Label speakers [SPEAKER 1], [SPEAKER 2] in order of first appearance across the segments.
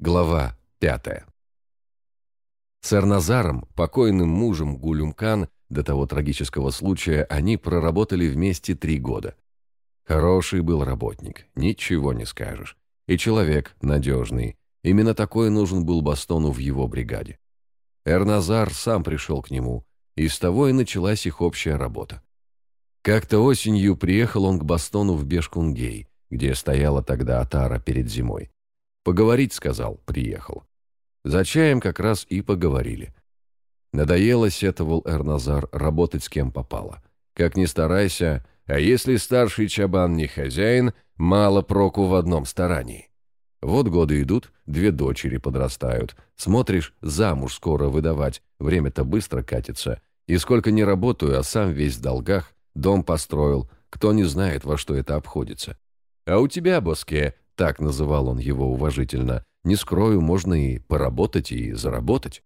[SPEAKER 1] Глава 5. С Эрназаром, покойным мужем Гулюмкан, до того трагического случая они проработали вместе три года. Хороший был работник, ничего не скажешь. И человек надежный. Именно такой нужен был Бастону в его бригаде. Эрназар сам пришел к нему, и с того и началась их общая работа. Как-то осенью приехал он к Бастону в Бешкунгей, где стояла тогда Атара перед зимой. Поговорить, сказал, приехал. За чаем как раз и поговорили. Надоело, сетовал Эрназар, работать с кем попало. Как ни старайся, а если старший чабан не хозяин, мало проку в одном старании. Вот годы идут, две дочери подрастают. Смотришь, замуж скоро выдавать, время-то быстро катится. И сколько не работаю, а сам весь в долгах, дом построил, кто не знает, во что это обходится. А у тебя, Боске, так называл он его уважительно, не скрою, можно и поработать, и заработать.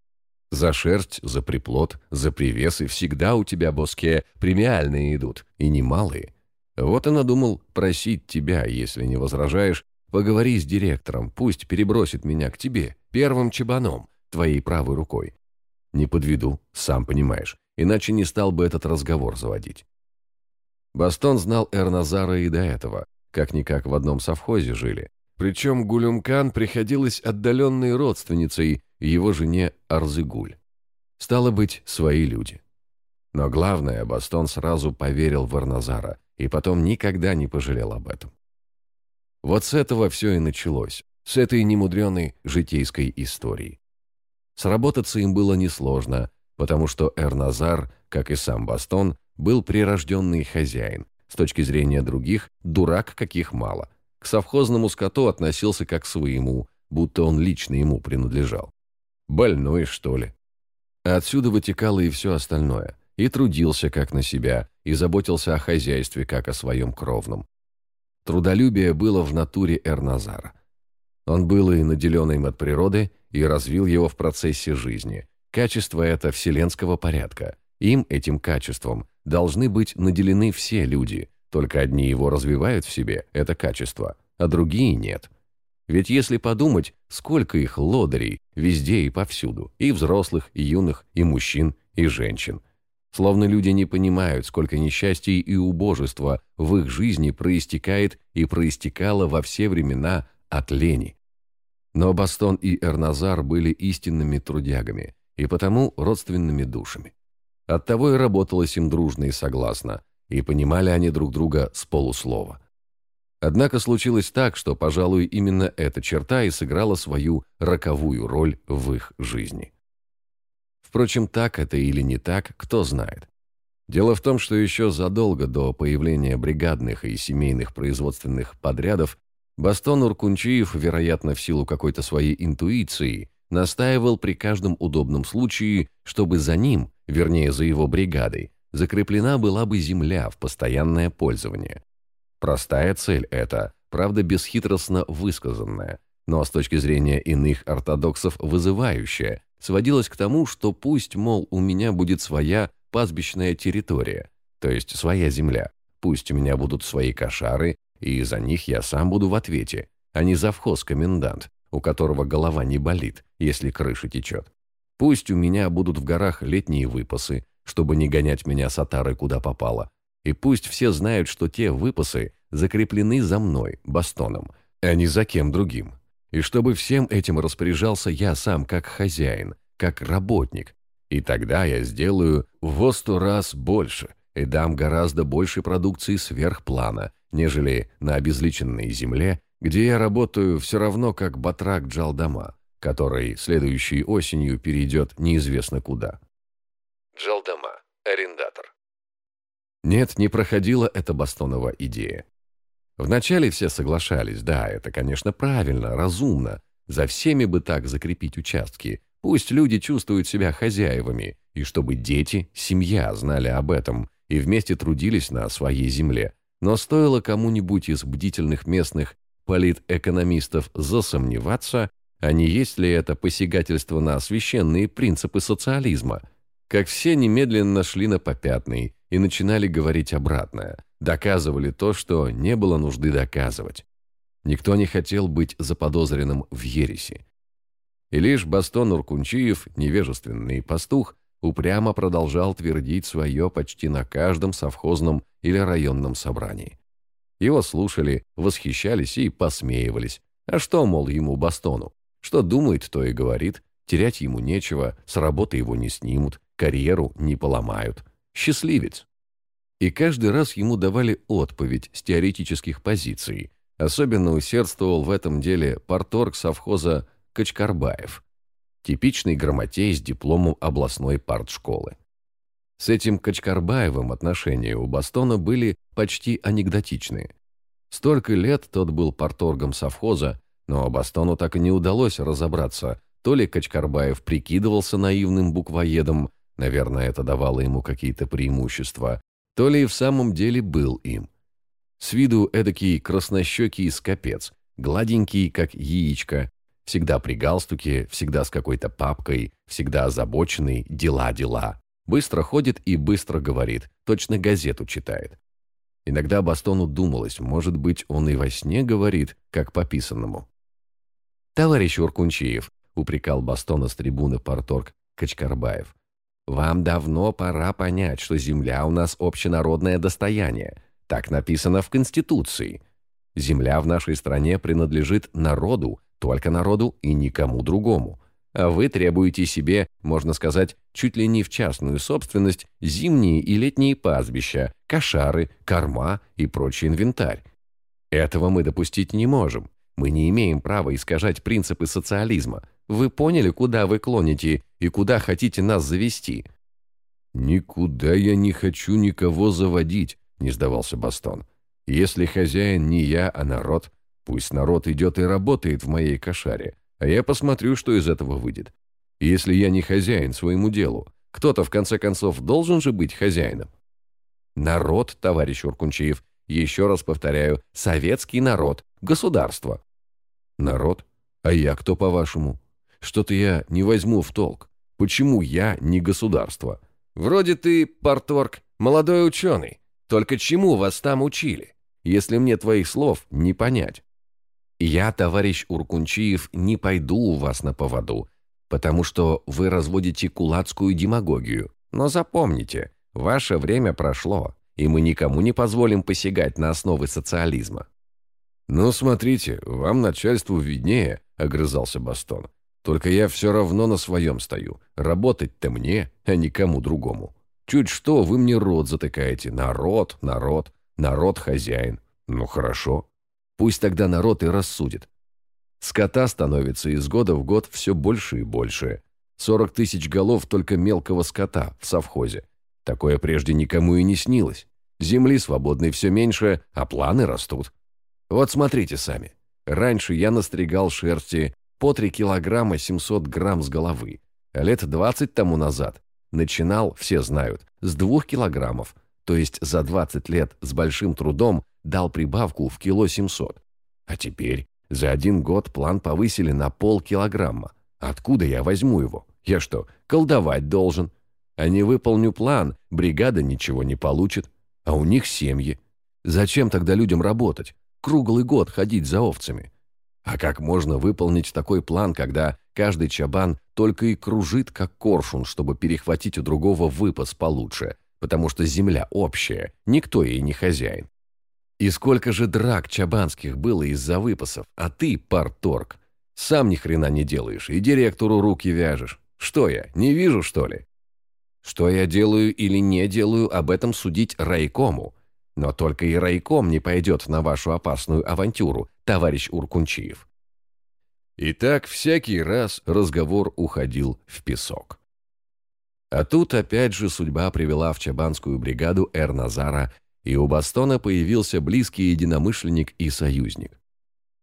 [SPEAKER 1] За шерсть, за приплод, за привесы всегда у тебя, Боске, премиальные идут, и немалые. Вот и надумал просить тебя, если не возражаешь, поговори с директором, пусть перебросит меня к тебе, первым чебаном, твоей правой рукой. Не подведу, сам понимаешь, иначе не стал бы этот разговор заводить. Бастон знал Эрназара и до этого, как-никак в одном совхозе жили. Причем Гулюмкан приходилась отдаленной родственницей его жене Арзыгуль. Стало быть, свои люди. Но главное, Бастон сразу поверил в Арназара и потом никогда не пожалел об этом. Вот с этого все и началось, с этой немудреной житейской истории. Сработаться им было несложно, потому что Эрназар, как и сам Бастон, был прирожденный хозяин, с точки зрения других, дурак каких мало. К совхозному скоту относился как к своему, будто он лично ему принадлежал. Больной, что ли? отсюда вытекало и все остальное. И трудился как на себя, и заботился о хозяйстве как о своем кровном. Трудолюбие было в натуре Эрназара. Он был и наделен им от природы, и развил его в процессе жизни. Качество это вселенского порядка. Им, этим качеством, должны быть наделены все люди, только одни его развивают в себе, это качество, а другие нет. Ведь если подумать, сколько их лодырей везде и повсюду, и взрослых, и юных, и мужчин, и женщин. Словно люди не понимают, сколько несчастий и убожества в их жизни проистекает и проистекало во все времена от лени. Но Бастон и Эрназар были истинными трудягами и потому родственными душами. Оттого и работалось им дружно и согласно, и понимали они друг друга с полуслова. Однако случилось так, что, пожалуй, именно эта черта и сыграла свою роковую роль в их жизни. Впрочем, так это или не так, кто знает. Дело в том, что еще задолго до появления бригадных и семейных производственных подрядов Бастон Уркунчиев, вероятно, в силу какой-то своей интуиции, настаивал при каждом удобном случае, чтобы за ним вернее за его бригадой, закреплена была бы земля в постоянное пользование. Простая цель эта, правда бесхитростно высказанная, но с точки зрения иных ортодоксов вызывающая, сводилась к тому, что пусть, мол, у меня будет своя пастбищная территория, то есть своя земля, пусть у меня будут свои кошары, и за них я сам буду в ответе, а не завхоз-комендант, у которого голова не болит, если крыша течет. Пусть у меня будут в горах летние выпасы, чтобы не гонять меня с отарой куда попало. И пусть все знают, что те выпасы закреплены за мной, Бастоном, а не за кем другим. И чтобы всем этим распоряжался я сам как хозяин, как работник. И тогда я сделаю в сто раз больше и дам гораздо больше продукции сверхплана, нежели на обезличенной земле, где я работаю все равно как батрак Джалдама который следующей осенью перейдет неизвестно куда. Джалдама, арендатор. Нет, не проходила эта Бастонова идея. Вначале все соглашались, да, это, конечно, правильно, разумно, за всеми бы так закрепить участки, пусть люди чувствуют себя хозяевами, и чтобы дети, семья знали об этом и вместе трудились на своей земле. Но стоило кому-нибудь из бдительных местных политэкономистов засомневаться, а не есть ли это посягательство на священные принципы социализма? Как все немедленно шли на попятный и начинали говорить обратное, доказывали то, что не было нужды доказывать. Никто не хотел быть заподозренным в ереси. И лишь Бастон Уркунчиев, невежественный пастух, упрямо продолжал твердить свое почти на каждом совхозном или районном собрании. Его слушали, восхищались и посмеивались. А что, мол, ему Бастону? Что думает, то и говорит. Терять ему нечего, с работы его не снимут, карьеру не поломают. Счастливец. И каждый раз ему давали отповедь с теоретических позиций. Особенно усердствовал в этом деле порторг совхоза Качкарбаев, типичный грамотей с дипломом областной партшколы. С этим Качкарбаевым отношения у Бастона были почти анекдотичные. Столько лет тот был порторгом совхоза, но Бастону так и не удалось разобраться, то ли Качкарбаев прикидывался наивным буквоедом, наверное, это давало ему какие-то преимущества, то ли и в самом деле был им. С виду эдакий краснощекий скопец, гладенький, как яичко, всегда при галстуке, всегда с какой-то папкой, всегда озабоченный, дела-дела. Быстро ходит и быстро говорит, точно газету читает. Иногда Бастону думалось, может быть, он и во сне говорит, как по писанному. «Товарищ Уркунчиев», — упрекал Бастона с трибуны порторг Качкарбаев, «вам давно пора понять, что земля у нас общенародное достояние. Так написано в Конституции. Земля в нашей стране принадлежит народу, только народу и никому другому. А вы требуете себе, можно сказать, чуть ли не в частную собственность, зимние и летние пастбища, кошары, корма и прочий инвентарь. Этого мы допустить не можем. Мы не имеем права искажать принципы социализма. Вы поняли, куда вы клоните и куда хотите нас завести?»
[SPEAKER 2] «Никуда я не хочу никого заводить», — не сдавался Бастон. «Если хозяин не я, а народ, Пусть народ идет и работает в моей кошаре, а я посмотрю, что из этого выйдет. Если я не хозяин своему делу, кто-то, в конце концов, должен же быть хозяином.
[SPEAKER 1] Народ, товарищ Уркунчиев, еще раз повторяю, советский народ, государство.
[SPEAKER 2] Народ? А я кто, по-вашему? Что-то я не возьму в толк. Почему я не государство?
[SPEAKER 1] Вроде ты, порторг, молодой ученый. Только чему вас там учили? Если мне твоих слов не понять. Я, товарищ Уркунчиев, не пойду у вас на поводу, потому что вы разводите кулацкую демагогию. Но запомните, ваше время прошло, и мы никому не позволим посягать на основы социализма».
[SPEAKER 2] «Ну, смотрите, вам начальству виднее», — огрызался Бастон. «Только я все равно на своем стою. Работать-то мне, а никому другому. Чуть что, вы мне рот затыкаете. Народ, народ, народ хозяин. Ну, хорошо. Пусть тогда народ и рассудит. Скота становится из года в год все больше и больше. 40 тысяч голов только мелкого скота в совхозе. Такое прежде никому и не снилось. Земли свободной все меньше, а планы растут. Вот смотрите сами. Раньше я настригал шерсти по 3 килограмма 700 грамм с головы. Лет 20 тому назад начинал, все знают, с 2 килограммов. То есть за 20 лет с большим трудом дал прибавку в кило 700. А теперь за один год план повысили на полкилограмма. Откуда я возьму его? Я что, колдовать должен? А не выполню план, бригада ничего не получит. А у них семьи. Зачем тогда людям работать? Круглый год ходить за овцами. А как можно выполнить такой план, когда каждый чабан только и кружит, как коршун, чтобы перехватить у другого выпас получше, потому что земля общая, никто ей не хозяин. И сколько же драк чабанских было из-за выпасов, а ты, парторг, сам ни хрена не делаешь и директору руки вяжешь. Что я, не вижу, что ли? Что я делаю или не делаю, об этом судить райкому. Но только и райком не пойдет на вашу опасную авантюру, товарищ Уркунчиев. И так всякий раз разговор уходил в песок. А тут опять же судьба привела в Чабанскую бригаду Эр-Назара и у Бастона появился близкий единомышленник и союзник.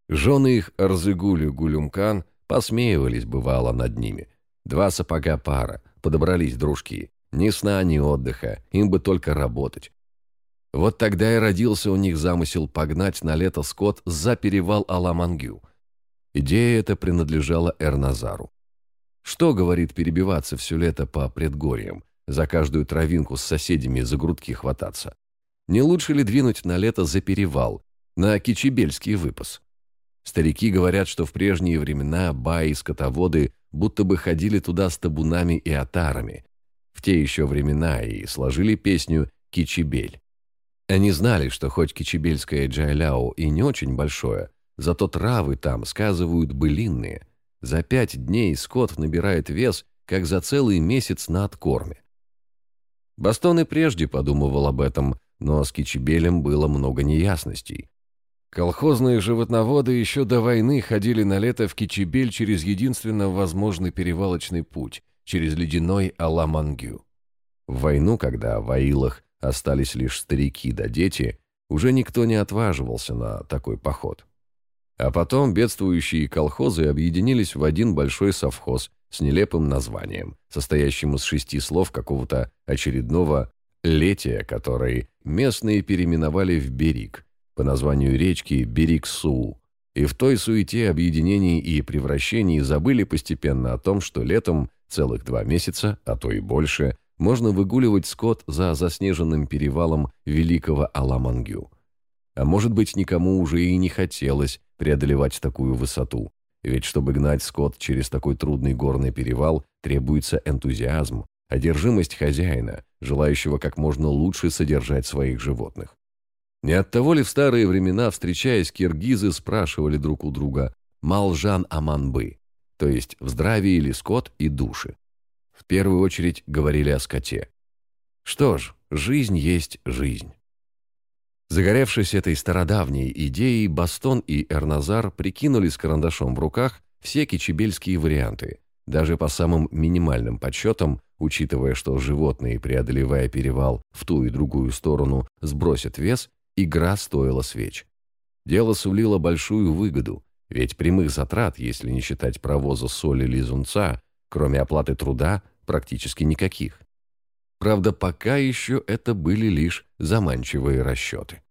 [SPEAKER 2] Жены их Арзыгулю Гулюмкан посмеивались бывало над ними. Два сапога пара, подобрались дружки. Ни сна, ни отдыха, им бы только работать. Вот тогда и родился у них замысел погнать на лето скот за перевал Аламангю. Идея эта принадлежала Эрназару. Что, говорит, перебиваться все лето по предгорьям, за каждую травинку с соседями за грудки хвататься? Не лучше ли двинуть на лето за перевал, на Кичебельский выпас? Старики говорят, что в прежние времена баи и скотоводы
[SPEAKER 1] будто бы ходили туда с табунами и отарами, в те еще времена и сложили песню «Кичибель». Они знали, что хоть кичибельское джайляо и не очень большое, зато травы там сказывают былинные. За пять дней скот набирает вес, как за целый месяц на откорме. Бастон и прежде подумывал об этом, но с кичибелем было много неясностей. Колхозные животноводы еще до войны ходили на лето в Кичибель через единственно возможный перевалочный путь, через ледяной Аламангю. В войну, когда в Аилах остались лишь старики да дети, уже никто не отваживался на такой поход. А потом бедствующие колхозы объединились в один большой совхоз с нелепым названием, состоящим из шести слов какого-то очередного летия, который местные переименовали в Берик, по названию речки Берик-Суу, и в той суете объединений и превращений забыли постепенно о том, что летом целых два месяца, а то и больше, можно выгуливать скот за заснеженным перевалом Великого Аламангю. А может быть, никому уже и не хотелось преодолевать такую высоту, ведь чтобы гнать скот через такой трудный горный перевал, требуется энтузиазм, одержимость хозяина, желающего как можно лучше содержать своих животных. Не от того ли в старые времена, встречаясь, киргизы спрашивали друг у друга «Малжан Аманбы», то есть в здравии ли скот и души. В первую очередь говорили о скоте. Что ж, жизнь есть жизнь. Загоревшись этой стародавней идеей, Бастон и Эрназар прикинули с карандашом в руках все кичебельские варианты, даже по самым минимальным подсчетам, учитывая, что животные, преодолевая перевал в ту и другую сторону, сбросят вес, игра стоила свеч. Дело сулило большую выгоду, ведь прямых затрат, если не считать провоза соли лизунца, кроме оплаты труда, практически никаких. Правда, пока еще это были лишь заманчивые расчеты.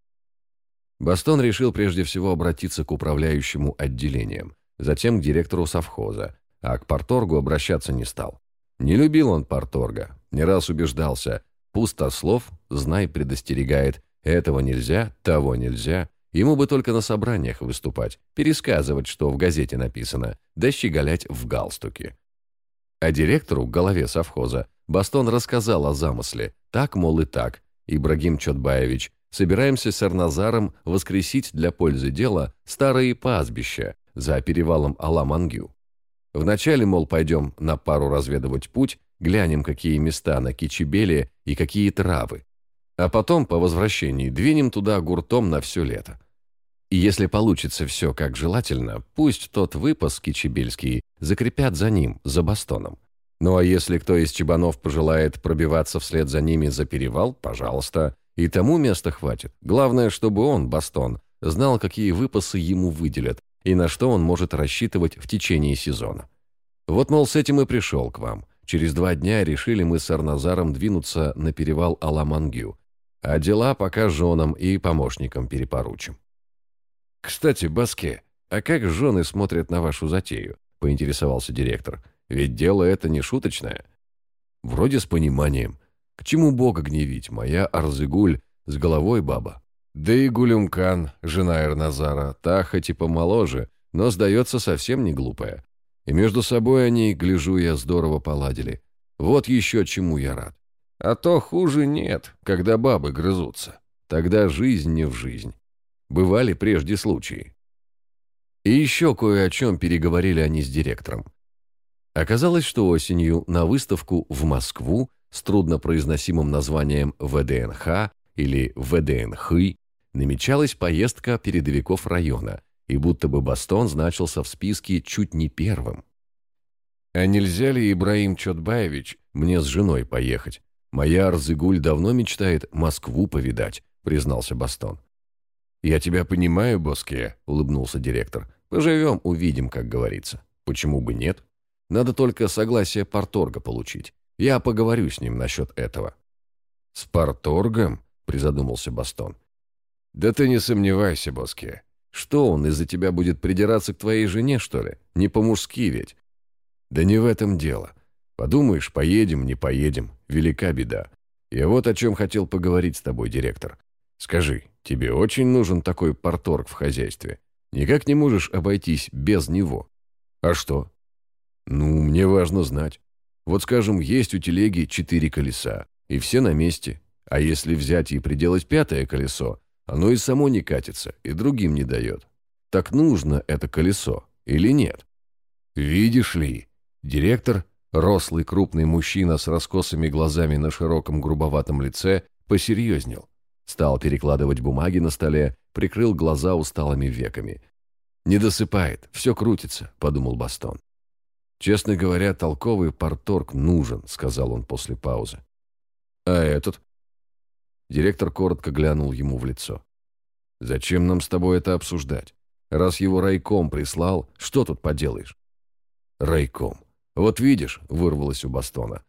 [SPEAKER 1] Бастон решил прежде всего обратиться к управляющему отделением, затем к директору совхоза, а к порторгу обращаться не стал. Не любил он порторга, не раз убеждался, пусто слов, знай, предостерегает, этого нельзя, того нельзя, ему бы только на собраниях выступать, пересказывать, что в газете написано, да щеголять в галстуке. А директору, голове совхоза, Бастон рассказал о замысле. Так, мол, и так. Ибрагим Чотбаевич, собираемся с Арназаром воскресить для пользы дела старые пастбища за перевалом Аламангю. Вначале, мол, пойдем на пару разведывать путь, глянем, какие места на Кичибеле и какие травы. А потом, по возвращении, двинем туда гуртом на все лето. И если получится все как желательно, пусть тот выпас кичебельский закрепят за ним, за бастоном. Ну а если кто из чебанов пожелает пробиваться вслед за ними за перевал, пожалуйста, и тому места хватит. Главное, чтобы он, бастон, знал, какие выпасы ему выделят и на что он может рассчитывать в течение сезона. Вот, мол, с этим и пришел к вам. Через два дня решили мы с Арназаром двинуться на перевал Аламангю, а дела пока женам и помощникам перепоручим. «Кстати, Баске, а как жены смотрят на вашу затею?» – поинтересовался директор. «Ведь дело это не шуточное». «Вроде с пониманием. К чему Бога гневить? Моя Арзыгуль с головой баба. Да и Гулюмкан, жена Эрназара, та хоть и помоложе, но, сдается, совсем не глупая. И между собой они, гляжу я, здорово поладили. Вот еще чему я рад. А то хуже нет, когда бабы грызутся. Тогда жизнь не в жизнь. Бывали прежде случаи. И еще кое о чем переговорили они с директором. Оказалось, что осенью на выставку в Москву с труднопроизносимым названием ВДНХ или ВДНХ намечалась поездка передовиков района, и будто бы Бастон значился в списке чуть не первым. «А нельзя ли, Ибраим Чотбаевич, мне с женой поехать? Моя Арзыгуль давно мечтает Москву повидать», — признался Бастон. «Я тебя понимаю, Боске», — улыбнулся директор. «Поживем, увидим, как говорится. Почему бы нет? Надо только согласие порторга получить. Я поговорю с ним насчет этого». «С порторгом?» — призадумался Бастон. «Да ты не сомневайся, Боске. Что он из-за тебя будет придираться к твоей жене, что ли? Не по-мужски ведь?» «Да не в этом дело. Подумаешь, поедем, не поедем. Велика беда. Я вот о чем хотел поговорить с тобой, директор. Скажи, тебе очень нужен такой порторг в хозяйстве? Никак не можешь обойтись без него. А что?
[SPEAKER 2] Ну, мне важно знать. Вот, скажем, есть у телеги четыре колеса, и все на месте. А если взять и приделать пятое колесо, оно и само не катится, и другим не дает. Так нужно это колесо или нет? Видишь ли, директор, рослый крупный мужчина с раскосыми глазами на широком грубоватом лице, посерьезнел. Стал перекладывать бумаги на столе, прикрыл глаза усталыми веками. «Не досыпает, все крутится», — подумал Бастон. «Честно говоря, толковый порторг нужен», — сказал он после паузы. «А этот?» Директор коротко глянул ему в лицо. «Зачем нам с тобой это обсуждать? Раз его райком прислал, что тут поделаешь?» «Райком. Вот видишь», — вырвалось у Бастона.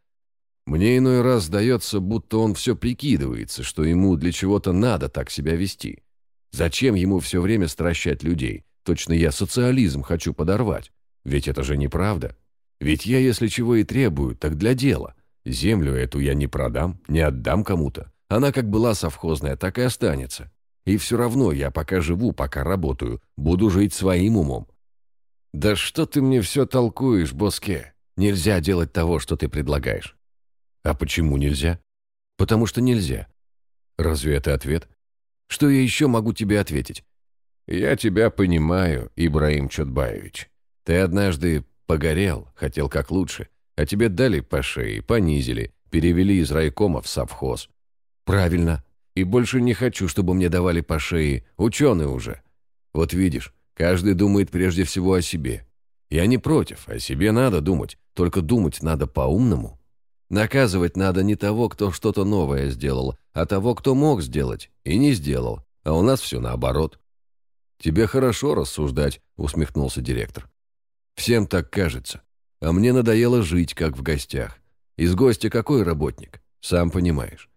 [SPEAKER 2] «Мне иной раз сдается, будто он все прикидывается, что ему для чего-то надо так себя вести. Зачем ему все время стращать людей? Точно я социализм хочу подорвать. Ведь это же неправда. Ведь я, если чего и требую, так для дела. Землю эту я не продам, не отдам кому-то. Она как была совхозная, так и останется. И все равно я пока живу, пока работаю, буду жить своим умом. Да что ты мне все толкуешь, Боске? Нельзя делать того, что ты предлагаешь. А почему нельзя? Потому что нельзя. Разве это ответ? Что я еще могу тебе ответить? Я тебя понимаю, Ибраим Чотбаевич. Ты однажды погорел, хотел как лучше, а тебе дали по шее, понизили, перевели из райкома в совхоз. Правильно. И больше не хочу, чтобы мне давали по шее. Ученый уже. Вот видишь, каждый думает прежде всего о себе. Я не против, о себе надо думать, только думать надо по-умному. Наказывать надо не того, кто что-то новое сделал, а того, кто мог сделать и не сделал. А у нас все наоборот. «Тебе хорошо рассуждать», — усмехнулся директор. «Всем так кажется. А мне надоело жить, как в гостях. Из гостя какой работник? Сам понимаешь.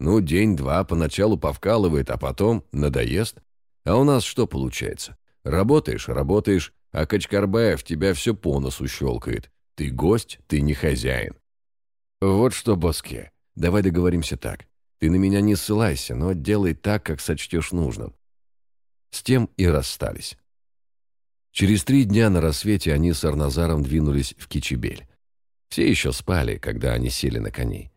[SPEAKER 2] Ну, день-два поначалу повкалывает, а потом надоест. А у нас что получается? Работаешь, работаешь, а Качкарбаев тебя все по носу щелкает. Ты гость, ты не хозяин. Вот что, Боске, давай договоримся так. Ты на меня не ссылайся, но делай так, как сочтешь нужным. С тем и расстались. Через три дня на рассвете они с Арназаром двинулись в Кичебель. Все еще спали, когда они сели на коней.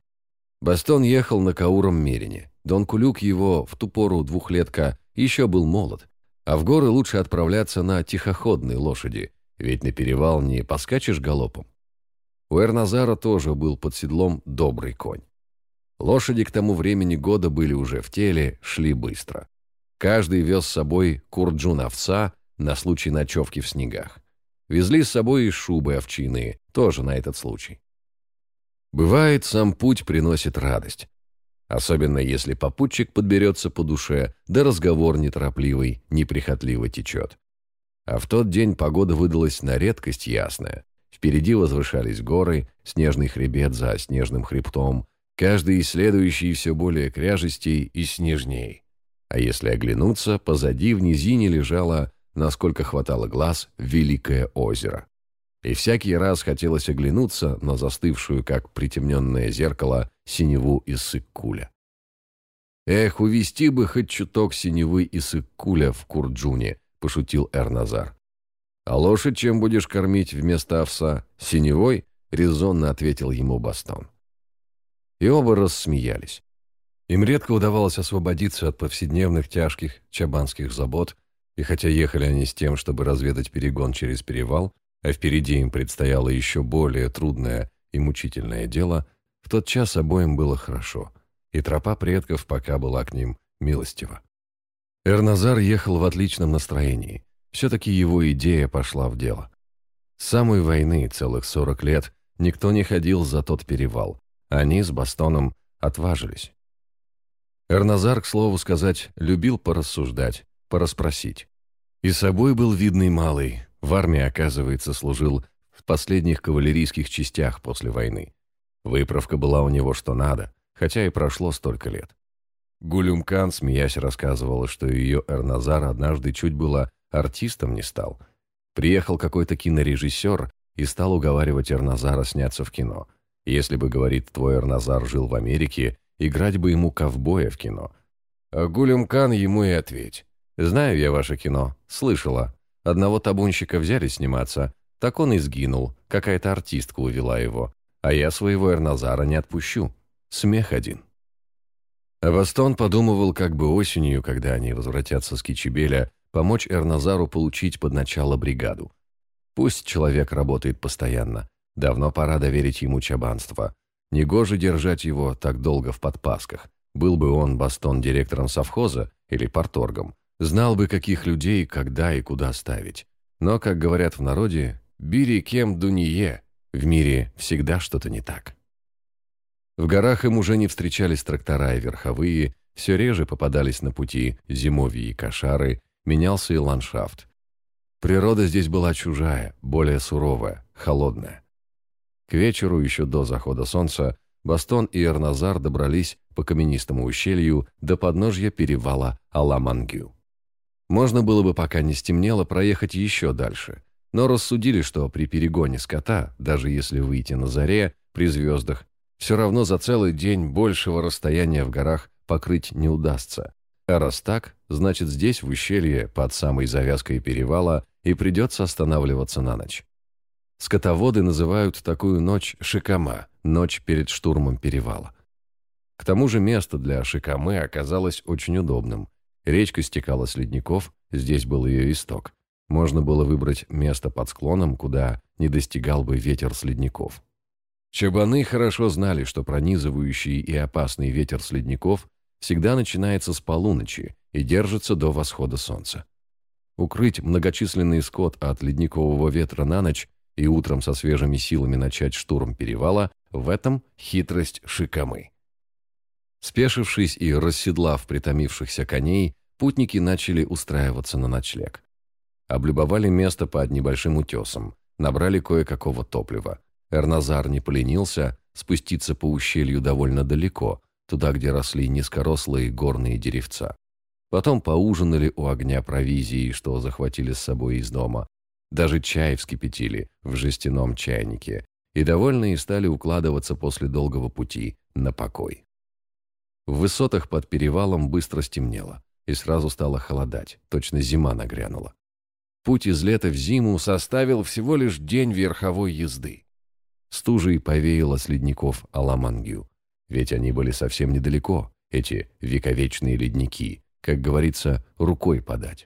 [SPEAKER 2] Бастон ехал на Кауром Мерине. Дон Кулюк его в ту пору двухлетка еще был молод, а в горы лучше отправляться на тихоходной лошади, ведь на перевал не поскачешь галопом. У Эрназара тоже был под седлом добрый конь. Лошади к тому времени года были уже в теле, шли быстро. Каждый вез с собой курджун овца на случай ночевки в снегах. Везли с собой и шубы овчины, тоже на этот случай. Бывает, сам путь приносит радость. Особенно если попутчик подберется по душе, да разговор неторопливый, неприхотливо течет. А в тот день погода выдалась на редкость ясная. Впереди возвышались горы, снежный хребет за снежным хребтом, каждый из следующий все более кряжестей и снежней. А если оглянуться, позади в низине лежало, насколько хватало глаз, великое озеро и всякий раз хотелось оглянуться на застывшую, как притемненное зеркало, синеву из Сыккуля. «Эх, увести бы хоть чуток синевы и Сыккуля в Курджуне», — пошутил Эрназар. «А лошадь чем будешь кормить вместо овса? Синевой?» — резонно ответил ему Бастон. И оба рассмеялись. Им редко удавалось освободиться от повседневных тяжких чабанских забот, и хотя ехали они с тем, чтобы разведать перегон через перевал, а впереди им предстояло еще более трудное и мучительное дело, в тот час обоим было хорошо, и тропа предков пока была к ним милостива. Эрназар ехал в отличном настроении. Все-таки его идея пошла в дело. С самой войны, целых сорок лет, никто не ходил за тот перевал. Они с Бастоном отважились. Эрназар, к слову сказать, любил порассуждать, порасспросить. И собой был видный малый, в армии, оказывается, служил в последних кавалерийских частях после войны. Выправка была у него что надо, хотя и прошло столько лет. Гулюмкан, смеясь, рассказывала, что ее Эрназар однажды чуть было артистом не стал. Приехал какой-то кинорежиссер и стал уговаривать Эрназара сняться в кино. Если бы, говорит, твой Эрназар жил в Америке, играть бы ему ковбоя в кино. А Гулюмкан ему и ответь. «Знаю я ваше кино. Слышала. Одного табунщика взяли сниматься,
[SPEAKER 1] Так он и сгинул, какая-то артистка увела его, а я своего Эрназара не отпущу. Смех один. Авастон подумывал, как бы осенью, когда они возвратятся с Кичебеля, помочь Эрназару получить под начало бригаду. Пусть человек работает постоянно. Давно пора доверить ему чабанство. Негоже держать его так долго в подпасках. Был бы он Бастон директором совхоза или порторгом, знал бы, каких людей, когда и куда ставить. Но, как говорят в народе, «бири кем дуние», в мире всегда что-то не так. В горах им уже не встречались трактора и верховые, все реже попадались на пути зимовьи и кошары, менялся и ландшафт. Природа здесь была чужая, более суровая, холодная. К вечеру, еще до захода солнца, Бастон и Эрназар добрались по каменистому ущелью до подножья перевала Аламангю. Можно было бы, пока не стемнело, проехать еще дальше, но рассудили, что при перегоне скота, даже если выйти на заре, при звездах, все равно за целый день большего расстояния в горах покрыть не удастся. А раз так, значит здесь, в ущелье, под самой завязкой перевала, и придется останавливаться на ночь. Скотоводы называют такую ночь шикама, ночь перед штурмом перевала. К тому же место для шикамы оказалось очень удобным. Речка стекала с ледников, здесь был ее исток. Можно было выбрать место под склоном, куда не достигал бы ветер с ледников. Чабаны хорошо знали, что пронизывающий и опасный ветер с ледников всегда начинается с полуночи и держится до восхода солнца. Укрыть многочисленный скот от ледникового ветра на ночь и утром со свежими силами начать штурм перевала – в этом хитрость Шикамы. Спешившись и расседлав притомившихся коней, путники начали устраиваться на ночлег. Облюбовали место под небольшим утесом, набрали кое-какого топлива. Эрназар не поленился спуститься по ущелью довольно далеко, туда, где росли низкорослые горные деревца. Потом поужинали у огня провизии, что захватили с собой из дома. Даже чай вскипятили в жестяном чайнике, и довольные стали укладываться после долгого пути на покой. В высотах под перевалом быстро стемнело, и сразу стало холодать, точно зима нагрянула. Путь из лета в зиму составил всего лишь день верховой езды. Стужей повеяло с ледников Аламангю, ведь они были совсем недалеко, эти вековечные ледники, как говорится, рукой подать.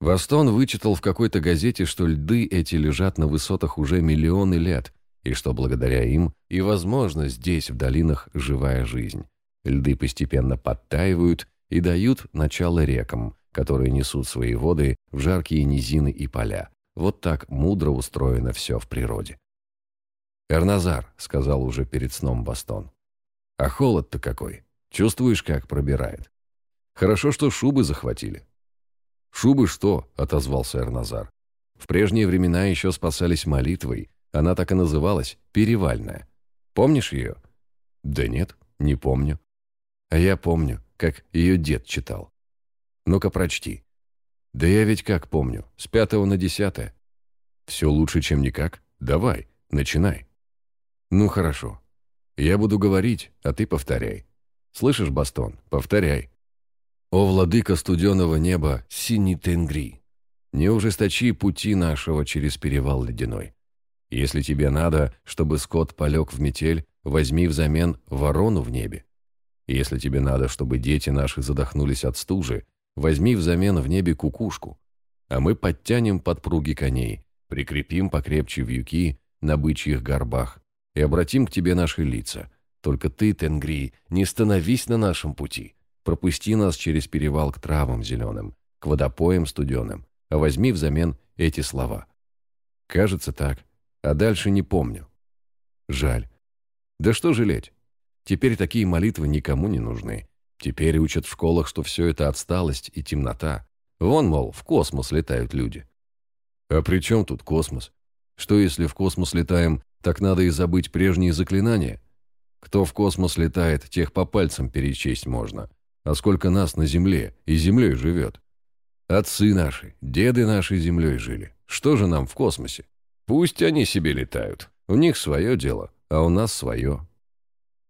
[SPEAKER 1] Вастон вычитал в какой-то газете, что льды эти лежат на высотах уже миллионы лет, и что благодаря им и возможно здесь, в долинах, живая жизнь. Льды постепенно подтаивают и дают начало рекам, которые несут свои воды в жаркие низины и поля. Вот так мудро устроено все в природе. «Эрназар», — сказал уже перед сном Бастон. «А холод-то какой! Чувствуешь, как пробирает? Хорошо, что шубы захватили». «Шубы что?» — отозвался Эрназар. «В прежние времена еще спасались молитвой. Она так и называлась — Перевальная. Помнишь ее?» «Да нет, не помню». «А я помню, как ее дед читал. Ну-ка, прочти». «Да я ведь как помню, с пятого на десятое». «Все лучше, чем никак. Давай, начинай». «Ну, хорошо. Я буду говорить, а ты повторяй. Слышишь, Бастон? Повторяй. О, владыка студеного неба, синий тенгри, не ужесточи пути нашего через перевал ледяной. Если тебе надо, чтобы скот полег в метель, возьми взамен ворону в небе. Если тебе надо, чтобы дети наши задохнулись от стужи, возьми взамен в небе кукушку. А мы подтянем подпруги коней, прикрепим покрепче вьюки на бычьих горбах и обратим к тебе наши лица. Только ты, Тенгри, не становись на нашем пути. Пропусти нас через перевал к травам зеленым, к водопоям студеным, а возьми взамен эти слова. Кажется так, а дальше не помню. Жаль. Да что жалеть? Теперь такие молитвы никому не нужны. Теперь учат в школах, что все это отсталость и темнота. Вон, мол, в космос летают люди. А при чем тут космос? Что если в космос летаем, так надо и забыть прежние заклинания? Кто в космос летает, тех по пальцам перечесть можно. А сколько нас на Земле и Землей живет? Отцы наши, деды наши Землей жили. Что же нам в космосе? Пусть они себе летают. У них свое дело, а у нас свое.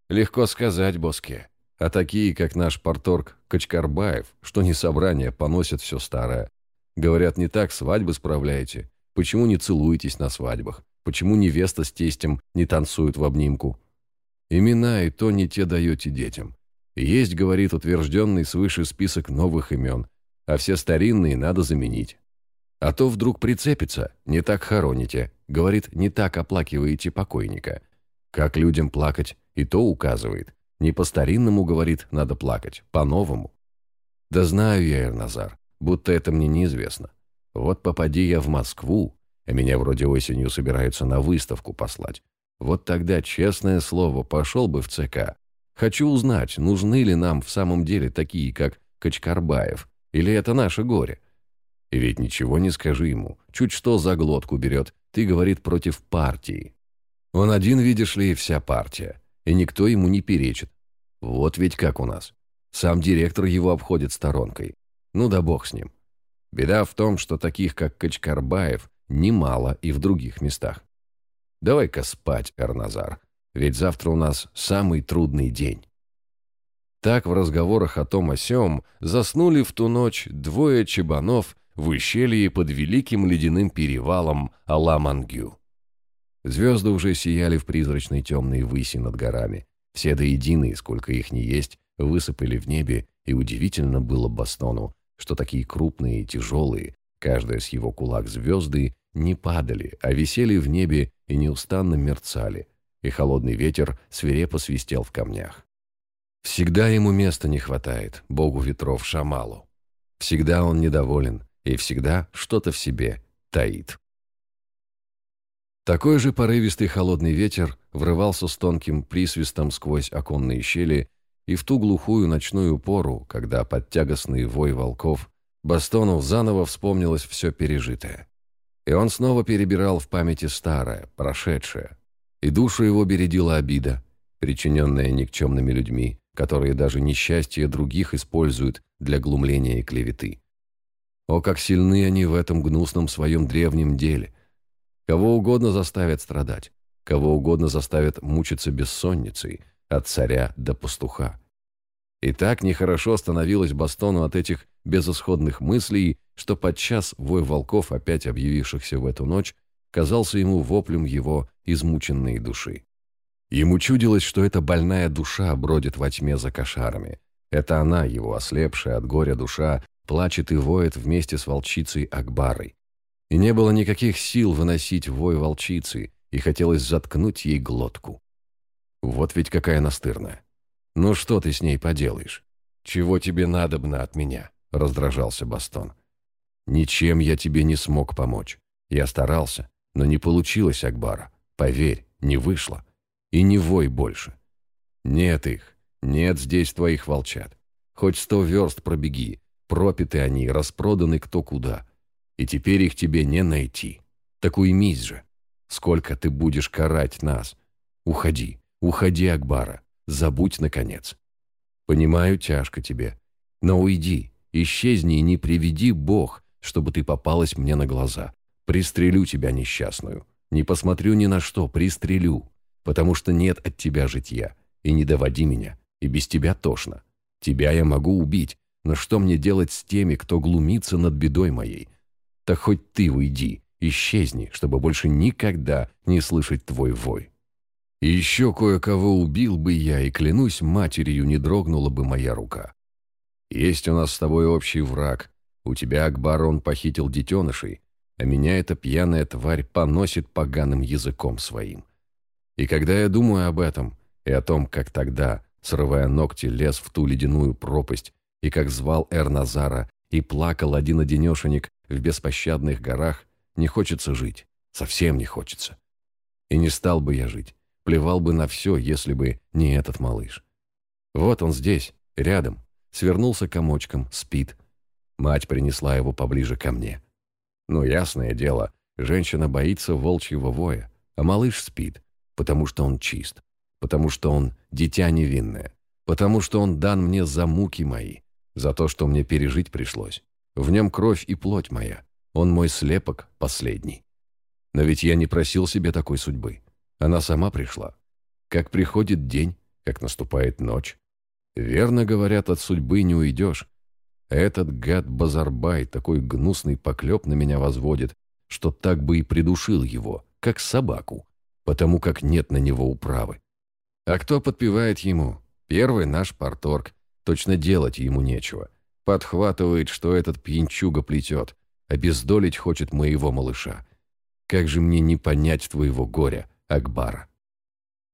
[SPEAKER 1] Легко сказать, Боске. А такие, как наш порторг Качкарбаев, что не собрание, поносят все старое. Говорят, не так свадьбы справляете. Почему не целуетесь на свадьбах? Почему невеста с тестем не танцуют в обнимку? Имена и то не те даете детям. Есть, говорит, утвержденный свыше список новых имен, а все старинные надо заменить. А то вдруг прицепится, не так хороните, говорит, не так оплакиваете покойника. Как людям плакать, и то указывает. Не по-старинному, говорит, надо плакать, по-новому. Да знаю я, Эрназар, будто это мне неизвестно. Вот попади я в Москву, а меня вроде осенью собираются на выставку послать. Вот тогда, честное слово, пошел бы в ЦК. Хочу узнать, нужны ли нам в самом деле такие, как Качкарбаев, или это наше горе. И ведь ничего не скажи ему, чуть что за глотку берет, ты, говорит, против партии. Он один, видишь ли, и вся партия, и никто ему не перечит. Вот ведь как у нас. Сам директор его обходит сторонкой. Ну да бог с ним. Беда в том, что таких, как Качкарбаев, немало и в других местах. Давай-ка спать, Эрназар, ведь завтра у нас самый трудный день. Так в разговорах о том о сём заснули в ту ночь двое чебанов в ущелье под великим ледяным перевалом Аламангю. Звезды уже сияли в призрачной темной выси над горами. Все до единой, сколько их ни есть, высыпали в небе, и удивительно было Бастону, что такие крупные и тяжелые, каждая с его кулак звезды, не падали, а висели в небе и неустанно мерцали, и холодный ветер свирепо свистел в камнях. Всегда ему места не хватает, богу ветров Шамалу. Всегда он недоволен и всегда что-то в себе таит. Такой же порывистый холодный ветер врывался с тонким присвистом сквозь оконные щели и в ту глухую ночную пору, когда под тягостный вой волков Бастону заново вспомнилось все пережитое. И он снова перебирал в памяти старое, прошедшее. И душу его бередила обида, причиненная никчемными людьми, которые даже несчастье других используют для глумления и клеветы. О, как сильны они в этом гнусном своем древнем деле! Кого угодно заставят страдать, кого угодно заставят мучиться бессонницей, от царя до пастуха. И так нехорошо становилось Бастону от этих безысходных мыслей, что подчас вой волков, опять объявившихся в эту ночь, казался ему воплем его измученной души. Ему чудилось, что эта больная душа бродит во тьме за кошарами. Это она, его ослепшая от горя душа, плачет и воет вместе с волчицей Акбарой. И не было никаких сил выносить вой волчицы, и хотелось заткнуть ей глотку. Вот ведь какая настырная. Ну что ты с ней поделаешь? Чего тебе надобно от меня? Раздражался Бастон. Ничем я тебе не смог помочь. Я старался, но не получилось, Акбара. Поверь, не вышло. И не вой больше. Нет их, нет здесь твоих волчат. Хоть сто верст пробеги, пропиты они, распроданы кто куда. И теперь их тебе не найти. Так уймись же. Сколько ты будешь карать нас? Уходи, уходи, Акбара. Забудь, наконец. Понимаю, тяжко тебе. Но уйди, исчезни и не приведи Бог, чтобы ты попалась мне на глаза. Пристрелю тебя, несчастную. Не посмотрю ни на что, пристрелю. Потому что нет от тебя житья. И не доводи меня. И без тебя тошно. Тебя я могу убить, но что мне делать с теми, кто глумится над бедой моей? Так хоть ты уйди, исчезни, чтобы больше никогда не слышать твой вой. И еще кое-кого убил бы я, и, клянусь, матерью не дрогнула бы моя рука. Есть у нас с тобой общий враг. У тебя, Акбар, он похитил детенышей, а меня эта пьяная тварь поносит поганым языком своим. И когда я думаю об этом и о том, как тогда, срывая ногти, лез в ту ледяную пропасть, и как звал Эр-Назара, и плакал один-одинешенек в беспощадных горах, не хочется жить, совсем не хочется. И не стал бы я жить, плевал бы на все, если бы не этот малыш. Вот он здесь, рядом, свернулся комочком, спит. Мать принесла его поближе ко мне. Ну, ясное дело, женщина боится волчьего воя, а малыш спит, потому что он чист, потому что он дитя невинное, потому что он дан мне за муки мои, за то, что мне пережить пришлось. В нем кровь и плоть моя. Он мой слепок последний. Но ведь я не просил себе такой судьбы. Она сама пришла. Как приходит день, как наступает ночь. Верно говорят, от судьбы не уйдешь. Этот гад Базарбай такой гнусный поклеп на меня возводит, что так бы и придушил его, как собаку, потому как нет на него управы. А кто подпевает ему? Первый наш порторг. Точно делать ему нечего. Подхватывает, что этот пьянчуга плетет. Обездолить хочет моего малыша. Как же мне не понять твоего горя, Акбара?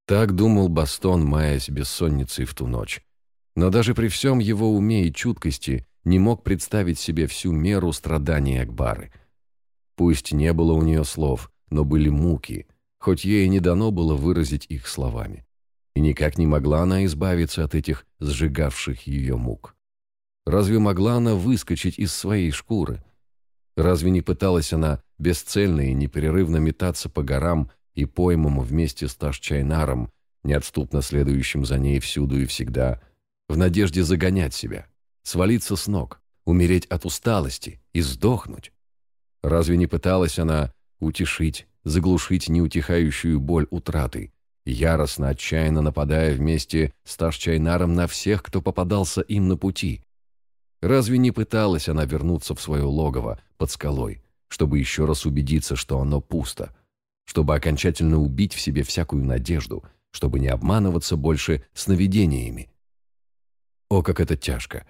[SPEAKER 1] Так думал Бастон, маясь бессонницей в ту ночь. Но даже при всем его уме и чуткости не мог представить себе всю меру страданий Акбары. Пусть не было у нее слов, но были муки, хоть ей не дано было выразить их словами. И никак не могла она избавиться от этих сжигавших ее мук. Разве могла она выскочить из своей шкуры? Разве не пыталась она бесцельно и непрерывно метаться по горам и поймам вместе с Ташчайнаром, неотступно следующим за ней всюду и всегда, в надежде загонять себя, свалиться с ног, умереть от усталости и сдохнуть? Разве не пыталась она утешить, заглушить неутихающую боль утраты, яростно, отчаянно нападая вместе с Ташчайнаром на всех, кто попадался им на пути? Разве не пыталась она вернуться в свое логово под скалой, чтобы еще раз убедиться, что оно пусто, чтобы окончательно убить в себе всякую надежду, чтобы не обманываться больше сновидениями? О, как это тяжко!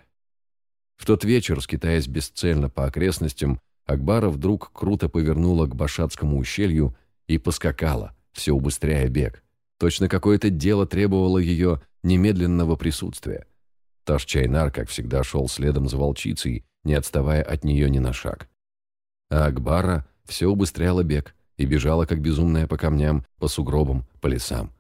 [SPEAKER 1] В тот вечер, скитаясь бесцельно по окрестностям, Акбара вдруг круто повернула к Башатскому ущелью и поскакала, все убыстряя бег. Точно какое-то дело требовало ее немедленного присутствия. Ташчайнар, как всегда, шел следом за волчицей, не отставая от нее ни на шаг. А Акбара все убыстряла бег и бежала, как безумная, по камням, по сугробам, по лесам.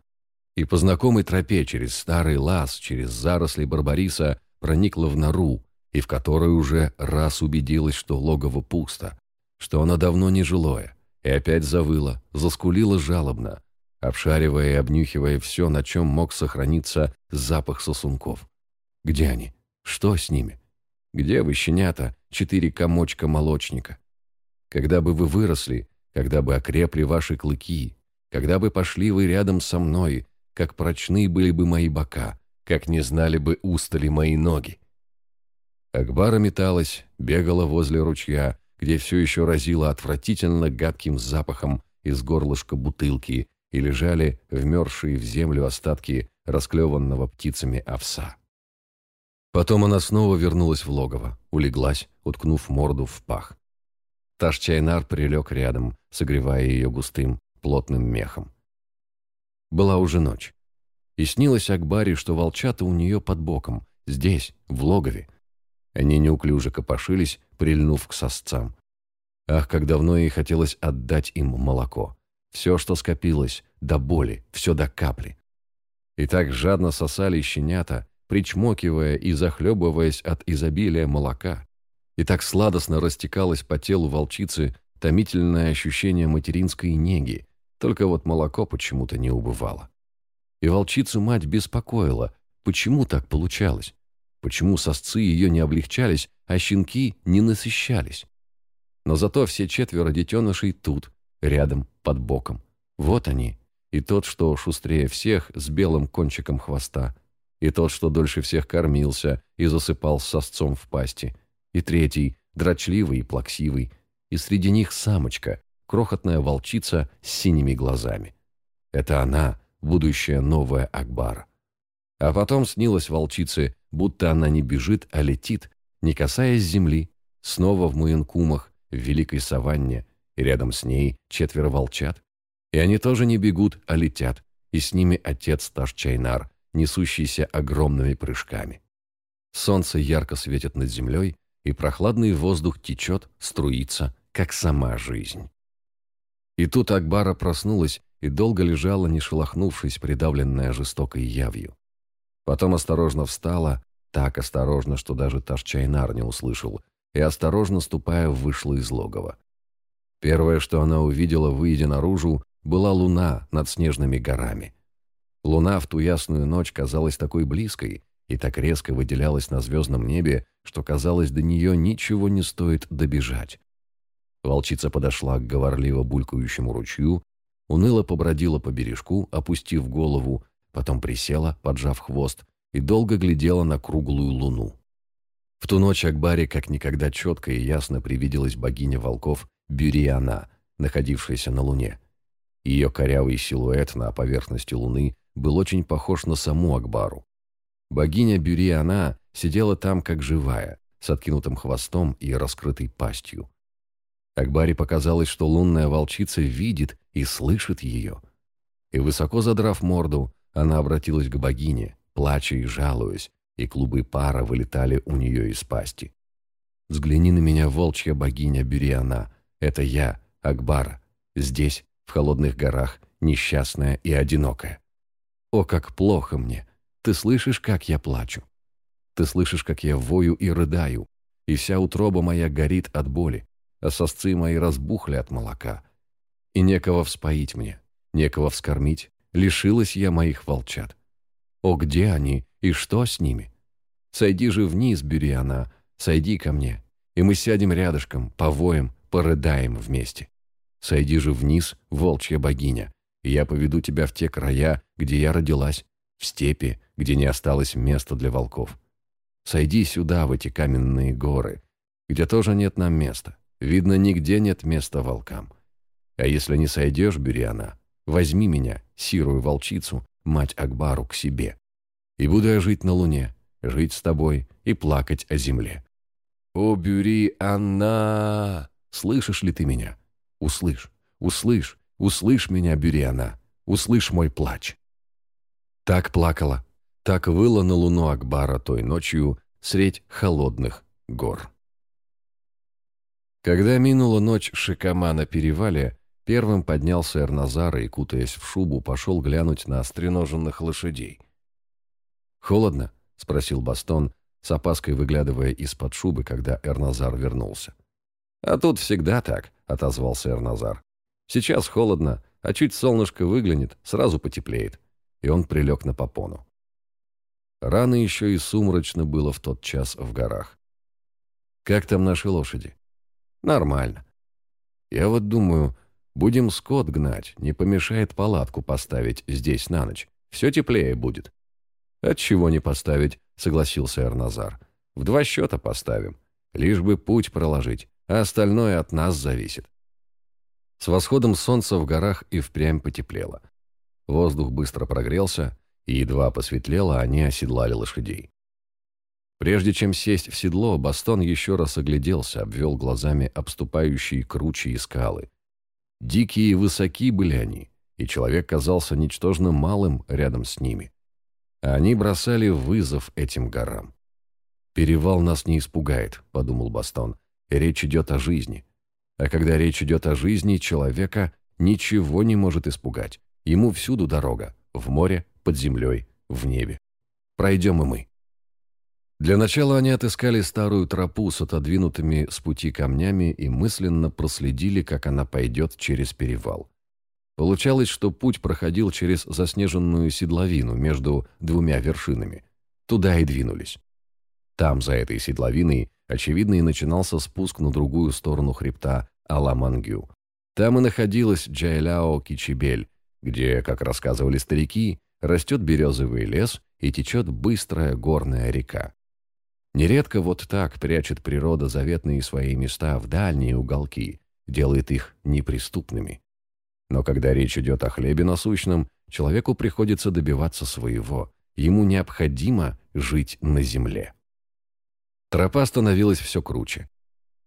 [SPEAKER 1] И по знакомой тропе через старый лаз, через заросли Барбариса проникла в нору, и в которой уже раз убедилась, что логово пусто, что оно давно не жилое, и опять завыла, заскулила жалобно, обшаривая и обнюхивая все, на чем мог сохраниться запах сосунков. Где они? Что с ними? Где вы, щенята, четыре комочка молочника? Когда бы вы выросли, когда бы окрепли ваши клыки, когда бы пошли вы рядом со мной, как прочны были бы мои бока, как не знали бы устали мои ноги. Акбара металась, бегала возле ручья, где все еще разило отвратительно гадким запахом из горлышка бутылки, и лежали вмерзшие в землю остатки расклеванного птицами овса. Потом она снова вернулась в логово, улеглась, уткнув морду в пах. Таш-чайнар прилег рядом, согревая ее густым, плотным мехом. Была уже ночь. И снилось Акбаре, что волчата у нее под боком, здесь, в логове. Они неуклюже копошились, прильнув к сосцам. Ах, как давно ей хотелось отдать им молоко. Все, что скопилось, до боли, все до капли. И так жадно сосали щенята, причмокивая и захлебываясь от изобилия молока. И так сладостно растекалось по телу волчицы томительное ощущение материнской неги, только вот молоко почему-то не убывало. И волчицу мать беспокоила, почему так получалось, почему сосцы ее не облегчались, а щенки не насыщались. Но зато все четверо детенышей тут, рядом, под боком. Вот они. И тот, что шустрее всех, с белым кончиком хвоста. И тот, что дольше всех кормился и засыпал с сосцом в пасти. И третий, дрочливый и плаксивый. И среди них самочка, крохотная волчица с синими глазами. Это она, будущая новая Акбар. А потом снилась волчице, будто она не бежит, а летит, не касаясь земли, снова в Муянкумах, в великой саванне, и рядом с ней четверо волчат. И они тоже не бегут, а летят, и с ними отец Ташчайнар, несущийся огромными прыжками. Солнце ярко светит над землей, и прохладный воздух течет, струится, как сама жизнь. И тут Акбара проснулась и долго лежала, не шелохнувшись, придавленная жестокой явью. Потом осторожно встала, так осторожно, что даже Ташчайнар не услышал, и осторожно ступая вышла из логова. Первое, что она увидела, выйдя наружу, была луна над снежными горами. Луна в ту ясную ночь казалась такой близкой и так резко выделялась на звездном небе, что, казалось, до нее ничего не стоит добежать. Волчица подошла к говорливо булькающему ручью, уныло побродила по бережку, опустив голову, потом присела, поджав хвост, и долго глядела на круглую луну. В ту ночь Акбаре как никогда четко и ясно привиделась богиня волков Бюриана, находившаяся на Луне. Ее корявый силуэт на поверхности Луны был очень похож на саму Акбару. Богиня Бюриана сидела там как живая, с откинутым хвостом и раскрытой пастью. Акбаре показалось, что лунная волчица видит и слышит ее. И высоко задрав морду, она обратилась к богине, плача и жалуясь, и клубы пара вылетали у нее из пасти. «Взгляни на меня, волчья богиня Бюриана. Это я, Акбара, здесь, в холодных горах, несчастная и одинокая. О, как плохо мне! Ты слышишь, как я плачу? Ты слышишь, как я вою и рыдаю, и вся утроба моя горит от боли, а сосцы мои разбухли от молока. И некого вспоить мне, некого вскормить, лишилась я моих волчат. О, где они и что с ними? Сойди же вниз, Бюриана, сойди ко мне, и мы сядем рядышком, повоем, порыдаем вместе. Сойди же вниз, волчья богиня, и я поведу тебя в те края, где я родилась, в степи, где не осталось места для волков. Сойди сюда, в эти каменные горы, где тоже нет нам места. Видно, нигде нет места волкам. А если не сойдешь, Бюриана, возьми меня, сирую волчицу, мать Акбару, к себе. И буду я жить на луне, жить с тобой и плакать о земле. О, Бюри, Анна! Слышишь ли ты меня? Услышь, услышь, услышь меня, Бюриана, услышь мой плач. Так плакала, так выла на луну Акбара той ночью средь холодных гор. Когда минула ночь Шикама на перевале, первым поднялся Эрназар и, кутаясь в шубу, пошел глянуть на остреноженных лошадей. «Холодно?» — спросил Бастон, с опаской выглядывая из-под шубы, когда Эрназар вернулся. «А тут всегда так», — отозвался Эрназар. «Сейчас холодно, а чуть солнышко выглянет, сразу потеплеет». И он прилег на попону. Рано еще и сумрачно было в тот час в горах. «Как там наши лошади?» Нормально. Я вот думаю, будем скот гнать, не помешает палатку поставить здесь на ночь. Все теплее будет. Отчего не поставить, согласился Эрназар. В два счета поставим. Лишь бы путь проложить, а остальное от нас зависит. С восходом солнца в горах и впрямь потеплело. Воздух быстро прогрелся, и едва посветлело, они оседлали лошадей. Прежде чем сесть в седло, Бастон еще раз огляделся, обвел глазами обступающие кручи и скалы. Дикие и высоки были они, и человек казался ничтожно малым рядом с ними. А они бросали вызов этим горам. «Перевал нас не испугает», — подумал Бастон. «Речь идет о жизни. А когда речь идет о жизни, человека ничего не может испугать. Ему всюду дорога — в море, под землей, в небе. Пройдем и мы». Для начала они отыскали старую тропу с отодвинутыми с пути камнями и мысленно проследили, как она пойдет через перевал. Получалось, что путь проходил через заснеженную седловину между двумя вершинами. Туда и двинулись. Там, за этой седловиной, очевидно, и начинался спуск на другую сторону хребта Аламангю. Там и находилась Джайляо Кичибель, где, как рассказывали старики, растет березовый лес и течет быстрая горная река. Нередко вот так прячет природа заветные свои места в дальние уголки, делает их неприступными. Но когда речь идет о хлебе насущном, человеку приходится добиваться своего. Ему необходимо жить на земле. Тропа становилась все круче.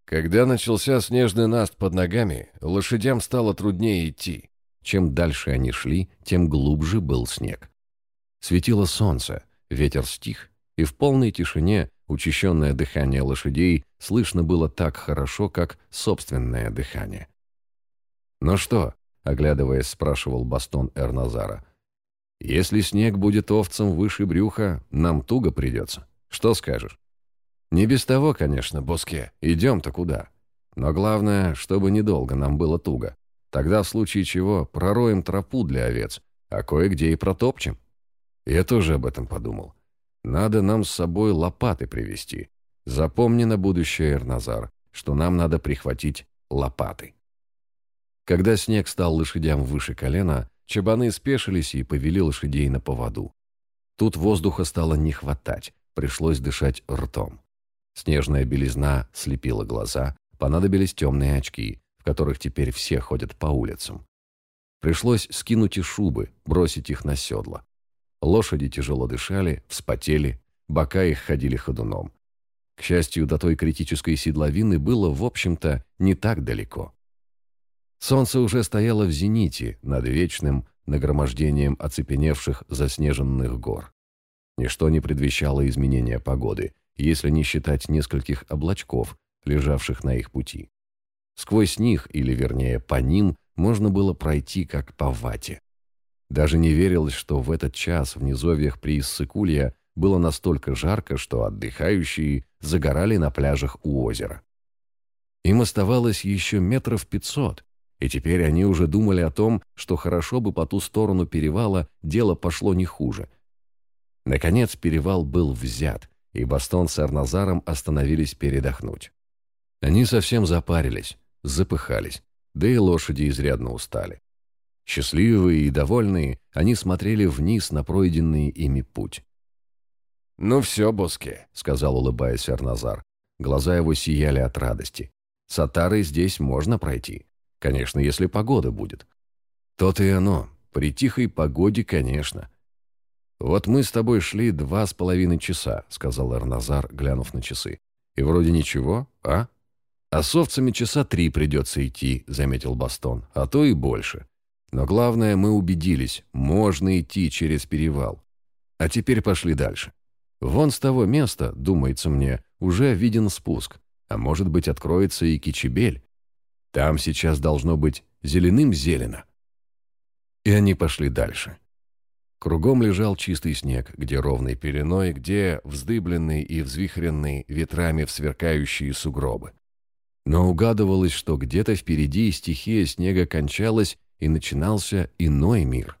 [SPEAKER 1] Когда начался снежный наст под ногами, лошадям стало труднее идти. Чем дальше они шли, тем глубже был снег. Светило солнце, ветер стих, и в полной тишине Учащенное дыхание лошадей слышно было так хорошо, как собственное дыхание. «Ну что?» — оглядываясь, спрашивал Бастон Эрназара. «Если снег будет овцам выше брюха, нам туго придется. Что скажешь?» «Не без того, конечно, Боске. Идем-то куда? Но главное, чтобы недолго нам было туго. Тогда, в случае чего, пророем тропу для овец, а кое-где и протопчем». Я тоже об этом подумал. Надо нам с собой лопаты привезти. Запомни на будущее, Эрназар, что нам надо прихватить лопаты. Когда снег стал лошадям выше колена, чабаны спешились и повели лошадей на поводу. Тут воздуха стало не хватать, пришлось дышать ртом. Снежная белизна слепила глаза, понадобились темные очки, в которых теперь все ходят по улицам. Пришлось скинуть и шубы, бросить их на седла. Лошади тяжело дышали, вспотели, бока их ходили ходуном. К счастью, до той критической седловины было, в общем-то, не так далеко. Солнце уже стояло в зените над вечным нагромождением оцепеневших заснеженных гор. Ничто не предвещало изменения погоды, если не считать нескольких облачков, лежавших на их пути. Сквозь них, или вернее по ним, можно было пройти как по вате. Даже не верилось, что в этот час в низовьях при Иссыкулья было настолько жарко, что отдыхающие загорали на пляжах у озера. Им оставалось еще метров пятьсот, и теперь они уже думали о том, что хорошо бы по ту сторону перевала дело пошло не хуже. Наконец перевал был взят, и Бастон с Арназаром остановились передохнуть. Они совсем запарились, запыхались, да и лошади изрядно устали. Счастливые и довольные, они смотрели вниз на пройденный ими путь. «Ну все, Боске», — сказал, улыбаясь Арназар. Глаза его сияли от радости. «С Атарой здесь можно пройти. Конечно, если погода будет». «То-то и оно. При тихой погоде, конечно». «Вот мы с тобой шли два с половиной часа», — сказал Эрназар, глянув на часы. «И вроде ничего, а?» «А с овцами часа три придется идти», — заметил Бастон, — «а то и больше. Но главное, мы убедились, можно идти через перевал. А теперь пошли дальше». Вон с того места, думается мне, уже виден спуск, а может быть откроется и Кичебель. Там сейчас должно быть зеленым зелено. И они пошли дальше. Кругом лежал чистый снег, где ровной пеленой, где вздыбленный и взвихренный ветрами в сверкающие сугробы. Но угадывалось, что где-то впереди стихия снега кончалась и начинался иной мир.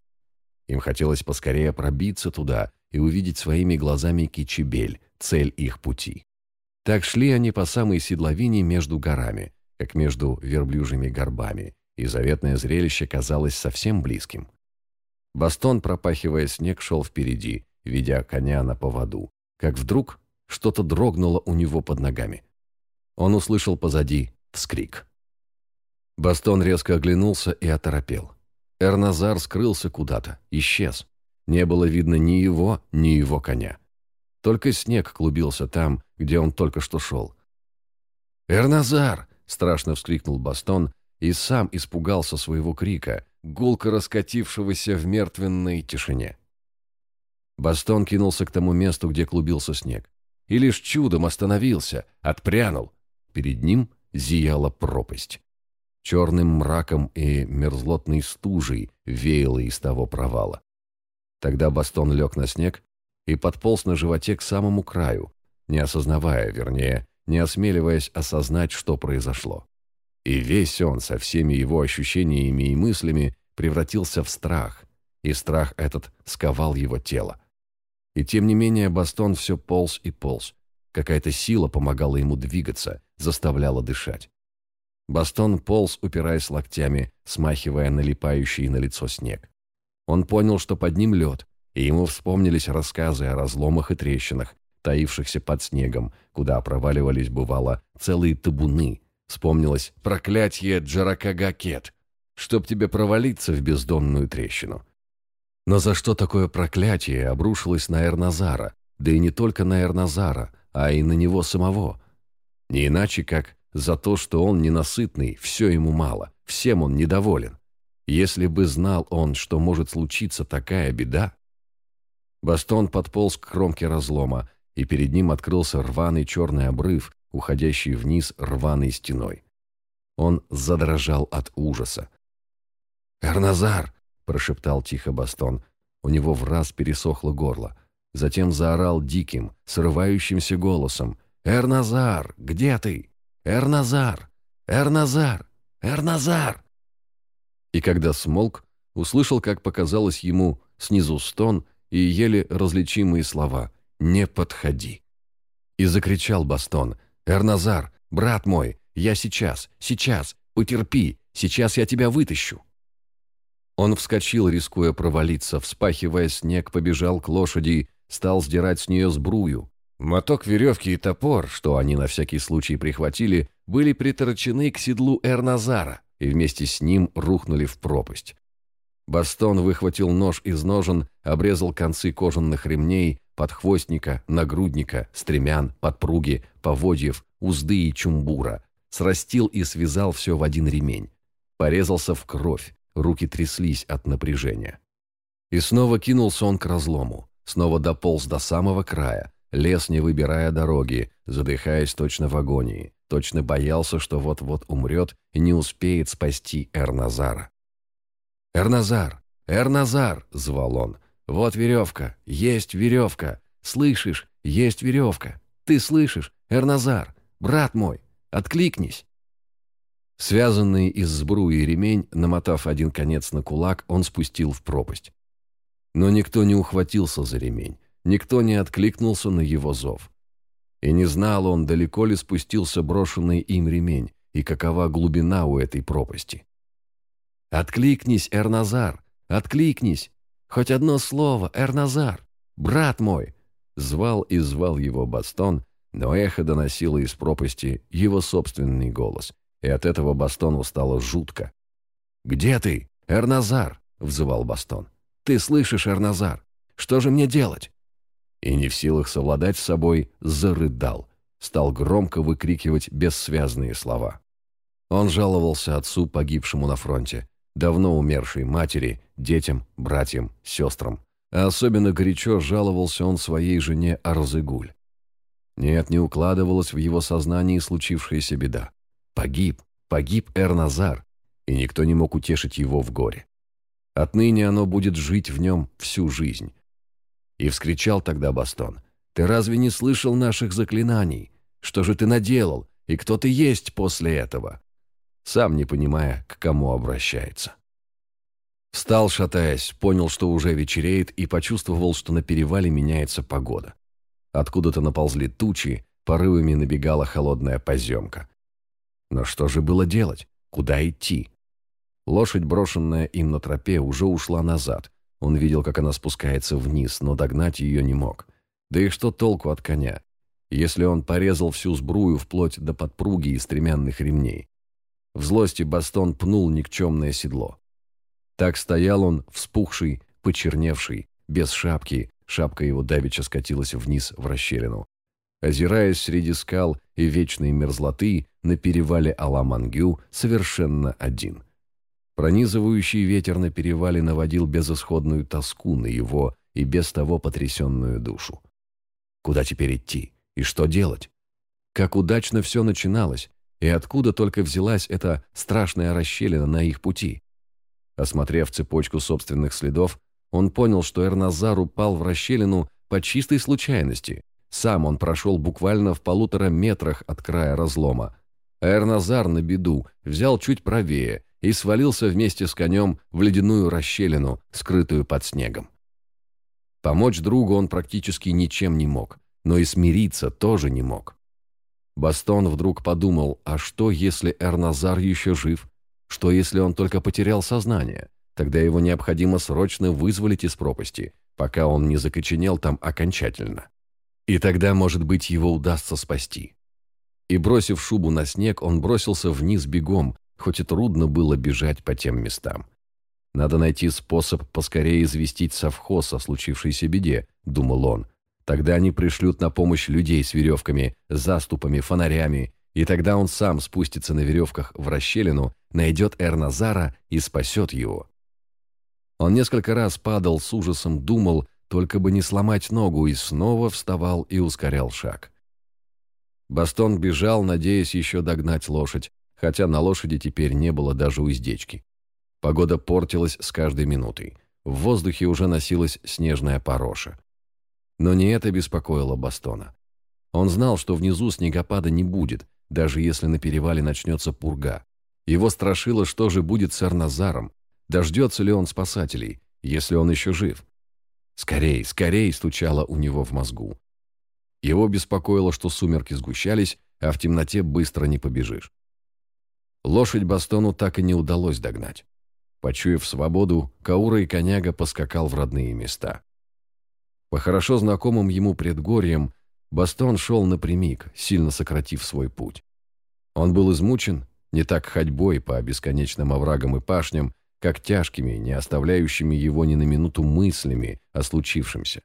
[SPEAKER 1] Им хотелось поскорее пробиться туда и увидеть своими глазами Кичебель, цель их пути. Так шли они по самой седловине между горами, как между верблюжьими горбами, и заветное зрелище казалось совсем близким. Бастон, пропахивая снег, шел впереди, ведя коня на поводу, как вдруг что-то дрогнуло у него под ногами. Он услышал позади вскрик. Бастон резко оглянулся и оторопел. Эрназар скрылся куда-то, исчез. Не было видно ни его, ни его коня. Только снег клубился там, где он только что шел. «Эрназар!» — страшно вскрикнул Бастон и сам испугался своего крика, гулко раскатившегося в мертвенной тишине. Бастон кинулся к тому месту, где клубился снег. И лишь чудом остановился, отпрянул. Перед ним зияла пропасть. Черным мраком и мерзлотной стужей веяло из того провала. Тогда Бастон лег на снег и подполз на животе к самому краю, не осознавая, вернее, не осмеливаясь осознать, что произошло. И весь он со всеми его ощущениями и мыслями превратился в страх, и страх этот сковал его тело. И тем не менее Бастон все полз и полз. Какая-то сила помогала ему двигаться, заставляла дышать. Бастон полз, упираясь локтями, смахивая налипающий на лицо снег. Он понял, что под ним лед, и ему вспомнились рассказы о разломах и трещинах, таившихся под снегом, куда проваливались, бывало, целые табуны. Вспомнилось проклятие Джаракагакет, чтоб тебе провалиться в бездонную трещину. Но за что такое проклятие обрушилось на Эрназара, да и не только на Эрназара, а и на него самого? Не иначе, как за то, что он ненасытный, все ему мало, всем он недоволен. Если бы знал он, что может случиться такая беда... Бастон подполз к кромке разлома, и перед ним открылся рваный черный обрыв, уходящий вниз рваной стеной. Он задрожал от ужаса. «Эрназар!» – прошептал тихо Бастон. У него в раз пересохло горло. Затем заорал диким, срывающимся голосом. «Эрназар! Где ты? Эрназар! Эрназар! Эрназар!» и когда смолк, услышал, как показалось ему, снизу стон и еле различимые слова «Не подходи». И закричал Бастон «Эрназар, брат мой, я сейчас, сейчас, потерпи, сейчас я тебя вытащу». Он вскочил, рискуя провалиться, вспахивая снег, побежал к лошади, стал сдирать с нее сбрую. Моток веревки и топор, что они на всякий случай прихватили, были приторочены к седлу Эрназара и вместе с ним рухнули в пропасть. Бастон выхватил нож из ножен, обрезал концы кожаных ремней, подхвостника, нагрудника, стремян, подпруги, поводьев, узды и чумбура, срастил и связал все в один ремень. Порезался в кровь, руки тряслись от напряжения. И снова кинулся он к разлому, снова дополз до самого края, лес не выбирая дороги, задыхаясь точно в агонии, точно боялся, что вот-вот умрет и не успеет спасти Эрназара. «Эрназар! Эрназар!» — звал он. «Вот веревка! Есть веревка! Слышишь? Есть веревка! Ты слышишь? Эрназар! Брат мой! Откликнись!» Связанный из сбруи ремень, намотав один конец на кулак, он спустил в пропасть. Но никто не ухватился за ремень, никто не откликнулся на его зов. И не знал он, далеко ли спустился брошенный им ремень, и какова глубина у этой пропасти. «Откликнись, Эрназар! Откликнись! Хоть одно слово, Эрназар! Брат мой!» Звал и звал его Бастон, но эхо доносило из пропасти его собственный голос – и от этого Бастону стало жутко. «Где ты, Эрназар?» — взывал Бастон. «Ты слышишь, Эрназар? Что же мне делать?» И не в силах совладать с собой, зарыдал, стал громко выкрикивать бессвязные слова. Он жаловался отцу, погибшему на фронте, давно умершей матери, детям, братьям, сестрам. А особенно горячо жаловался он своей жене Арзыгуль. Нет, не укладывалась в его сознании случившаяся беда. Погиб, погиб Эрназар, и никто не мог утешить его в горе. Отныне оно будет жить в нем всю жизнь. И вскричал тогда Бастон, «Ты разве не слышал наших заклинаний? Что же ты наделал, и кто ты есть после этого?» Сам не понимая, к кому обращается. Встал, шатаясь, понял, что уже вечереет, и почувствовал, что на перевале меняется погода. Откуда-то наползли тучи, порывами набегала холодная поземка. Но что же было делать? Куда идти? Лошадь, брошенная им на тропе, уже ушла назад. Он видел, как она спускается вниз, но догнать ее не мог. Да и что толку от коня, если он порезал всю сбрую вплоть до подпруги и стремянных ремней? В злости Бастон пнул никчемное седло. Так стоял он, вспухший, почерневший, без шапки, шапка его давеча скатилась вниз в расщелину. Озираясь среди скал и вечной мерзлоты, на перевале Аламангю совершенно один. Пронизывающий ветер на перевале наводил безысходную тоску на его и без того потрясенную душу. Куда теперь идти? И что делать? Как удачно все начиналось, и откуда только взялась эта страшная расщелина на их пути? Осмотрев цепочку собственных следов, он понял, что Эрназар упал в расщелину по чистой случайности. Сам он прошел буквально в полутора метрах от края разлома, Эрназар на беду взял чуть правее и свалился вместе с конем в ледяную расщелину, скрытую под снегом. Помочь другу он практически ничем не мог, но и смириться тоже не мог. Бастон вдруг подумал, а что, если Эрназар еще жив? Что, если он только потерял сознание? Тогда его необходимо срочно вызволить из пропасти, пока он не закоченел там окончательно. И тогда, может быть, его удастся спасти. И, бросив шубу на снег, он бросился вниз бегом, хоть и трудно было бежать по тем местам. «Надо найти способ поскорее известить совхоз о случившейся беде», — думал он. «Тогда они пришлют на помощь людей с веревками, заступами, фонарями, и тогда он сам спустится на веревках в расщелину, найдет Эрназара и спасет его». Он несколько раз падал с ужасом, думал, только бы не сломать ногу, и снова вставал и ускорял шаг. Бастон бежал, надеясь еще догнать лошадь, хотя на лошади теперь не было даже уздечки. Погода портилась с каждой минутой. В воздухе уже носилась снежная пороша. Но не это беспокоило Бастона. Он знал, что внизу снегопада не будет, даже если на перевале начнется пурга. Его страшило, что же будет с Арназаром, дождется ли он спасателей, если он еще жив. «Скорей, скорей!» стучало у него в мозгу. Его беспокоило, что сумерки сгущались, а в темноте быстро не побежишь. Лошадь Бастону так и не удалось догнать. Почуяв свободу, Каура и коняга поскакал в родные места. По хорошо знакомым ему предгорьям Бастон шел напрямик, сильно сократив свой путь. Он был измучен не так ходьбой по бесконечным оврагам и пашням, как тяжкими, не оставляющими его ни на минуту мыслями о случившемся.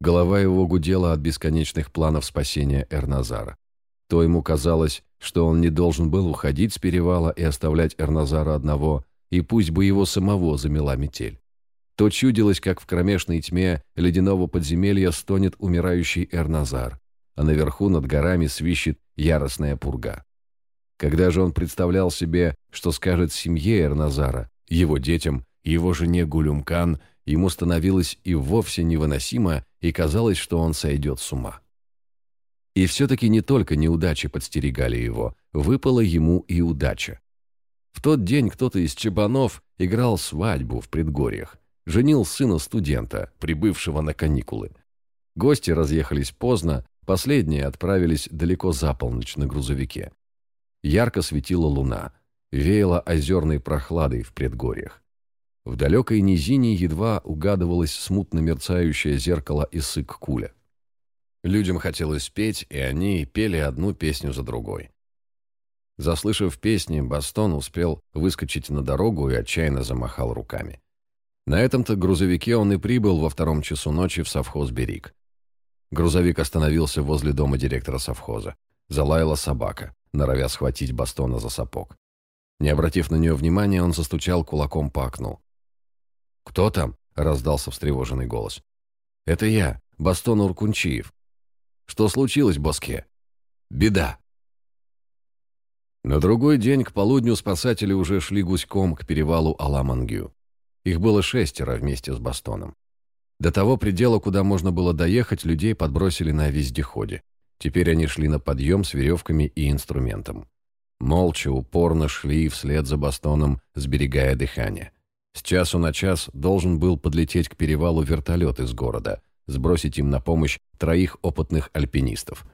[SPEAKER 1] Голова его гудела от бесконечных планов спасения Эрназара. То ему казалось, что он не должен был уходить с перевала и оставлять Эрназара одного, и пусть бы его самого замела метель. То чудилось, как в кромешной тьме ледяного подземелья стонет умирающий Эрназар, а наверху над горами свищет яростная пурга. Когда же он представлял себе, что скажет семье Эрназара, его детям, его жене Гулюмкан, ему становилось и вовсе невыносимо, и казалось, что он сойдет с ума. И все-таки не только неудачи подстерегали его, выпала ему и удача. В тот день кто-то из чебанов играл свадьбу в предгорьях, женил сына студента, прибывшего на каникулы. Гости разъехались поздно, последние отправились далеко за полночь на грузовике. Ярко светила луна, веяло озерной прохладой в предгорьях. В далекой низине едва угадывалось смутно мерцающее зеркало Иссык-Куля. Людям хотелось петь, и они пели одну песню за другой. Заслышав песни, Бастон успел выскочить на дорогу и отчаянно замахал руками. На этом-то грузовике он и прибыл во втором часу ночи в совхоз «Берег». Грузовик остановился возле дома директора совхоза. Залаяла собака, норовя схватить Бастона за сапог. Не обратив на нее внимания, он застучал кулаком по окну. «Кто там?» — раздался встревоженный голос. «Это я, Бастон Уркунчиев. Что случилось, Боске?» «Беда». На другой день к полудню спасатели уже шли гуськом к перевалу Аламангю. Их было шестеро вместе с Бастоном. До того предела, куда можно было доехать, людей подбросили на вездеходе. Теперь они шли на подъем с веревками и инструментом. Молча, упорно шли вслед за Бастоном, сберегая дыхание. С часу на час должен был подлететь к перевалу вертолет из города, сбросить им на помощь троих опытных альпинистов.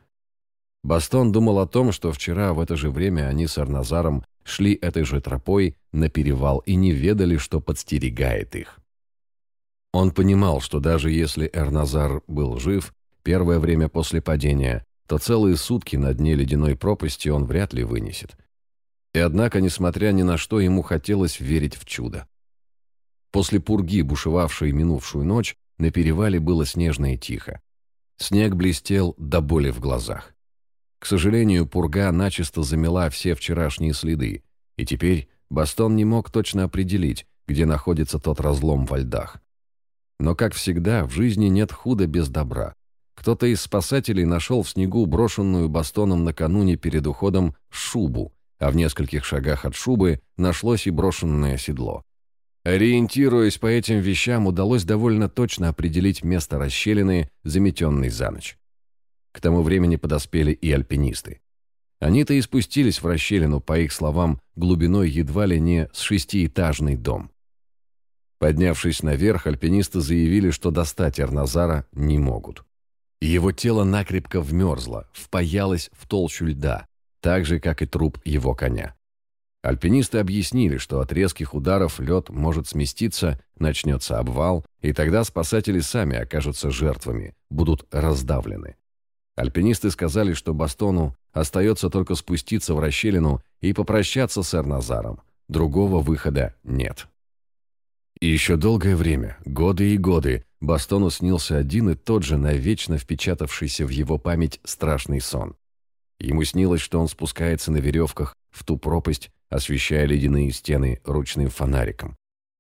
[SPEAKER 1] Бастон думал о том, что вчера в это же время они с Арназаром шли этой же тропой на перевал и не ведали, что подстерегает их. Он понимал, что даже если Эрназар был жив, первое время после падения, то целые сутки на дне ледяной пропасти он вряд ли вынесет. И однако, несмотря ни на что, ему хотелось верить в чудо. После пурги, бушевавшей минувшую ночь, на перевале было снежно и тихо. Снег блестел до боли в глазах. К сожалению, пурга начисто замела все вчерашние следы, и теперь Бастон не мог точно определить, где находится тот разлом во льдах. Но, как всегда, в жизни нет худа без добра. Кто-то из спасателей нашел в снегу брошенную Бастоном накануне перед уходом шубу, а в нескольких шагах от шубы нашлось и брошенное седло. Ориентируясь по этим вещам, удалось довольно точно определить место расщелины, заметенной за ночь. К тому времени подоспели и альпинисты. Они-то и спустились в расщелину, по их словам, глубиной едва ли не с шестиэтажный дом. Поднявшись наверх, альпинисты заявили, что достать Эрназара не могут. Его тело накрепко вмерзло, впаялось в толщу льда, так же, как и труп его коня. Альпинисты объяснили, что от резких ударов лед может сместиться, начнется обвал, и тогда спасатели сами окажутся жертвами, будут раздавлены. Альпинисты сказали, что Бастону остается только спуститься в расщелину и попрощаться с Эрназаром. Другого выхода нет. И еще долгое время, годы и годы, Бастону снился один и тот же навечно впечатавшийся в его память страшный сон. Ему снилось, что он спускается на веревках в ту пропасть, освещая ледяные стены ручным фонариком.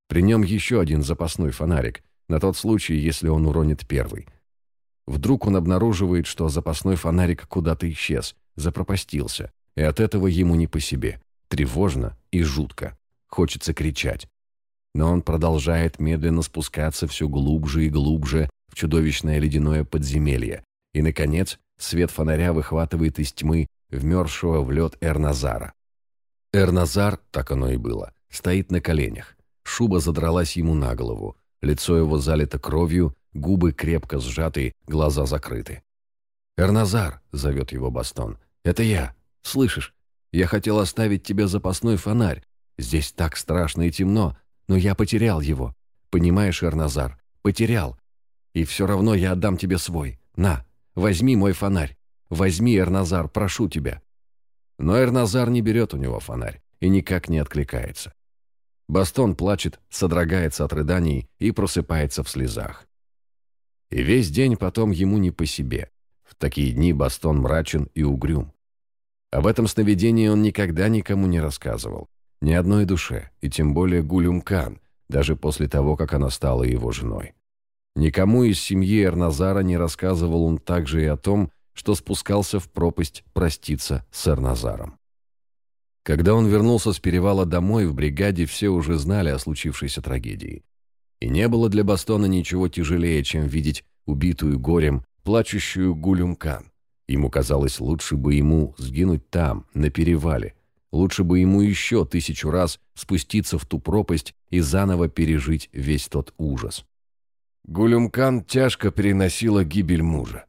[SPEAKER 1] При нем еще один запасной фонарик, на тот случай, если он уронит первый. Вдруг он обнаруживает, что запасной фонарик куда-то исчез, запропастился, и от этого ему не по себе. Тревожно и жутко. Хочется кричать. Но он продолжает медленно спускаться все глубже и глубже в чудовищное ледяное подземелье. И, наконец, свет фонаря выхватывает из тьмы вмерзшего в лед Эрназара. Эрназар, так оно и было, стоит на коленях. Шуба задралась ему на голову. Лицо его залито кровью, губы крепко сжаты, глаза закрыты. «Эрназар!» — зовет его Бастон. «Это я. Слышишь? Я хотел оставить тебе запасной фонарь. Здесь так страшно и темно, но я потерял его. Понимаешь, Эрназар? Потерял. И все равно я отдам тебе свой. На, возьми мой фонарь. Возьми, Эрназар, прошу тебя». Но Эрназар не берет у него фонарь и никак не откликается. Бастон плачет, содрогается от рыданий и просыпается в слезах. И весь день потом ему не по себе. В такие дни Бастон мрачен и угрюм. Об этом сновидении он никогда никому не рассказывал. Ни одной душе, и тем более Гулюмкан, даже после того, как она стала его женой. Никому из семьи Эрназара не рассказывал он также и о том, что спускался в пропасть проститься с Эрназаром. Когда он вернулся с перевала домой, в бригаде все уже знали о случившейся трагедии. И не было для Бастона ничего тяжелее, чем видеть убитую горем, плачущую Гулюмкан. Ему казалось, лучше бы ему сгинуть там, на перевале, Лучше бы ему еще тысячу раз спуститься в ту пропасть и заново пережить весь тот ужас. Гулюмкан тяжко переносила гибель мужа.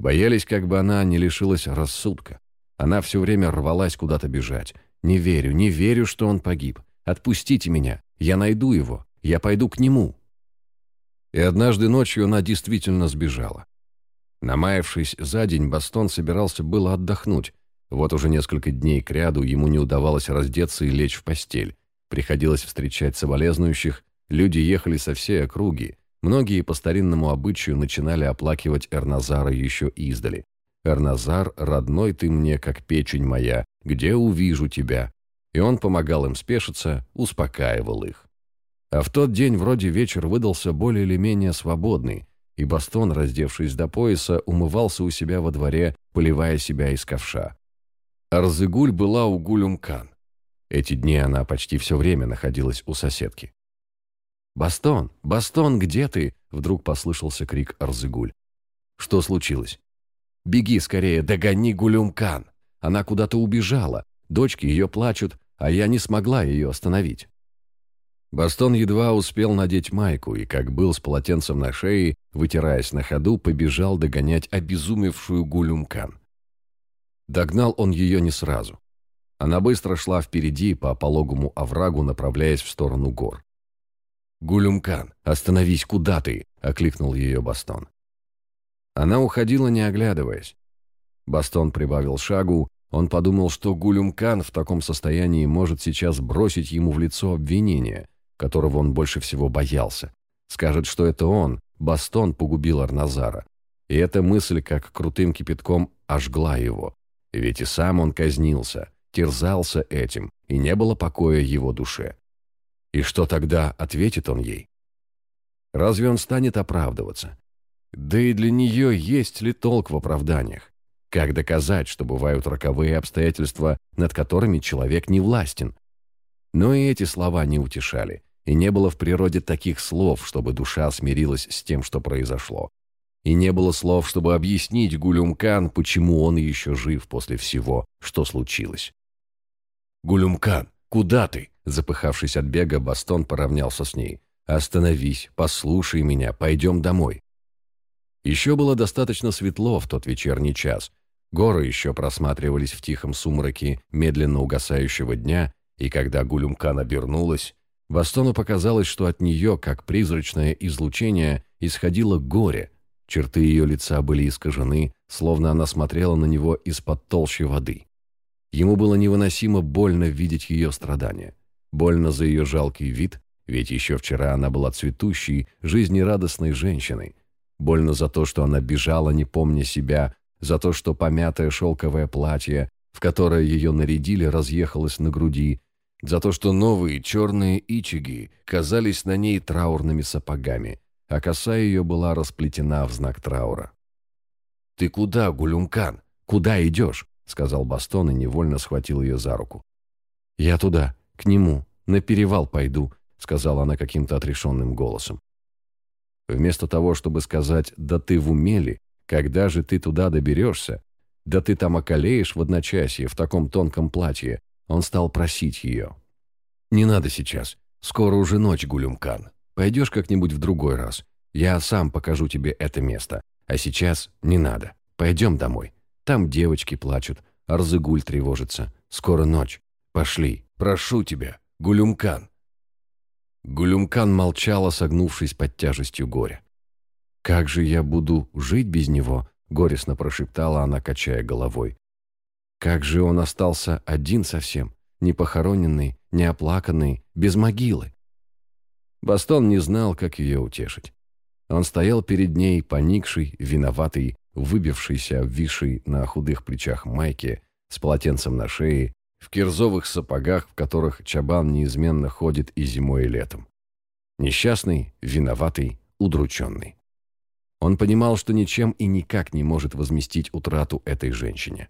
[SPEAKER 1] Боялись, как бы она не лишилась рассудка. Она все время рвалась куда-то бежать. «Не верю, не верю, что он погиб. Отпустите меня. Я найду его. Я пойду к нему». И однажды ночью она действительно сбежала. Намаявшись за день, Бастон собирался было отдохнуть, вот уже несколько дней кряду ему не удавалось раздеться и лечь в постель. Приходилось встречать соболезнующих, люди ехали со всей округи. Многие по старинному обычаю начинали оплакивать Эрназара еще издали. «Эрназар, родной ты мне, как печень моя, где увижу тебя?» И он помогал им спешиться, успокаивал их. А в тот день вроде вечер выдался более или менее свободный, и Бастон, раздевшись до пояса, умывался у себя во дворе, поливая себя из ковша. Арзыгуль была у Гулюмкан. Эти дни она почти все время находилась у соседки. «Бастон! Бастон, где ты?» — вдруг послышался крик Арзыгуль. «Что случилось?» «Беги скорее, догони Гулюмкан! Она куда-то убежала, дочки ее плачут, а я не смогла ее остановить». Бастон едва успел надеть майку и, как был с полотенцем на шее, вытираясь на ходу, побежал догонять обезумевшую Гулюмкан. Догнал он ее не сразу. Она быстро шла впереди по пологому оврагу, направляясь в сторону гор. «Гулюмкан, остановись, куда ты?» — окликнул ее Бастон. Она уходила, не оглядываясь. Бастон прибавил шагу, он подумал, что Гулюмкан в таком состоянии может сейчас бросить ему в лицо обвинение, которого он больше всего боялся. Скажет, что это он, Бастон, погубил Арназара. И эта мысль, как крутым кипятком, ожгла его. Ведь и сам он казнился, терзался этим, и не было покоя его душе. И что тогда ответит он ей? Разве он станет оправдываться? Да и для нее есть ли толк в оправданиях? Как доказать, что бывают роковые обстоятельства, над которыми человек не властен? Но и эти слова не утешали, и не было в природе таких слов, чтобы душа смирилась с тем, что произошло и не было слов, чтобы объяснить Гулюмкан, почему он еще жив после всего, что случилось. «Гулюмкан, куда ты?» Запыхавшись от бега, Бастон поравнялся с ней. «Остановись, послушай меня, пойдем домой». Еще было достаточно светло в тот вечерний час. Горы еще просматривались в тихом сумраке медленно угасающего дня, и когда Гулюмкан обернулась, Бастону показалось, что от нее, как призрачное излучение, исходило горе, Черты ее лица были искажены, словно она смотрела на него из-под толщи воды. Ему было невыносимо больно видеть ее страдания. Больно за ее жалкий вид, ведь еще вчера она была цветущей, жизнерадостной женщиной. Больно за то, что она бежала, не помня себя, за то, что помятое шелковое платье, в которое ее нарядили, разъехалось на груди, за то, что новые черные ичиги казались на ней траурными сапогами, а коса ее была расплетена в знак траура. «Ты куда, Гулюмкан? Куда идешь?» — сказал Бастон и невольно схватил ее за руку. «Я туда, к нему, на перевал пойду», — сказала она каким-то отрешенным голосом. Вместо того, чтобы сказать «да ты в умели», «когда же ты туда доберешься», «да ты там околеешь в одночасье в таком тонком платье», он стал просить ее. «Не надо сейчас, скоро уже ночь, Гулюмкан, Пойдешь как-нибудь в другой раз. Я сам покажу тебе это место. А сейчас не надо. Пойдем домой. Там девочки плачут, Арзыгуль тревожится. Скоро ночь. Пошли. Прошу тебя, Гулюмкан». Гулюмкан молчала, согнувшись под тяжестью горя. «Как же я буду жить без него?» — горестно прошептала она, качая головой. Как же он остался один совсем, не похороненный, не оплаканный, без могилы? Бастон не знал, как ее утешить. Он стоял перед ней, поникший, виноватый, выбившийся, обвисший на худых плечах майке, с полотенцем на шее, в кирзовых сапогах, в которых чабан неизменно ходит и зимой, и летом. Несчастный, виноватый, удрученный. Он понимал, что ничем и никак не может возместить утрату этой женщине.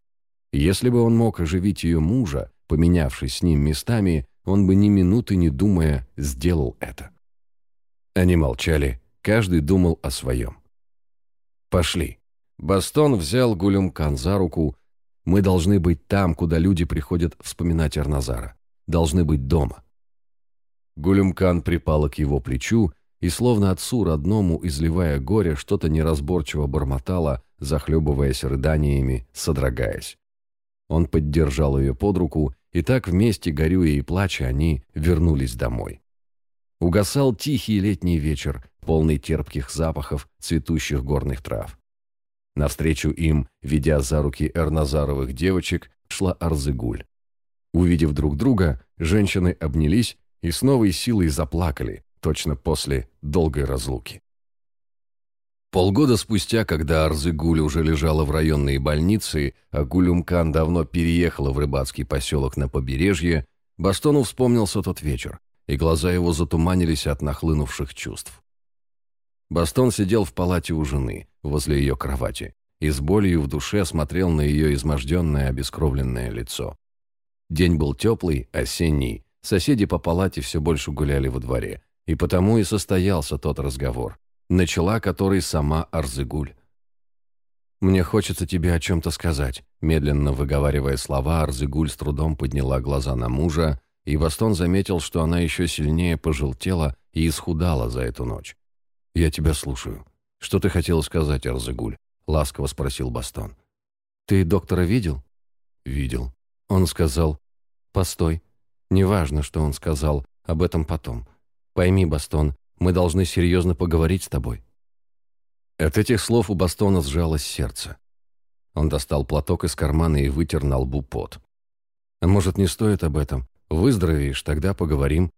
[SPEAKER 1] Если бы он мог оживить ее мужа, поменявшись с ним местами, он бы ни минуты не думая сделал это. Они молчали, каждый думал о своем. «Пошли». Бастон взял Гулюмкан за руку. «Мы должны быть там, куда люди приходят вспоминать Арназара. Должны быть дома». Гулюмкан припала к его плечу и, словно отцу родному, изливая горе, что-то неразборчиво бормотала, захлебываясь рыданиями, содрогаясь. Он поддержал ее под руку, и так вместе, горюя и плача, они вернулись домой. Угасал тихий летний вечер, полный терпких запахов цветущих горных трав. Навстречу им, ведя за руки Эрназаровых девочек, шла Арзыгуль. Увидев друг друга, женщины обнялись и с новой силой заплакали, точно после долгой разлуки. Полгода спустя, когда Арзыгуль уже лежала в районной больнице, а Гулюмкан давно переехала в рыбацкий поселок на побережье, Бастону вспомнился тот вечер, и глаза его затуманились от нахлынувших чувств. Бастон сидел в палате у жены, возле ее кровати, и с болью в душе смотрел на ее изможденное, обескровленное лицо. День был теплый, осенний, соседи по палате все больше гуляли во дворе, и потому и состоялся тот разговор, начала который сама Арзыгуль. «Мне хочется тебе о чем-то сказать», медленно выговаривая слова, Арзыгуль с трудом подняла глаза на мужа, и Бастон заметил, что она еще сильнее пожелтела и исхудала за эту ночь. «Я тебя слушаю. Что ты хотела сказать, Арзыгуль?» — ласково спросил Бастон. «Ты доктора видел?» «Видел». Он сказал, «Постой. Неважно, что он сказал, об этом потом. Пойми, Бастон, мы должны серьезно поговорить с тобой». От этих слов у Бастона сжалось сердце. Он достал платок из кармана и вытер на лбу пот. «А может, не стоит об этом? Выздоровеешь, тогда поговорим».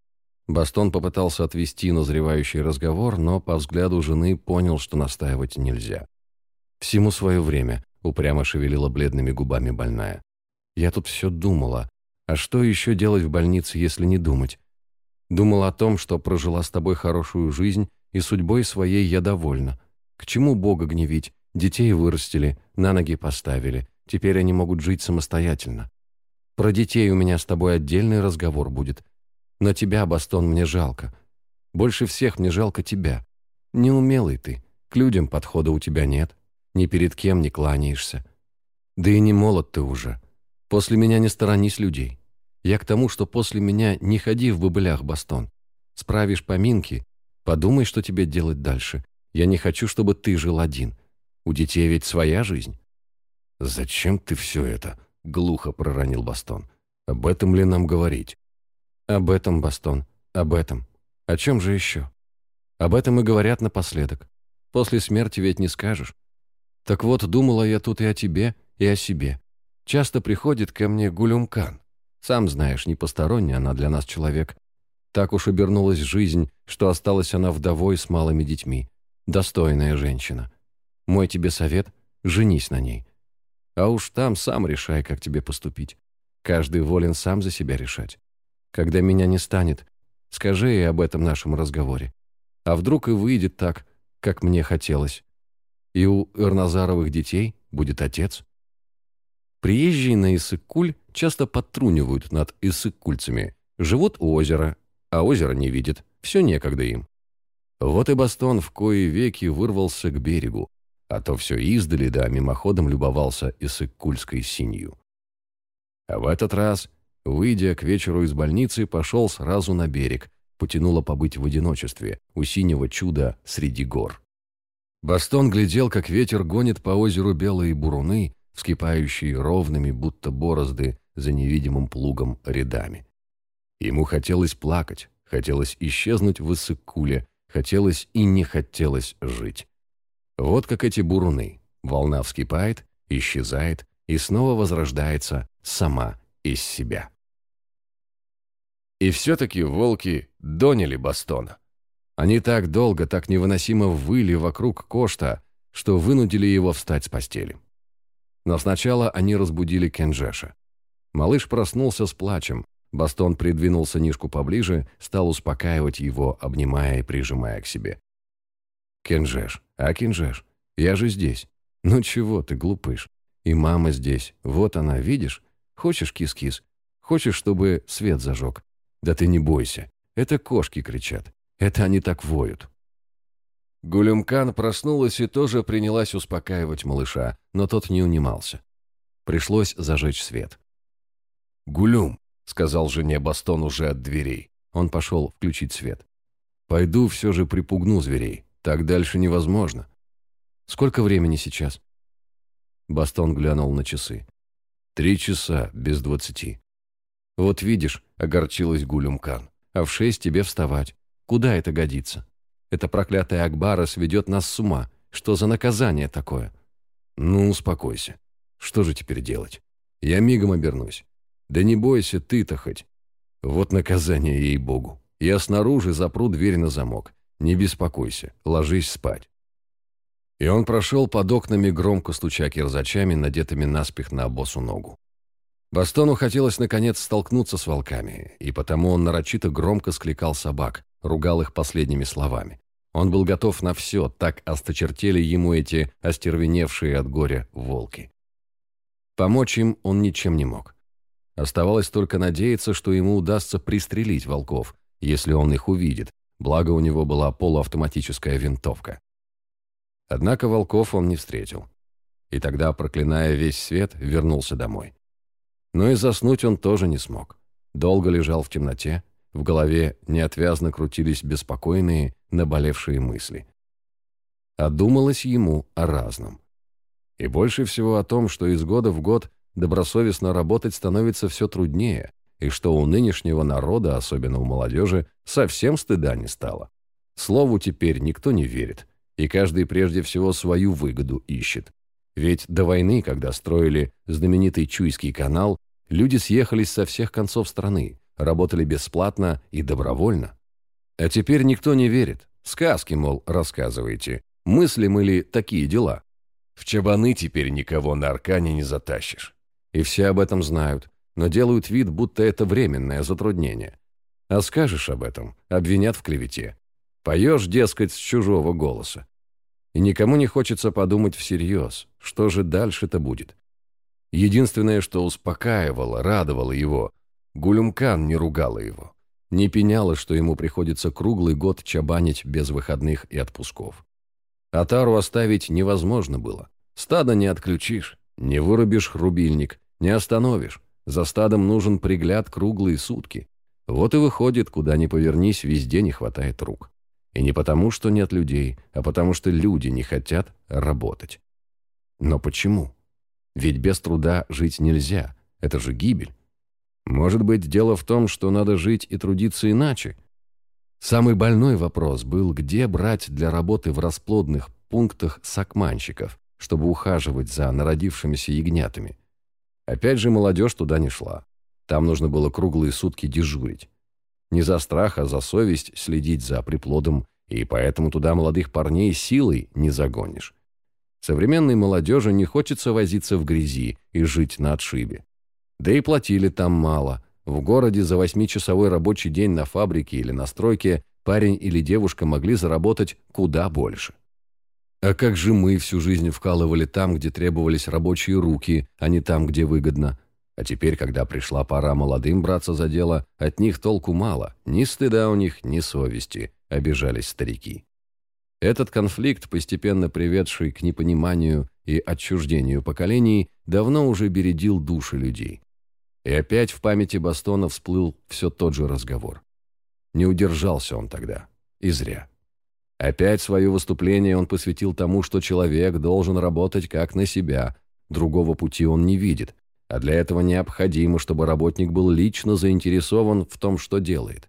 [SPEAKER 1] Бастон попытался отвести назревающий разговор, но по взгляду жены понял, что настаивать нельзя. «Всему свое время», — упрямо шевелила бледными губами больная. «Я тут все думала. А что еще делать в больнице, если не думать? Думал о том, что прожила с тобой хорошую жизнь, и судьбой своей я довольна. К чему Бога гневить? Детей вырастили, на ноги поставили. Теперь они могут жить самостоятельно. Про детей у меня с тобой отдельный разговор будет. Но тебя, Бастон, мне жалко. Больше всех мне жалко тебя. Неумелый ты, к людям подхода у тебя нет. Ни перед кем не кланяешься. Да и не молод ты уже. После меня не сторонись людей. Я к тому, что после меня не ходи в бобылях, Бастон. Справишь поминки, подумай, что тебе делать дальше. Я не хочу, чтобы ты жил один. У детей ведь своя жизнь». «Зачем ты все это?» — глухо проронил Бастон. «Об этом ли нам говорить?» «Об этом, Бастон, об этом. О чем же еще?» «Об этом и говорят напоследок. После смерти ведь не скажешь. Так вот, думала я тут и о тебе, и о себе. Часто приходит ко мне Гулюмкан. Сам знаешь, не посторонняя она для нас человек. Так уж обернулась жизнь, что осталась она вдовой с малыми детьми. Достойная женщина. Мой тебе совет — женись на ней. А уж там сам решай, как тебе поступить. Каждый волен сам за себя решать. Когда меня не станет, скажи ей об этом нашем разговоре. А вдруг и выйдет так, как мне хотелось. И у Эрназаровых детей будет отец. Приезжие на Иссык-Куль часто подтрунивают над иссык-кульцами. Живут у озера, а озеро не видят. Все некогда им. Вот и Бастон в кои веки вырвался к берегу, а то все издали да мимоходом любовался иссык-кульской синью. А в этот раз, выйдя к вечеру из больницы, пошел сразу на берег, потянуло побыть в одиночестве, у синего чуда среди гор. Бастон глядел, как ветер гонит по озеру белые буруны, вскипающие ровными, будто борозды, за невидимым плугом рядами. Ему хотелось плакать, хотелось исчезнуть в Иссык-Куле, хотелось и не хотелось жить. Вот как эти буруны. Волна вскипает, исчезает, и снова возрождается сама из себя. И все-таки волки доняли Бастона. Они так долго, так невыносимо выли вокруг Кошта, что вынудили его встать с постели. Но сначала они разбудили Кенджеша. Малыш проснулся с плачем. Бастон придвинул сынишку поближе, стал успокаивать его, обнимая и прижимая к себе. «Кенджеш, а Кенджеш, я же здесь. Ну чего ты, глупыш? И мама здесь. Вот она, видишь? Хочешь кис-кис? Хочешь, чтобы свет зажег? Да ты не бойся. Это кошки кричат. Это они так воют. Гулюмкан проснулась и тоже принялась успокаивать малыша, но тот не унимался. Пришлось зажечь свет. «Гулюм», — сказал жене Бастон уже от дверей. Он пошел включить свет. «Пойду все же припугну зверей. Так дальше невозможно». «Сколько времени сейчас?» Бастон глянул на часы. «Три часа без двадцати». «Вот видишь», — огорчилась Гулюмкан, «а в шесть тебе вставать. Куда это годится? Эта проклятая Акбара сведет нас с ума. Что за наказание такое?» «Ну, успокойся. Что же теперь делать? Я мигом обернусь. Да не бойся ты-то хоть. Вот наказание ей-богу. Я снаружи запру дверь на замок. Не беспокойся, ложись спать. И он прошел под окнами, громко стуча кирзачами, надетыми наспех на босу ногу. Бастону хотелось, наконец, столкнуться с волками, и потому он нарочито громко скликал собак, ругал их последними словами. Он был готов на все, так осточертели ему эти остервеневшие от горя волки. Помочь им он ничем не мог. Оставалось только надеяться, что ему удастся пристрелить волков, если он их увидит, благо у него была полуавтоматическая винтовка. Однако волков он не встретил. И тогда, проклиная весь свет, вернулся домой. Но и заснуть он тоже не смог. Долго лежал в темноте, в голове неотвязно крутились беспокойные, наболевшие мысли. А думалось ему о разном. И больше всего о том, что из года в год добросовестно работать становится все труднее, и что у нынешнего народа, особенно у молодежи, совсем стыда не стало. Слову теперь никто не верит, и каждый прежде всего свою выгоду ищет. Ведь до войны, когда строили знаменитый Чуйский канал, люди съехались со всех концов страны, работали бесплатно и добровольно. А теперь никто не верит. Сказки, мол, рассказываете. Мыслим или такие дела. В чабаны теперь никого на Аркане не затащишь. И все об этом знают, но делают вид, будто это временное затруднение. А скажешь об этом, обвинят в клевете. Поешь, дескать, с чужого голоса. И никому не хочется подумать всерьез, что же дальше-то будет. Единственное, что успокаивало, радовало его, Гулюмкан не ругала его. Не пеняла, что ему приходится круглый год чабанить без выходных и отпусков. Атару оставить невозможно было. Стадо не отключишь, не вырубишь рубильник, не остановишь. За стадом нужен пригляд круглые сутки. Вот и выходит, куда ни повернись, везде не хватает рук. И не потому, что нет людей, а потому, что люди не хотят работать. Но почему? Ведь без труда жить нельзя. Это же гибель. Может быть, дело в том, что надо жить и трудиться иначе? Самый больной вопрос был, где брать для работы в расплодных пунктах сакманщиков, чтобы ухаживать за народившимися ягнятами. Опять же, молодежь туда не шла. Там нужно было круглые сутки дежурить. Не за страх, а за совесть следить за приплодом, и поэтому туда молодых парней силой не загонишь. Современной молодежи не хочется возиться в грязи и жить на отшибе. Да и платили там мало. В городе за восьмичасовой рабочий день на фабрике или на стройке парень или девушка могли заработать куда больше. А как же мы всю жизнь вкалывали там, где требовались рабочие руки, а не там, где выгодно? А теперь, когда пришла пора молодым браться за дело, от них толку мало, ни стыда у них, ни совести, обижались старики. Этот конфликт, постепенно приведший к непониманию и отчуждению поколений, давно уже бередил души людей. И опять в памяти Бастона всплыл все тот же разговор. Не удержался он тогда. И зря. Опять свое выступление он посвятил тому, что человек должен работать как на себя. Другого пути он не видит, а для этого необходимо, чтобы работник был лично заинтересован в том, что делает.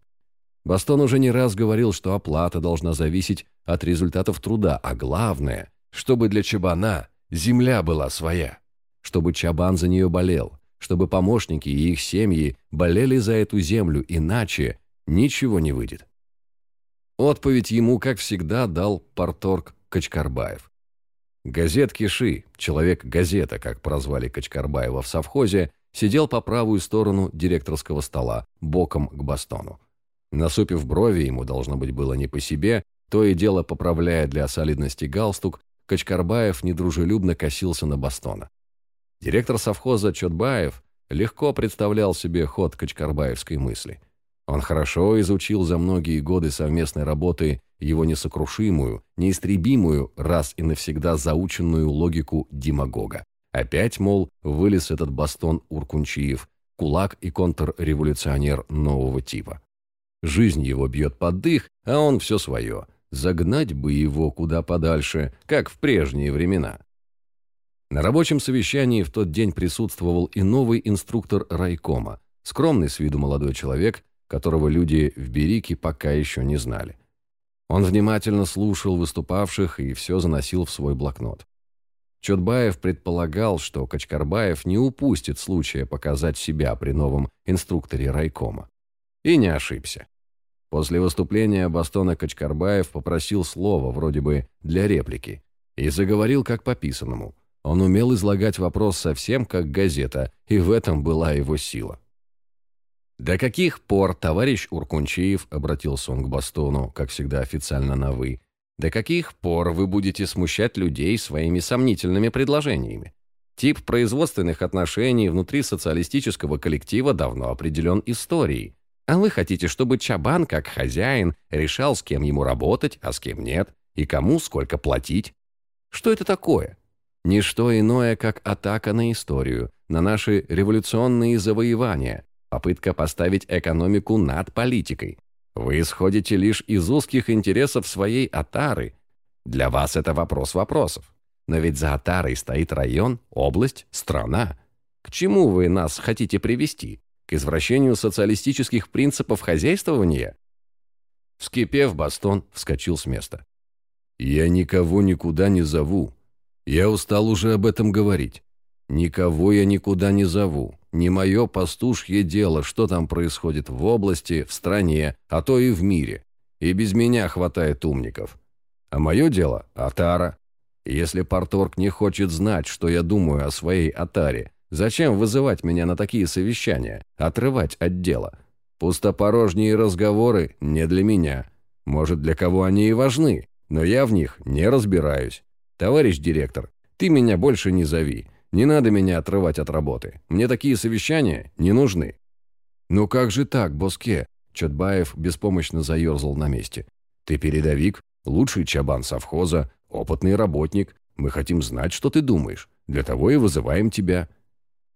[SPEAKER 1] Бастон уже не раз говорил, что оплата должна зависеть от результатов труда, а главное, чтобы для чабана земля была своя, чтобы Чабан за нее болел, чтобы помощники и их семьи болели за эту землю, иначе ничего не выйдет. Отповедь ему, как всегда, дал порторг Качкарбаев. Газет Киши, человек-газета, как прозвали Качкарбаева в совхозе, сидел по правую сторону директорского стола, боком к Бастону. Насупив брови, ему должно быть было не по себе, то и дело поправляя для солидности галстук, Качкарбаев недружелюбно косился на Бастона. Директор совхоза Чотбаев легко представлял себе ход Качкарбаевской мысли. Он хорошо изучил за многие годы совместной работы его несокрушимую, неистребимую, раз и навсегда заученную логику демагога. Опять, мол, вылез этот бастон Уркунчиев, кулак и контрреволюционер нового типа. Жизнь его бьет под дых, а он все свое. Загнать бы его куда подальше, как в прежние времена. На рабочем совещании в тот день присутствовал и новый инструктор райкома, скромный с виду молодой человек, которого люди в Берике пока еще не знали. Он внимательно слушал выступавших и все заносил в свой блокнот. Чотбаев предполагал, что Качкарбаев не упустит случая показать себя при новом инструкторе райкома. И не ошибся. После выступления Бастона Качкарбаев попросил слова, вроде бы для реплики, и заговорил как по писанному. Он умел излагать вопрос совсем как газета, и в этом была его сила. «До каких пор, товарищ Уркунчиев, — обратился он к Бастону, как всегда официально на «вы», — до каких пор вы будете смущать людей своими сомнительными предложениями? Тип производственных отношений внутри социалистического коллектива давно определен историей. А вы хотите, чтобы Чабан, как хозяин, решал, с кем ему работать, а с кем нет, и кому сколько платить? Что это такое? Ничто иное, как атака на историю, на наши революционные завоевания, попытка поставить экономику над политикой. Вы исходите лишь из узких интересов своей отары. Для вас это вопрос вопросов. Но ведь за отарой стоит район, область, страна. К чему вы нас хотите привести? К извращению социалистических принципов хозяйствования? Вскипев, Бастон вскочил с места. «Я никого никуда не зову. Я устал уже об этом говорить. Никого я никуда не зову. Не мое пастушье дело, что там происходит в области, в стране, а то и в мире. И без меня хватает умников. А мое дело – Атара. Если Парторг не хочет знать, что я думаю о своей Атаре, зачем вызывать меня на такие совещания, отрывать от дела? Пустопорожние разговоры не для меня. Может, для кого они и важны, но я в них не разбираюсь. Товарищ директор, ты меня больше не зови. Не надо меня отрывать от работы. Мне такие совещания не нужны». «Ну как же так, Боске?» Чотбаев беспомощно заерзал на месте. «Ты передовик, лучший чабан совхоза, опытный работник. Мы хотим знать, что ты думаешь. Для того и вызываем тебя».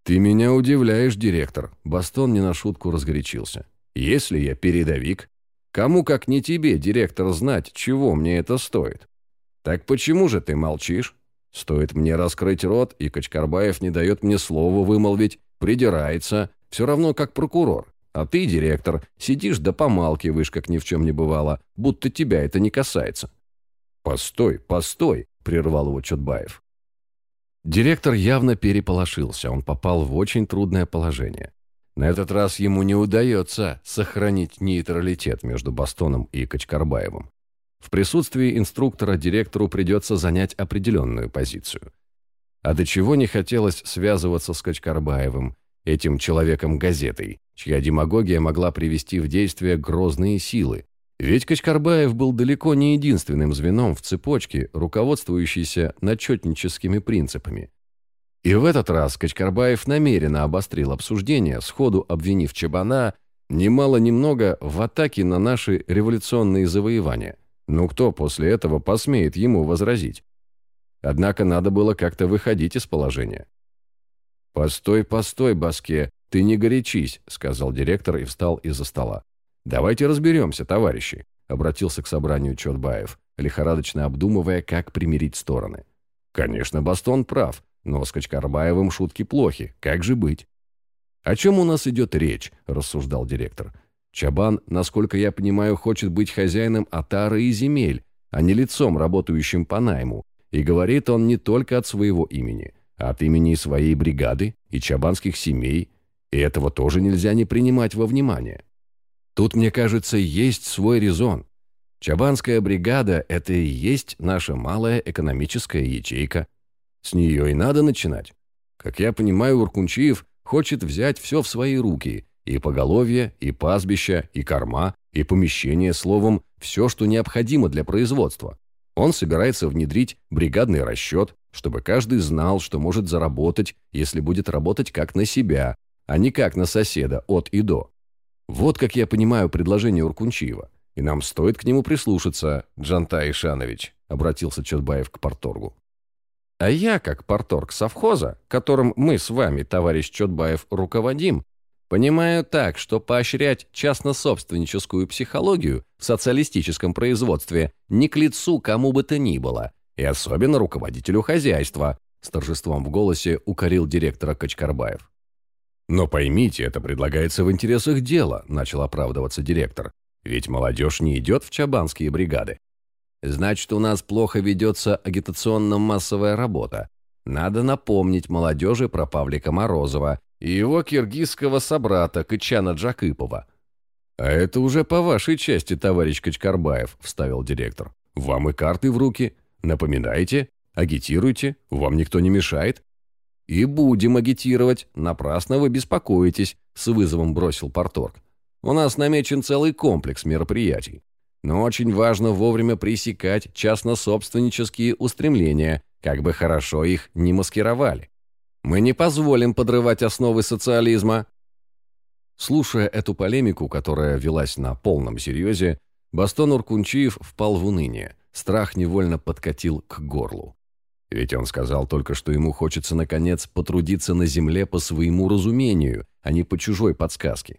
[SPEAKER 1] «Ты меня удивляешь, директор», — Бастон не на шутку разгорячился. «Если я передовик, кому как не тебе, директор, знать, чего мне это стоит? Так почему же ты молчишь? Стоит мне раскрыть рот, и Качкарбаев не дает мне слова вымолвить, придирается, все равно как прокурор. А ты, директор, сидишь да помалкиваешь, как ни в чем не бывало, будто тебя это не касается. «Постой, постой!» – прервал его Чотбаев. Директор явно переполошился, он попал в очень трудное положение. На этот раз ему не удается сохранить нейтралитет между Бастоном и Качкарбаевым. В присутствии инструктора директору придется занять определенную позицию. А до чего не хотелось связываться с Качкарбаевым, этим человеком-газетой, чья демагогия могла привести в действие грозные силы. Ведь Качкарбаев был далеко не единственным звеном в цепочке, руководствующейся начетническими принципами. И в этот раз Качкарбаев намеренно обострил обсуждение, сходу обвинив Чабана немало-немного в атаке на наши революционные завоевания – ну кто после этого посмеет ему возразить? Однако надо было как-то выходить из положения. «Постой, постой, Баске, ты не горячись», — сказал директор и встал из-за стола. «Давайте разберемся, товарищи», — обратился к собранию Чотбаев, лихорадочно обдумывая, как примирить стороны. «Конечно, Бастон прав, но с Качкарбаевым шутки плохи, как же быть?» «О чем у нас идет речь?» – рассуждал директор. Чабан, насколько я понимаю, хочет быть хозяином отары и земель, а не лицом, работающим по найму. И говорит он не только от своего имени. от имени своей бригады и чабанских семей, и этого тоже нельзя не принимать во внимание. Тут, мне кажется, есть свой резон. Чабанская бригада – это и есть наша малая экономическая ячейка. С нее и надо начинать. Как я понимаю, Уркунчиев хочет взять все в свои руки – и поголовье, и пастбища, и корма, и помещение, словом, все, что необходимо для производства. Он собирается внедрить бригадный расчет, чтобы каждый знал, что может заработать, если будет работать как на себя, а не как на соседа от и до. Вот как я понимаю предложение Уркунчиева. И нам стоит к нему прислушаться, Джантай Ишанович, обратился Чотбаев к порторгу. А я, как порторг совхоза, которым мы с вами, товарищ Чотбаев, руководим, понимаю так, что поощрять частно-собственническую психологию в социалистическом производстве не к лицу кому бы то ни было, и особенно руководителю хозяйства, с торжеством в голосе укорил директора Качкарбаев. «Но поймите, это предлагается в интересах дела», – начал оправдываться директор. «Ведь молодежь не идет в чабанские бригады. Значит, у нас плохо ведется агитационно-массовая работа. Надо напомнить молодежи про Павлика Морозова и его киргизского собрата Кычана Джакыпова». «А это уже по вашей части, товарищ Качкарбаев», – вставил директор. «Вам и карты в руки. Напоминайте, агитируйте, вам никто не мешает. «И будем агитировать. Напрасно вы беспокоитесь», — с вызовом бросил Порторг. «У нас намечен целый комплекс мероприятий. Но очень важно вовремя пресекать частно-собственнические устремления, как бы хорошо их не маскировали. Мы не позволим подрывать основы социализма». Слушая эту полемику, которая велась на полном серьезе, Бастон Уркунчиев впал в уныние. Страх невольно подкатил к горлу. Ведь он сказал только, что ему хочется, наконец, потрудиться на земле по своему разумению, а не по чужой подсказке.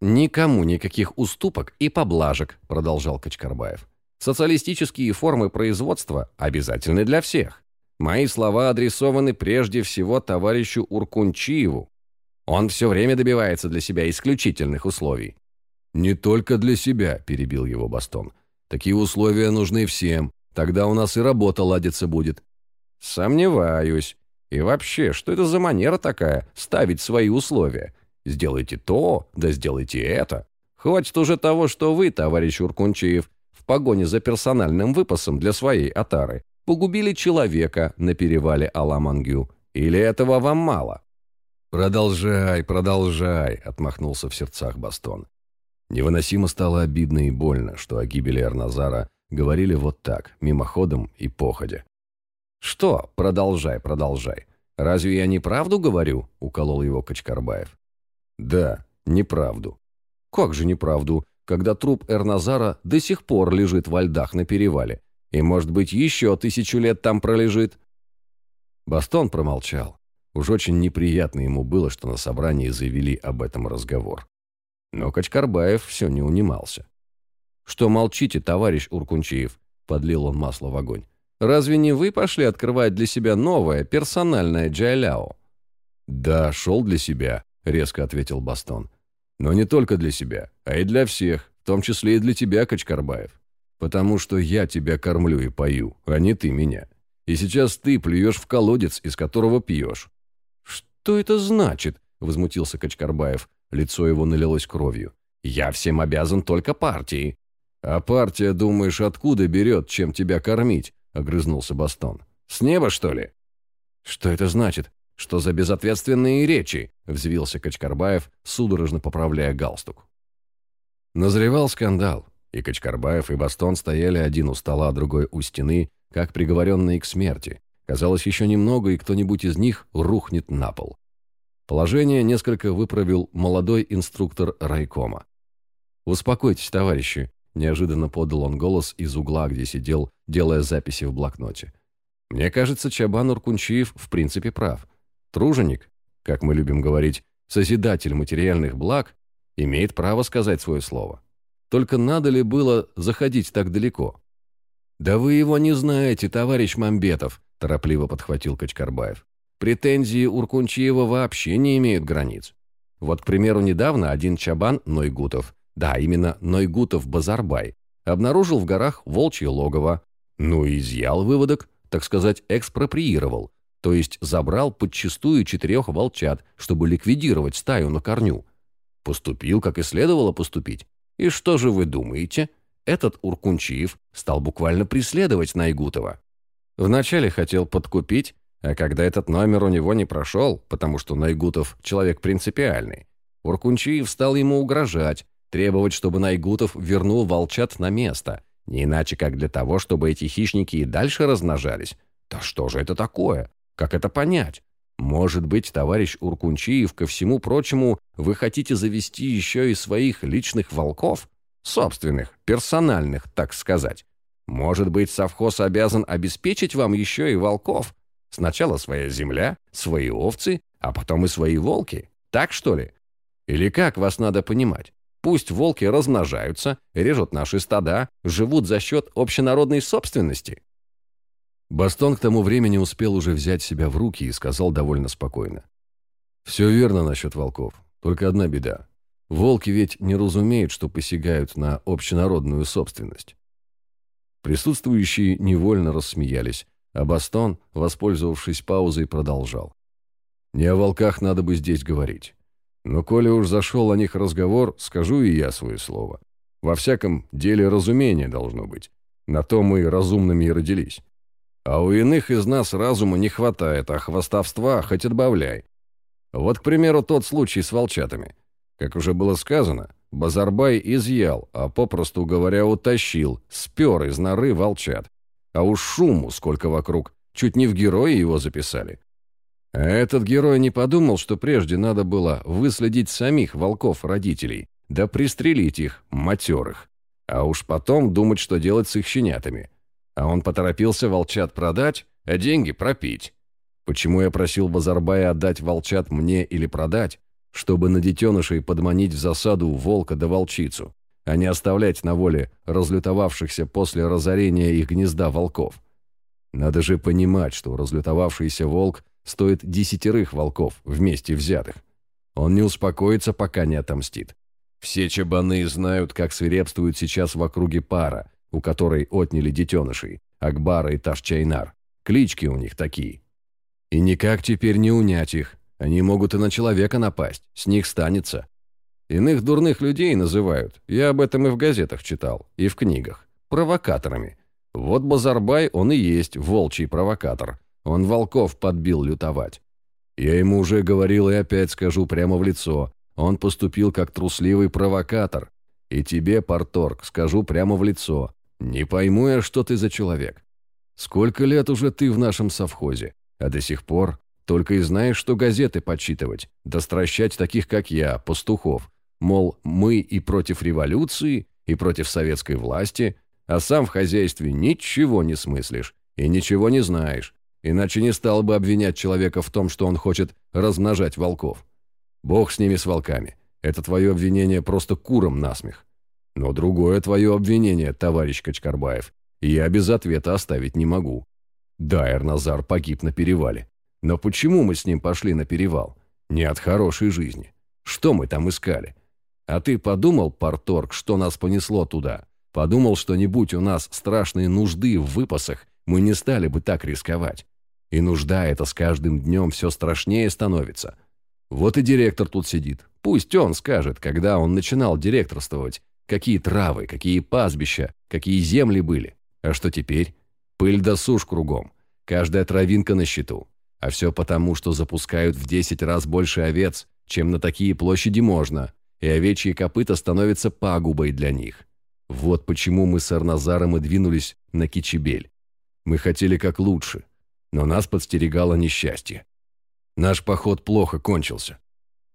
[SPEAKER 1] «Никому никаких уступок и поблажек», — продолжал Качкарбаев. «Социалистические формы производства обязательны для всех. Мои слова адресованы прежде всего товарищу Уркунчиеву. Он все время добивается для себя исключительных условий». «Не только для себя», — перебил его Бастон. «Такие условия нужны всем, Тогда у нас и работа ладиться будет». «Сомневаюсь. И вообще, что это за манера такая – ставить свои условия? Сделайте то, да сделайте это. Хватит уже того, что вы, товарищ Уркунчиев, погоне за персональным выпасом для своей отары погубили человека на перевале Аламангю. Или этого вам мало?» «Продолжай, продолжай», — отмахнулся в сердцах Бастон. Невыносимо стало обидно и больно, что о гибели Арназара говорили вот так, мимоходом и походя.
[SPEAKER 2] «Что? Продолжай, продолжай. Разве я неправду говорю?» — уколол его Качкарбаев.
[SPEAKER 1] «Да, неправду».
[SPEAKER 2] «Как же неправду, когда труп Эрназара до сих пор лежит во льдах на перевале, и, может быть, еще тысячу лет там пролежит?»
[SPEAKER 1] Бастон промолчал. Уж очень неприятно ему было, что на собрании завели об этом разговор. Но Качкарбаев все не унимался.
[SPEAKER 2] «Что молчите, товарищ Уркунчиев?» – подлил он масло в огонь. «Разве не вы пошли открывать для себя новое, персональное Джайляо?»
[SPEAKER 1] «Да, шел для себя», – резко ответил Бастон. «Но не только для себя, а и для всех, в том числе и для тебя, Качкарбаев. Потому что я тебя кормлю и пою, а не ты меня. И сейчас ты плюешь в колодец, из которого пьешь».
[SPEAKER 2] «Что это значит?» – возмутился Качкарбаев. Лицо его налилось кровью. «Я всем обязан только партии.
[SPEAKER 1] «А партия, думаешь, откуда берет, чем тебя кормить?» — огрызнулся Бастон. «С неба, что ли?»
[SPEAKER 2] «Что это значит? Что за безответственные речи?» — взвился Качкарбаев, судорожно поправляя галстук.
[SPEAKER 1] Назревал скандал, и Качкарбаев и Бастон стояли один у стола, другой у стены, как приговоренные к смерти. Казалось, еще немного, и кто-нибудь из них рухнет на пол. Положение несколько выправил молодой инструктор райкома. «Успокойтесь, товарищи», Неожиданно подал он голос из угла, где сидел, делая записи в блокноте. Мне кажется, Чабан Уркунчиев в принципе прав. Труженик, как мы любим говорить, созидатель материальных благ, имеет право сказать свое слово. Только надо ли было заходить так далеко? «Да вы его не знаете, товарищ Мамбетов», – торопливо подхватил Качкарбаев. «Претензии Уркунчиева вообще не имеют границ. Вот, к примеру, недавно один чабан, Нойгутов, да, именно Нойгутов-Базарбай, обнаружил в горах волчье логово, ну и изъял выводок, так сказать, экспроприировал, то есть забрал подчистую четырех волчат, чтобы ликвидировать стаю на корню. Поступил, как и следовало поступить. И что же вы думаете? Этот Уркунчиев стал буквально преследовать Найгутова. Вначале хотел подкупить, а когда этот номер у него не прошел, потому что Найгутов человек принципиальный, Уркунчиев стал ему угрожать, требовать, чтобы Найгутов вернул волчат на место, не иначе как для того, чтобы эти хищники и дальше размножались. Да что же это такое? Как это понять? Может быть, товарищ Уркунчиев, ко всему прочему, вы хотите завести еще и своих личных волков? Собственных, персональных, так сказать. Может быть, совхоз обязан обеспечить вам еще и волков? Сначала своя земля, свои овцы, а потом и свои волки. Так что ли? Или как вас надо понимать? Пусть волки размножаются, режут наши стада, живут за счет общенародной собственности.
[SPEAKER 2] Бастон к тому времени успел уже взять себя в руки и сказал довольно спокойно. «Все верно насчет волков. Только одна беда. Волки ведь не разумеют, что посягают на общенародную собственность». Присутствующие невольно рассмеялись, а Бастон, воспользовавшись паузой, продолжал. «Не о волках надо бы здесь говорить. Но коли уж зашел о них разговор, скажу и я свое слово. Во всяком деле разумение должно быть. На то мы разумными и родились. А у иных из нас разума не хватает, а хвостовства хоть отбавляй. Вот, к примеру, тот случай с волчатами. Как уже было сказано, Базарбай изъял, а попросту говоря, утащил, спер из норы волчат. А уж шуму сколько вокруг, чуть не в герои его записали. А этот герой не подумал, что прежде надо было выследить самих волков-родителей, да пристрелить их, матерых. А уж потом думать, что делать с их щенятами. А он поторопился волчат продать, а деньги пропить. Почему я просил Базарбая отдать волчат мне или продать? Чтобы на детенышей подманить в засаду волка да волчицу, а не оставлять на воле разлютовавшихся после разорения их гнезда волков. Надо же понимать, что разлютовавшийся волк стоит десятерых волков вместе взятых. Он не успокоится, пока не отомстит. Все чабаны знают, как свирепствует сейчас в округе пара, у которой отняли детенышей, Акбара и Ташчайнар. Клички у них такие. И никак теперь не унять их. Они могут и на человека напасть, с них станется. Иных дурных людей называют, я об этом и в газетах читал, и в книгах, провокаторами. Вот Базарбай, он и есть волчий провокатор. Он волков подбил лютовать. Я ему уже говорил и опять скажу прямо в лицо. Он поступил как трусливый провокатор. И тебе, Порторг, скажу прямо в лицо. Не пойму я, что ты за человек. Сколько лет уже ты в нашем совхозе, а до сих пор только и знаешь, что газеты подсчитывать, да стращать таких, как я, пастухов. Мол, мы и против революции, и против советской власти, а сам в хозяйстве ничего не смыслишь и ничего не знаешь, иначе не стал бы обвинять человека в том, что он хочет размножать волков. Бог с ними, с волками. Это твое обвинение просто куром насмех. Но другое твое обвинение, товарищ Качкарбаев, я без ответа оставить не могу. Да, Эрназар погиб на перевале. Но почему мы с ним пошли на перевал? Не от хорошей жизни. Что мы там искали? А ты подумал, Парторг, что нас понесло туда? Подумал, что не будь у нас страшной нужды в выпасах, мы не стали бы так рисковать. И нужда эта с каждым днем все страшнее становится. Вот и директор тут сидит. Пусть он скажет, когда он начинал директорствовать, какие травы, какие пастбища, какие земли были. А что теперь? Пыль да сушь кругом. Каждая травинка на счету. А все потому, что запускают в 10 раз больше овец, чем на такие площади можно, и овечьи копыта становятся пагубой для них. Вот почему мы с Арназаром и двинулись на Кичебель. Мы хотели как лучше, но нас подстерегало несчастье. Наш поход плохо кончился.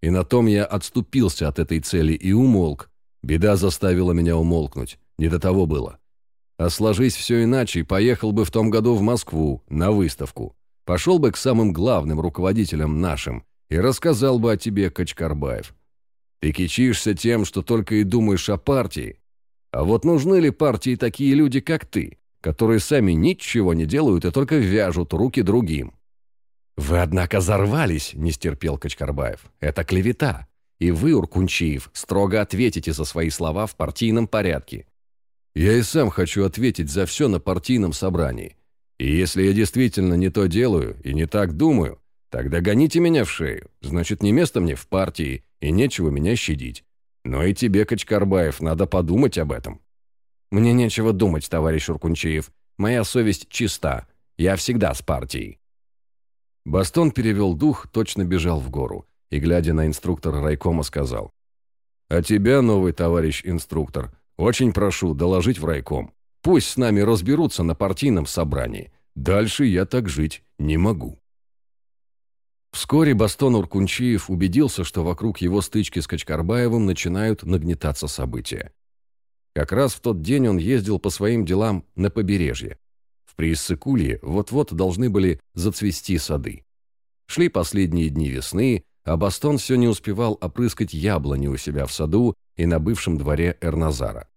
[SPEAKER 2] И на том я отступился от этой цели и умолк. Беда заставила меня умолкнуть. Не до того было. А сложись все иначе, поехал бы в том году в Москву на выставку. Пошел бы к самым главным руководителям нашим и рассказал бы о тебе, Качкарбаев. Ты кичишься тем, что только и думаешь о партии. А вот нужны ли партии такие люди, как ты? которые сами ничего не делают и только вяжут руки другим. «Вы, однако, зарвались», — не стерпел Качкарбаев. «Это клевета. И вы, Уркунчиев, строго ответите за свои слова в партийном порядке». «Я и сам хочу ответить за все на партийном собрании. И если я действительно не то делаю и не так думаю, тогда гоните меня в шею. Значит, не место мне в партии, и нечего меня щадить. Но и тебе, Качкарбаев, надо подумать об этом.
[SPEAKER 3] Мне нечего думать, товарищ Уркунчиев. Моя совесть чиста. Я всегда с партией.
[SPEAKER 1] Бастон перевел дух, точно бежал в гору, и, глядя на инструктора райкома, сказал. «А тебя, новый товарищ инструктор, очень прошу доложить в райком. Пусть с нами разберутся на партийном собрании. Дальше я так жить не могу». Вскоре Бастон Уркунчиев убедился, что вокруг его стычки с Качкарбаевым начинают нагнетаться события. Как раз в тот день он ездил по своим делам на побережье. В Прииссыкулье вот-вот должны были зацвести сады. Шли последние дни весны, а Бастон все не успевал опрыскать яблони у себя в саду и на бывшем дворе Эрназара.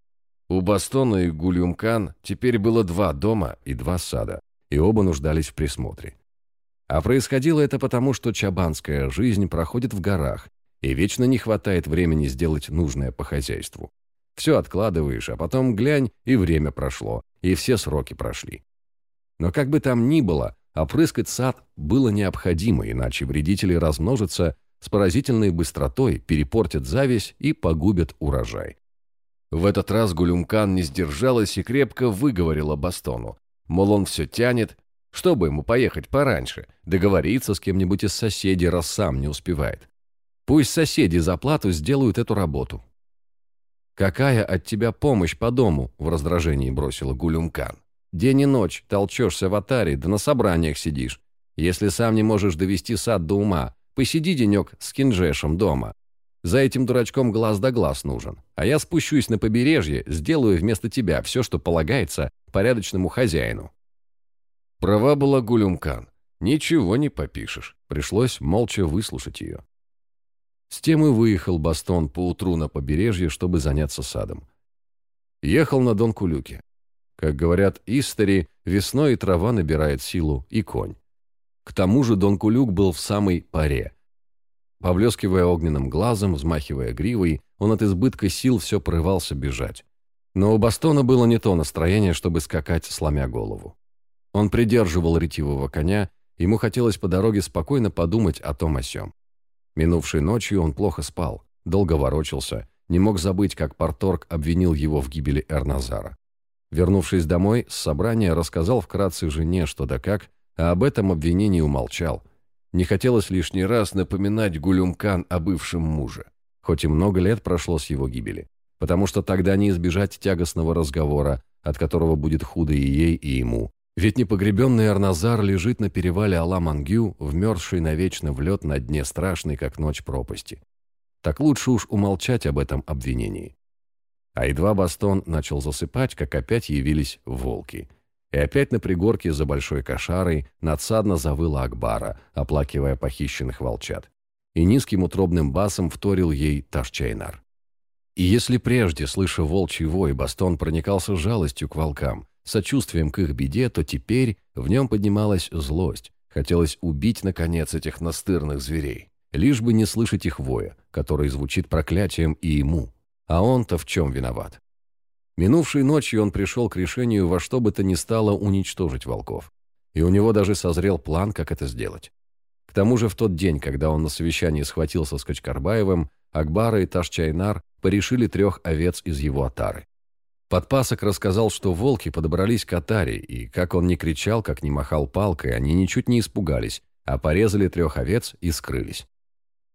[SPEAKER 1] У Бастона и Гульюмкан теперь было два дома и два сада, и оба нуждались в присмотре. А происходило это потому, что чабанская жизнь проходит в горах, и вечно не хватает времени сделать нужное по хозяйству. Все откладываешь, а потом глянь, и время прошло, и все сроки прошли. Но как бы там ни было, опрыскать сад было необходимо, иначе вредители размножатся с поразительной быстротой, перепортят зависть и погубят урожай. В этот раз Гулюмкан не сдержалась и крепко выговорила Бастону. Мол, он все тянет, чтобы ему поехать пораньше, договориться с кем-нибудь из соседей, раз сам не успевает. Пусть соседи за плату сделают эту работу. «Какая от тебя помощь по дому?» – в раздражении бросила Гулюмкан. «День и ночь толчешься в атаре, да на собраниях сидишь. Если сам не можешь довести сад до ума, посиди денек с кинжешем дома. За этим дурачком глаз да глаз нужен. А я спущусь на побережье, сделаю вместо тебя все, что полагается порядочному хозяину». Права была Гулюмкан. Ничего не попишешь. Пришлось молча выслушать ее. С тем и выехал Бастон поутру на побережье, чтобы заняться садом. Ехал на Дон Кулюке. Как говорят истори, весной и трава набирает силу, и конь. К тому же Дон Кулюк был в самой паре. Повлескивая огненным глазом, взмахивая гривой, он от избытка сил все прорывался бежать. Но у Бастона было не то настроение, чтобы скакать, сломя голову. Он придерживал ретивого коня, ему хотелось по дороге спокойно подумать о том о сём. Минувшей ночью он плохо спал, долго ворочался, не мог забыть, как Порторг обвинил его в гибели Эрназара. Вернувшись домой, с собрания рассказал вкратце жене, что да как, а об этом обвинении умолчал. Не хотелось лишний раз напоминать Гулюмкан о бывшем муже, хоть и много лет прошло с его гибели, потому что тогда не избежать тягостного разговора, от которого будет худо и ей, и ему, ведь непогребенный Арназар лежит на перевале Аламангю, вмерзший навечно в лед на дне страшной, как ночь пропасти. Так лучше уж умолчать об этом обвинении. А едва Бастон начал засыпать, как опять явились волки. И опять на пригорке за большой кошарой надсадно завыла Акбара, оплакивая похищенных волчат. И низким утробным басом вторил ей Ташчайнар. И если прежде, слыша волчий вой, Бастон проникался жалостью к волкам, сочувствием к их беде, то теперь в нем поднималась злость. Хотелось убить, наконец, этих настырных зверей. Лишь бы не слышать их воя, который звучит проклятием и ему. А он-то в чем виноват? Минувшей ночью он пришел к решению во что бы то ни стало уничтожить волков. И у него даже созрел план, как это сделать. К тому же в тот день, когда он на совещании схватился с Качкарбаевым, Акбара и Ташчайнар порешили трех овец из его отары. Подпасок рассказал, что волки подобрались к Атаре, и как он не кричал, как не махал палкой, они ничуть не испугались, а порезали трех овец и скрылись.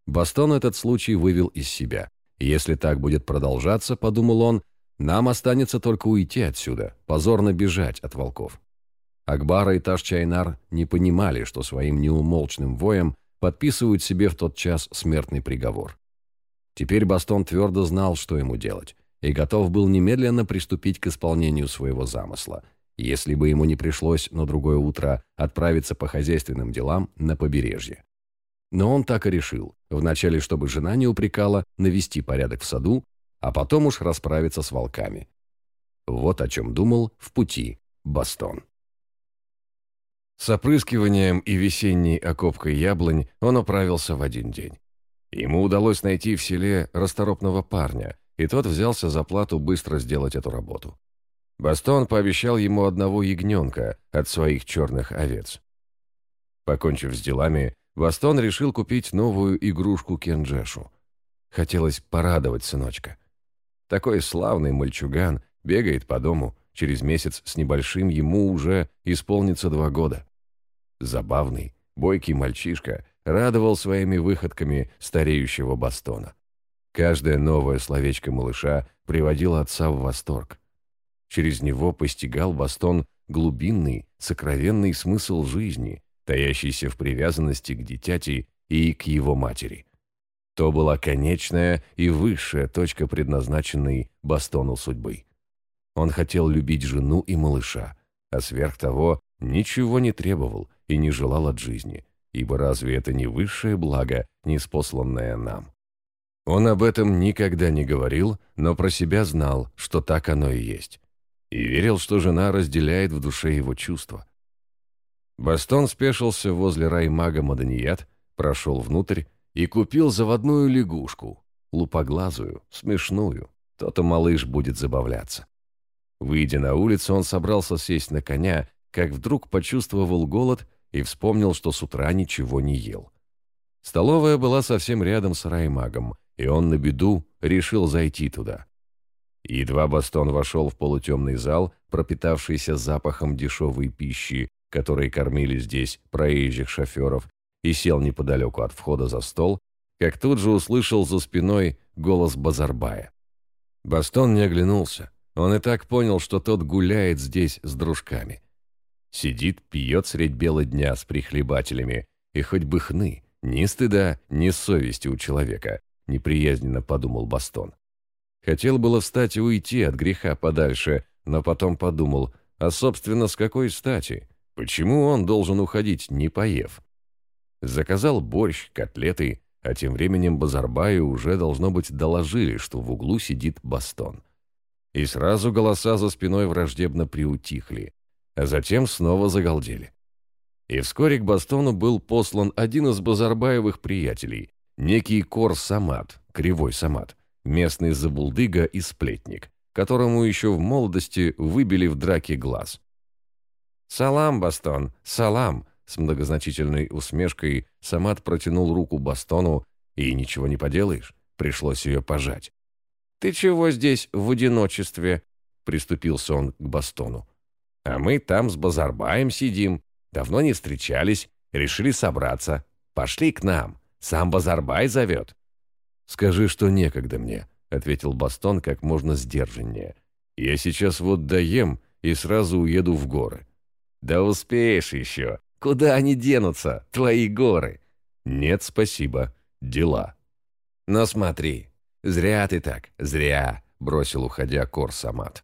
[SPEAKER 1] Бастон этот случай вывел из себя. Если так будет продолжаться, подумал он, нам останется только уйти отсюда, позорно бежать от волков. Акбара и Таш-Чайнар не понимали, что своим неумолчным воем подписывают себе в тот час смертный приговор. Теперь Бастон твердо знал, что ему делать и готов был немедленно приступить к исполнению своего замысла, если бы ему не пришлось на другое утро отправиться по хозяйственным делам на побережье. Но он так и решил, вначале, чтобы жена не упрекала, навести порядок в саду, а потом уж расправиться с волками. Вот о чем думал в пути Бастон. С опрыскиванием и весенней окопкой яблонь он управился в один день. Ему удалось найти в селе расторопного парня – и тот взялся за плату быстро сделать эту работу. Бастон пообещал ему одного ягненка от своих черных овец. Покончив с делами, Бастон решил купить новую игрушку Кенджешу. Хотелось порадовать сыночка. Такой славный мальчуган бегает по дому, через месяц с небольшим ему уже исполнится два года. Забавный, бойкий мальчишка радовал своими выходками стареющего Бастона. Каждое новое словечко малыша приводило отца в восторг. Через него постигал Бастон глубинный, сокровенный смысл жизни, таящийся в привязанности к дитяти и к его матери. То была конечная и высшая точка предназначенной Бастону судьбы. Он хотел любить жену и малыша, а сверх того ничего не требовал и не желал от жизни, ибо разве это не высшее благо, неспосланное нам? Он об этом никогда не говорил, но про себя знал, что так оно и есть и верил, что жена разделяет в душе его чувства. Бастон спешился возле раймага Маданият, прошел внутрь и купил заводную лягушку, лупоглазую, смешную. То-то малыш будет забавляться. Выйдя на улицу, он собрался сесть на коня, как вдруг почувствовал голод и вспомнил, что с утра ничего не ел. Столовая была совсем рядом с раймагом, и он на беду решил зайти туда. Едва Бастон вошел в полутемный зал, пропитавшийся запахом дешевой пищи, которой кормили здесь проезжих шоферов, и сел неподалеку от входа за стол, как тут же услышал за спиной голос Базарбая. Бастон не оглянулся. Он и так понял, что тот гуляет здесь с дружками. Сидит, пьет средь бела дня с прихлебателями, и хоть бы хны, ни стыда, ни совести у человека, неприязненно подумал Бастон. Хотел было встать и уйти от греха подальше, но потом подумал, а собственно с какой стати? Почему он должен уходить, не поев? Заказал борщ, котлеты, а тем временем Базарбаю уже, должно быть, доложили, что в углу сидит Бастон. И сразу голоса за спиной враждебно приутихли, а затем снова загалдели. И вскоре к Бастону был послан один из Базарбаевых приятелей, некий Кор Самат, Кривой Самат, местный забулдыга и сплетник, которому еще в молодости выбили в драке глаз. «Салам, Бастон, салам!» С многозначительной усмешкой Самат протянул руку Бастону, и ничего не поделаешь, пришлось ее пожать. «Ты чего здесь в одиночестве?» Приступился он к Бастону. «А мы там с Базарбаем сидим. Давно не встречались, решили собраться. Пошли к нам, сам Базарбай зовет». «Скажи, что некогда мне», — ответил Бастон как можно сдержаннее. «Я сейчас вот доем и сразу уеду в горы».
[SPEAKER 2] «Да успеешь еще. Куда они денутся, твои горы?»
[SPEAKER 1] «Нет, спасибо. Дела».
[SPEAKER 2] «Но смотри, зря ты так, зря», — бросил, уходя Кор Самат.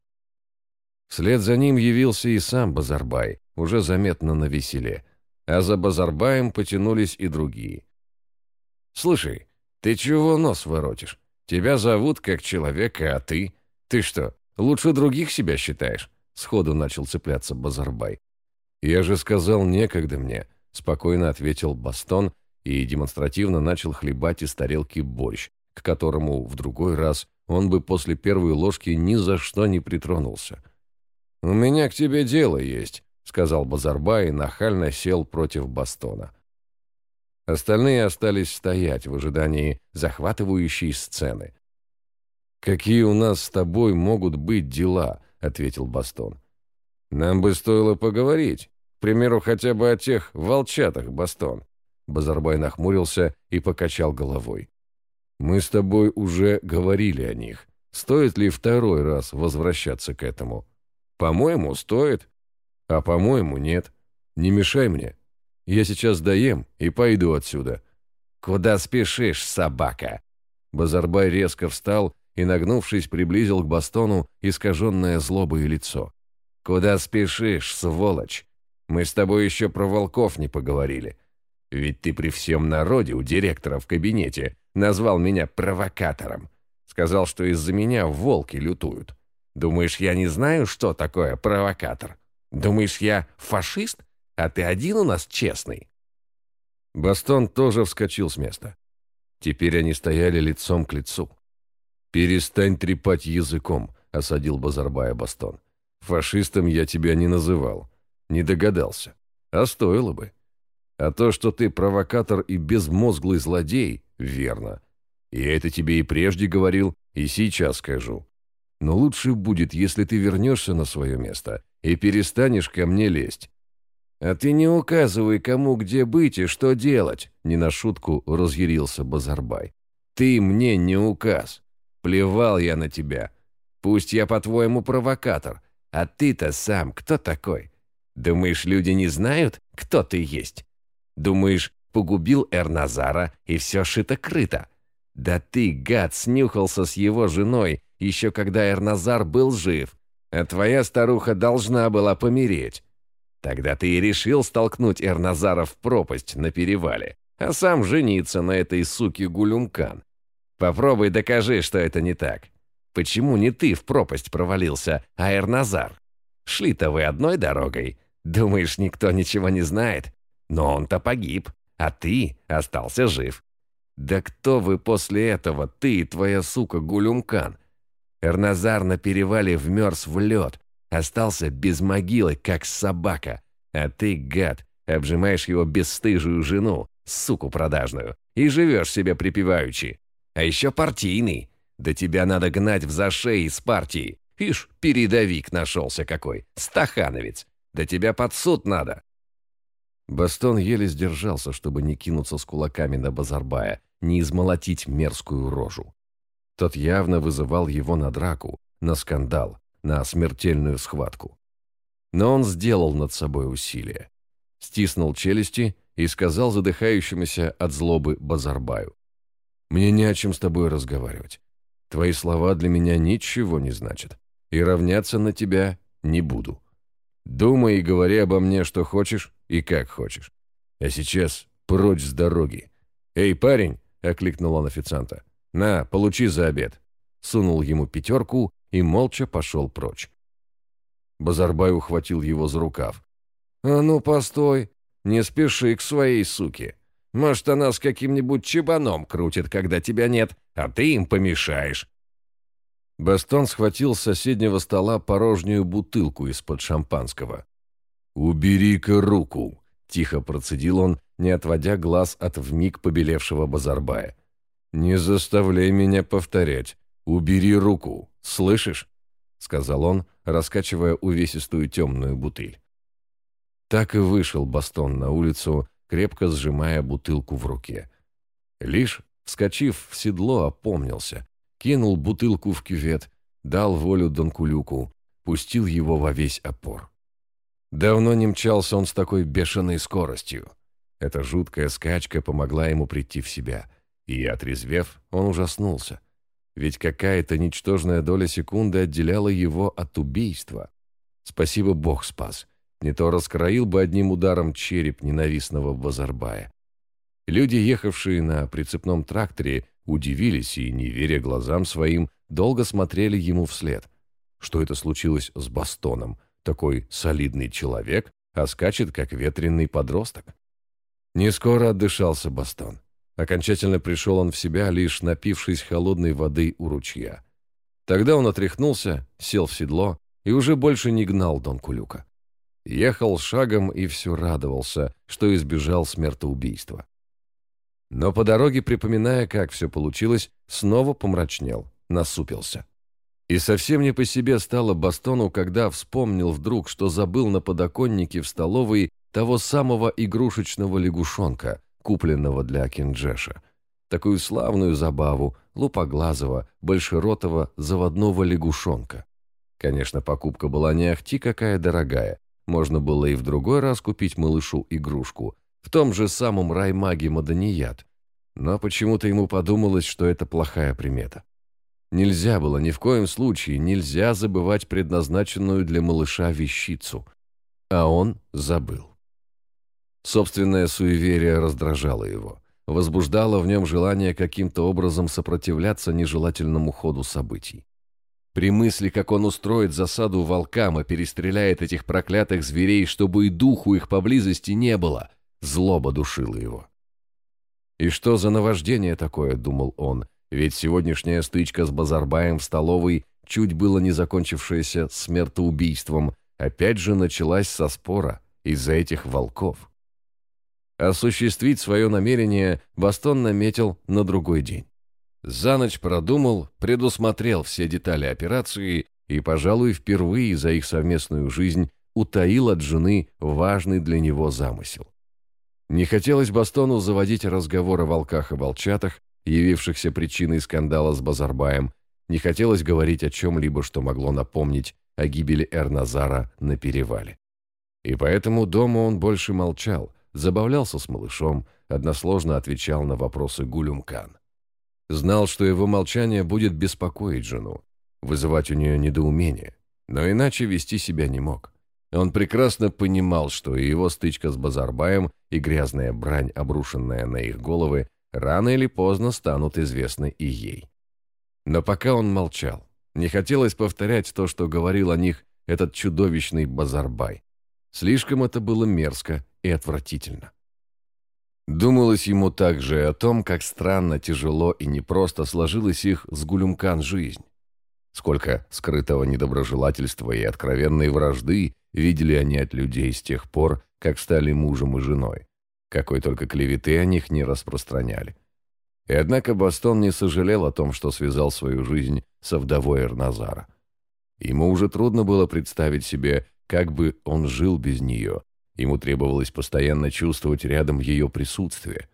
[SPEAKER 1] Вслед за ним явился и сам Базарбай, уже заметно на веселе, а за Базарбаем потянулись и другие.
[SPEAKER 2] «Слушай, «Ты чего нос воротишь? Тебя зовут как человека, а ты? Ты что, лучше других себя считаешь?» Сходу начал цепляться Базарбай.
[SPEAKER 1] «Я же сказал, некогда мне», — спокойно ответил Бастон и демонстративно начал хлебать из тарелки борщ, к которому в другой раз он бы после первой ложки ни за что не притронулся.
[SPEAKER 2] «У меня к тебе дело есть», — сказал Базарбай и нахально сел против Бастона. Остальные остались стоять в ожидании захватывающей сцены.
[SPEAKER 1] «Какие у нас с тобой могут быть дела?» — ответил Бастон.
[SPEAKER 2] «Нам бы стоило поговорить. Примеру, хотя бы о тех волчатах, Бастон».
[SPEAKER 1] Базарбай нахмурился и покачал головой. «Мы с тобой уже говорили о них. Стоит ли второй раз возвращаться к этому?»
[SPEAKER 2] «По-моему, стоит».
[SPEAKER 1] «А по-моему, нет. Не мешай мне. Я сейчас доем и пойду отсюда».
[SPEAKER 2] «Куда спешишь, собака?»
[SPEAKER 1] Базарбай резко встал и, нагнувшись, приблизил к Бастону искаженное злобое лицо.
[SPEAKER 2] «Куда спешишь, сволочь? Мы с тобой еще про волков не поговорили. Ведь ты при всем народе у директора в кабинете назвал меня провокатором. Сказал, что из-за меня волки лютуют. Думаешь, я не знаю, что такое провокатор? Думаешь, я фашист? А ты один у нас честный?»
[SPEAKER 1] Бастон тоже вскочил с места. Теперь они стояли лицом к лицу. «Перестань трепать языком», — осадил Базарбая Бастон.
[SPEAKER 2] Фашистом я тебя не называл. Не догадался. А стоило бы. А то, что ты провокатор и безмозглый злодей, верно. Я это тебе и прежде говорил, и сейчас скажу. Но лучше будет, если ты вернешься на свое место и перестанешь ко мне лезть. А ты не указывай, кому где быть и что делать, не на шутку разъярился Базарбай. Ты мне не указ. Плевал я на тебя. Пусть я, по-твоему, провокатор, а ты-то сам кто такой? Думаешь, люди не знают, кто ты есть? Думаешь, погубил Эрназара и все шито-крыто? Да ты, гад, снюхался с его женой, еще когда Эрназар был жив, а твоя старуха должна была помереть. Тогда ты и решил столкнуть Эрназара в пропасть на перевале, а сам жениться на этой суке Гулюмкан. Попробуй докажи, что это не так. Почему не ты в пропасть провалился, а Эрназар? Шли-то вы одной дорогой. Думаешь, никто ничего не знает? Но он-то погиб, а ты остался жив. Да кто вы после этого, ты и твоя сука Гулюмкан? Эрназар на перевале вмерз в лед, остался без могилы, как собака. А ты, гад, обжимаешь его бесстыжую жену, суку продажную, и живешь себе припеваючи. А еще партийный. Да тебя надо гнать в зашей из партии. Ишь, передовик нашелся какой, стахановец. Да тебя под суд надо. Бастон еле сдержался, чтобы не кинуться с кулаками на Базарбая, не измолотить мерзкую рожу. Тот явно вызывал его на драку, на скандал, на смертельную схватку. Но он сделал над собой усилие. Стиснул челюсти и сказал задыхающемуся от злобы Базарбаю. «Мне не о чем с тобой разговаривать. Твои слова для меня ничего не значат, и равняться на тебя не буду. Думай и говори обо мне, что хочешь и как хочешь. А сейчас прочь с дороги. Эй, парень!» — окликнул он официанта. «На, получи за обед». Сунул ему пятерку и молча пошел прочь. Базарбай ухватил его за рукав. «А ну, постой! Не спеши к своей суке. Может, она с каким-нибудь чебаном крутит, когда тебя нет, а ты им помешаешь». Бастон схватил с соседнего стола порожнюю бутылку из-под шампанского. «Убери-ка руку!» — тихо процедил он, не отводя глаз от вмиг побелевшего Базарбая. «Не заставляй меня повторять. Убери руку, слышишь?» — сказал он, раскачивая увесистую темную бутыль. Так и вышел Бастон на улицу, крепко сжимая бутылку в руке. Лишь, вскочив в седло, опомнился, кинул бутылку в кювет, дал волю Донкулюку, пустил его во весь опор. Давно не мчался он с такой бешеной скоростью. Эта жуткая скачка помогла ему прийти в себя, и, отрезвев, он ужаснулся. Ведь какая-то ничтожная доля секунды отделяла его от убийства. Спасибо, Бог спас. Не то раскроил бы одним ударом череп ненавистного Базарбая. Люди, ехавшие на прицепном тракторе, удивились и, не веря глазам своим, долго смотрели ему вслед. Что это случилось с Бастоном? Такой солидный человек, а скачет, как ветреный подросток. Не скоро отдышался Бастон. Окончательно пришел он в себя, лишь напившись холодной воды у ручья. Тогда он отряхнулся, сел в седло и уже больше не гнал Дон Кулюка. Ехал шагом и все радовался, что избежал смертоубийства. Но по дороге, припоминая, как все получилось, снова помрачнел, насупился. И совсем не по себе стало Бастону, когда вспомнил вдруг, что забыл на подоконнике в столовой того самого игрушечного лягушонка, купленного для Кинджеша. Такую славную забаву, лупоглазого, большеротого заводного лягушонка. Конечно, покупка была не ахти какая дорогая, можно было и в другой раз купить малышу игрушку, в том же самом раймаге Маданият. Но почему-то ему подумалось, что это плохая примета. Нельзя было, ни в коем случае, нельзя забывать предназначенную для малыша вещицу. А он забыл. Собственное суеверие раздражало его, возбуждало в нем желание каким-то образом сопротивляться нежелательному ходу событий. При мысли, как он устроит засаду волкам и перестреляет этих проклятых зверей, чтобы и духу их поблизости не было, злоба душила его. «И что за наваждение такое?» — думал он. «Ведь сегодняшняя стычка с Базарбаем в столовой
[SPEAKER 1] чуть было не закончившаяся смертоубийством, опять же началась со спора из-за этих волков. Осуществить свое намерение Бастон наметил на другой день. За ночь продумал, предусмотрел все детали операции и, пожалуй, впервые за их совместную жизнь утаил от жены важный для него замысел. Не хотелось Бастону заводить разговор о волках и волчатах, явившихся причиной скандала с Базарбаем, не хотелось говорить о чем-либо, что могло напомнить о гибели Эрназара на перевале. И поэтому дома он больше молчал, забавлялся с малышом, односложно отвечал на вопросы Гулюмкан. Знал, что его молчание будет беспокоить жену, вызывать у нее недоумение, но иначе вести себя не мог. Он прекрасно понимал, что и его стычка с Базарбаем и грязная брань, обрушенная на их головы, рано или поздно станут известны и ей. Но пока он молчал, не хотелось повторять то, что говорил о них этот чудовищный Базарбай. Слишком это было мерзко и отвратительно. Думалось ему также о том, как странно, тяжело и непросто сложилась их с Гулюмкан жизнь. Сколько скрытого недоброжелательства и откровенной вражды видели они от людей с тех пор, как стали мужем и женой. Какой только клеветы о них не распространяли. И однако Бастон не сожалел о том, что связал свою жизнь со вдовой Эрназара. Ему уже трудно было представить себе, как бы он жил без нее. Ему требовалось постоянно чувствовать рядом ее присутствие.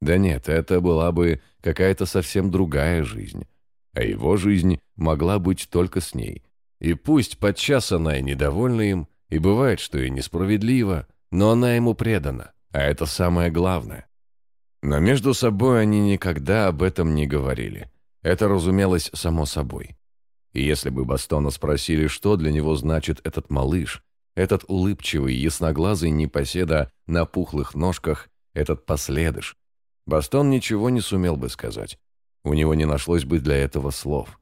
[SPEAKER 1] Да нет, это была бы какая-то совсем другая жизнь. А его жизнь могла быть только с ней. И пусть подчас она и недовольна им, и бывает, что и несправедливо, но она ему предана, а это самое главное. Но между собой они никогда об этом не говорили. Это разумелось само собой. И если бы Бастона спросили, что для него значит этот малыш, этот улыбчивый, ясноглазый непоседа на пухлых ножках, этот последыш, Бастон ничего не сумел бы сказать. У него не нашлось бы для этого слов.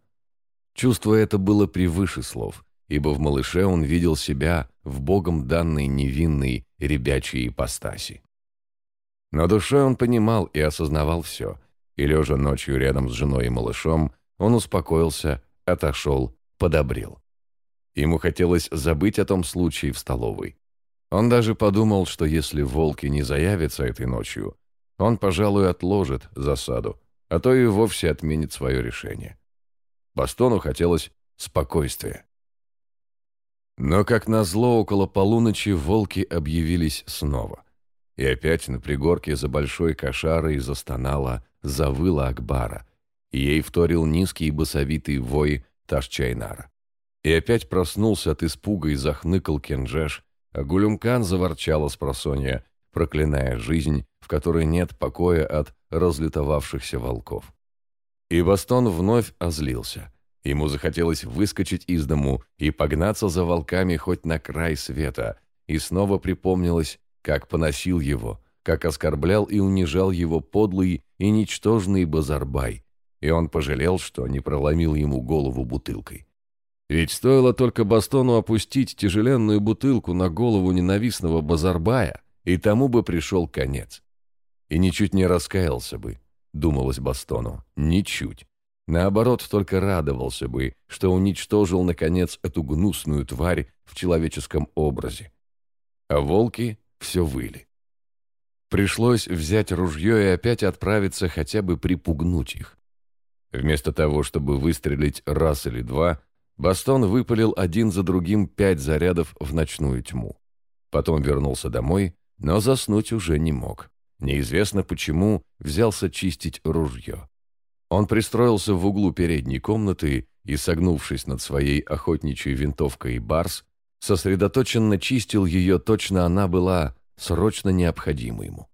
[SPEAKER 1] Чувство это было превыше слов, ибо в малыше он видел себя в богом данной невинной ребячей ипостаси. Но душой он понимал и осознавал все, и, лежа ночью рядом с женой и малышом, он успокоился, отошел, подобрел. Ему хотелось забыть о том случае в столовой. Он даже подумал, что если волки не заявятся этой ночью, он, пожалуй, отложит засаду, а то и вовсе отменит свое решение. Бастону хотелось спокойствия. Но, как назло, около полуночи волки объявились снова. И опять на пригорке за большой кошарой застонала, завыла Акбара, и ей вторил низкий и басовитый вой Ташчайнара. И опять проснулся от испуга и захныкал Кенджеш, а Гулюмкан заворчала с просонья, проклиная жизнь, в которой нет покоя от разлютовавшихся волков. И Бастон вновь озлился. Ему захотелось выскочить из дому и погнаться за волками хоть на край света, и снова припомнилось, как поносил его, как оскорблял и унижал его подлый и ничтожный Базарбай, и он пожалел, что не проломил ему голову бутылкой. Ведь стоило только Бастону опустить тяжеленную бутылку на голову ненавистного Базарбая, и тому бы пришел конец. И ничуть не раскаялся бы, думалось Бастону, ничуть. Наоборот, только радовался бы, что уничтожил, наконец, эту гнусную тварь в человеческом образе. А волки все выли. Пришлось взять ружье и опять отправиться хотя бы припугнуть их. Вместо того, чтобы выстрелить раз или два, Бастон выпалил один за другим пять зарядов в ночную тьму. Потом вернулся домой, но заснуть уже не мог. Неизвестно почему взялся чистить ружье. Он пристроился в углу передней комнаты и, согнувшись над своей охотничьей винтовкой «Барс», сосредоточенно чистил ее, точно она была срочно необходима ему.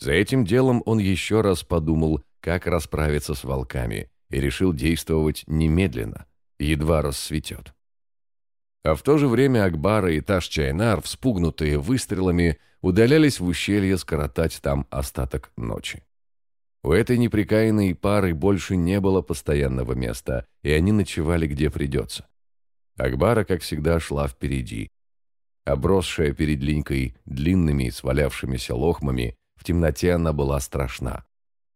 [SPEAKER 1] За этим делом он еще раз подумал, как расправиться с волками, и решил действовать немедленно, едва рассветет. А в то же время Акбара и Таш-Чайнар, вспугнутые выстрелами, удалялись в ущелье скоротать там остаток ночи. У этой неприкаянной пары больше не было постоянного места, и они ночевали где придется. Акбара, как всегда, шла впереди. Обросшая перед Линькой длинными свалявшимися лохмами, в темноте она была страшна.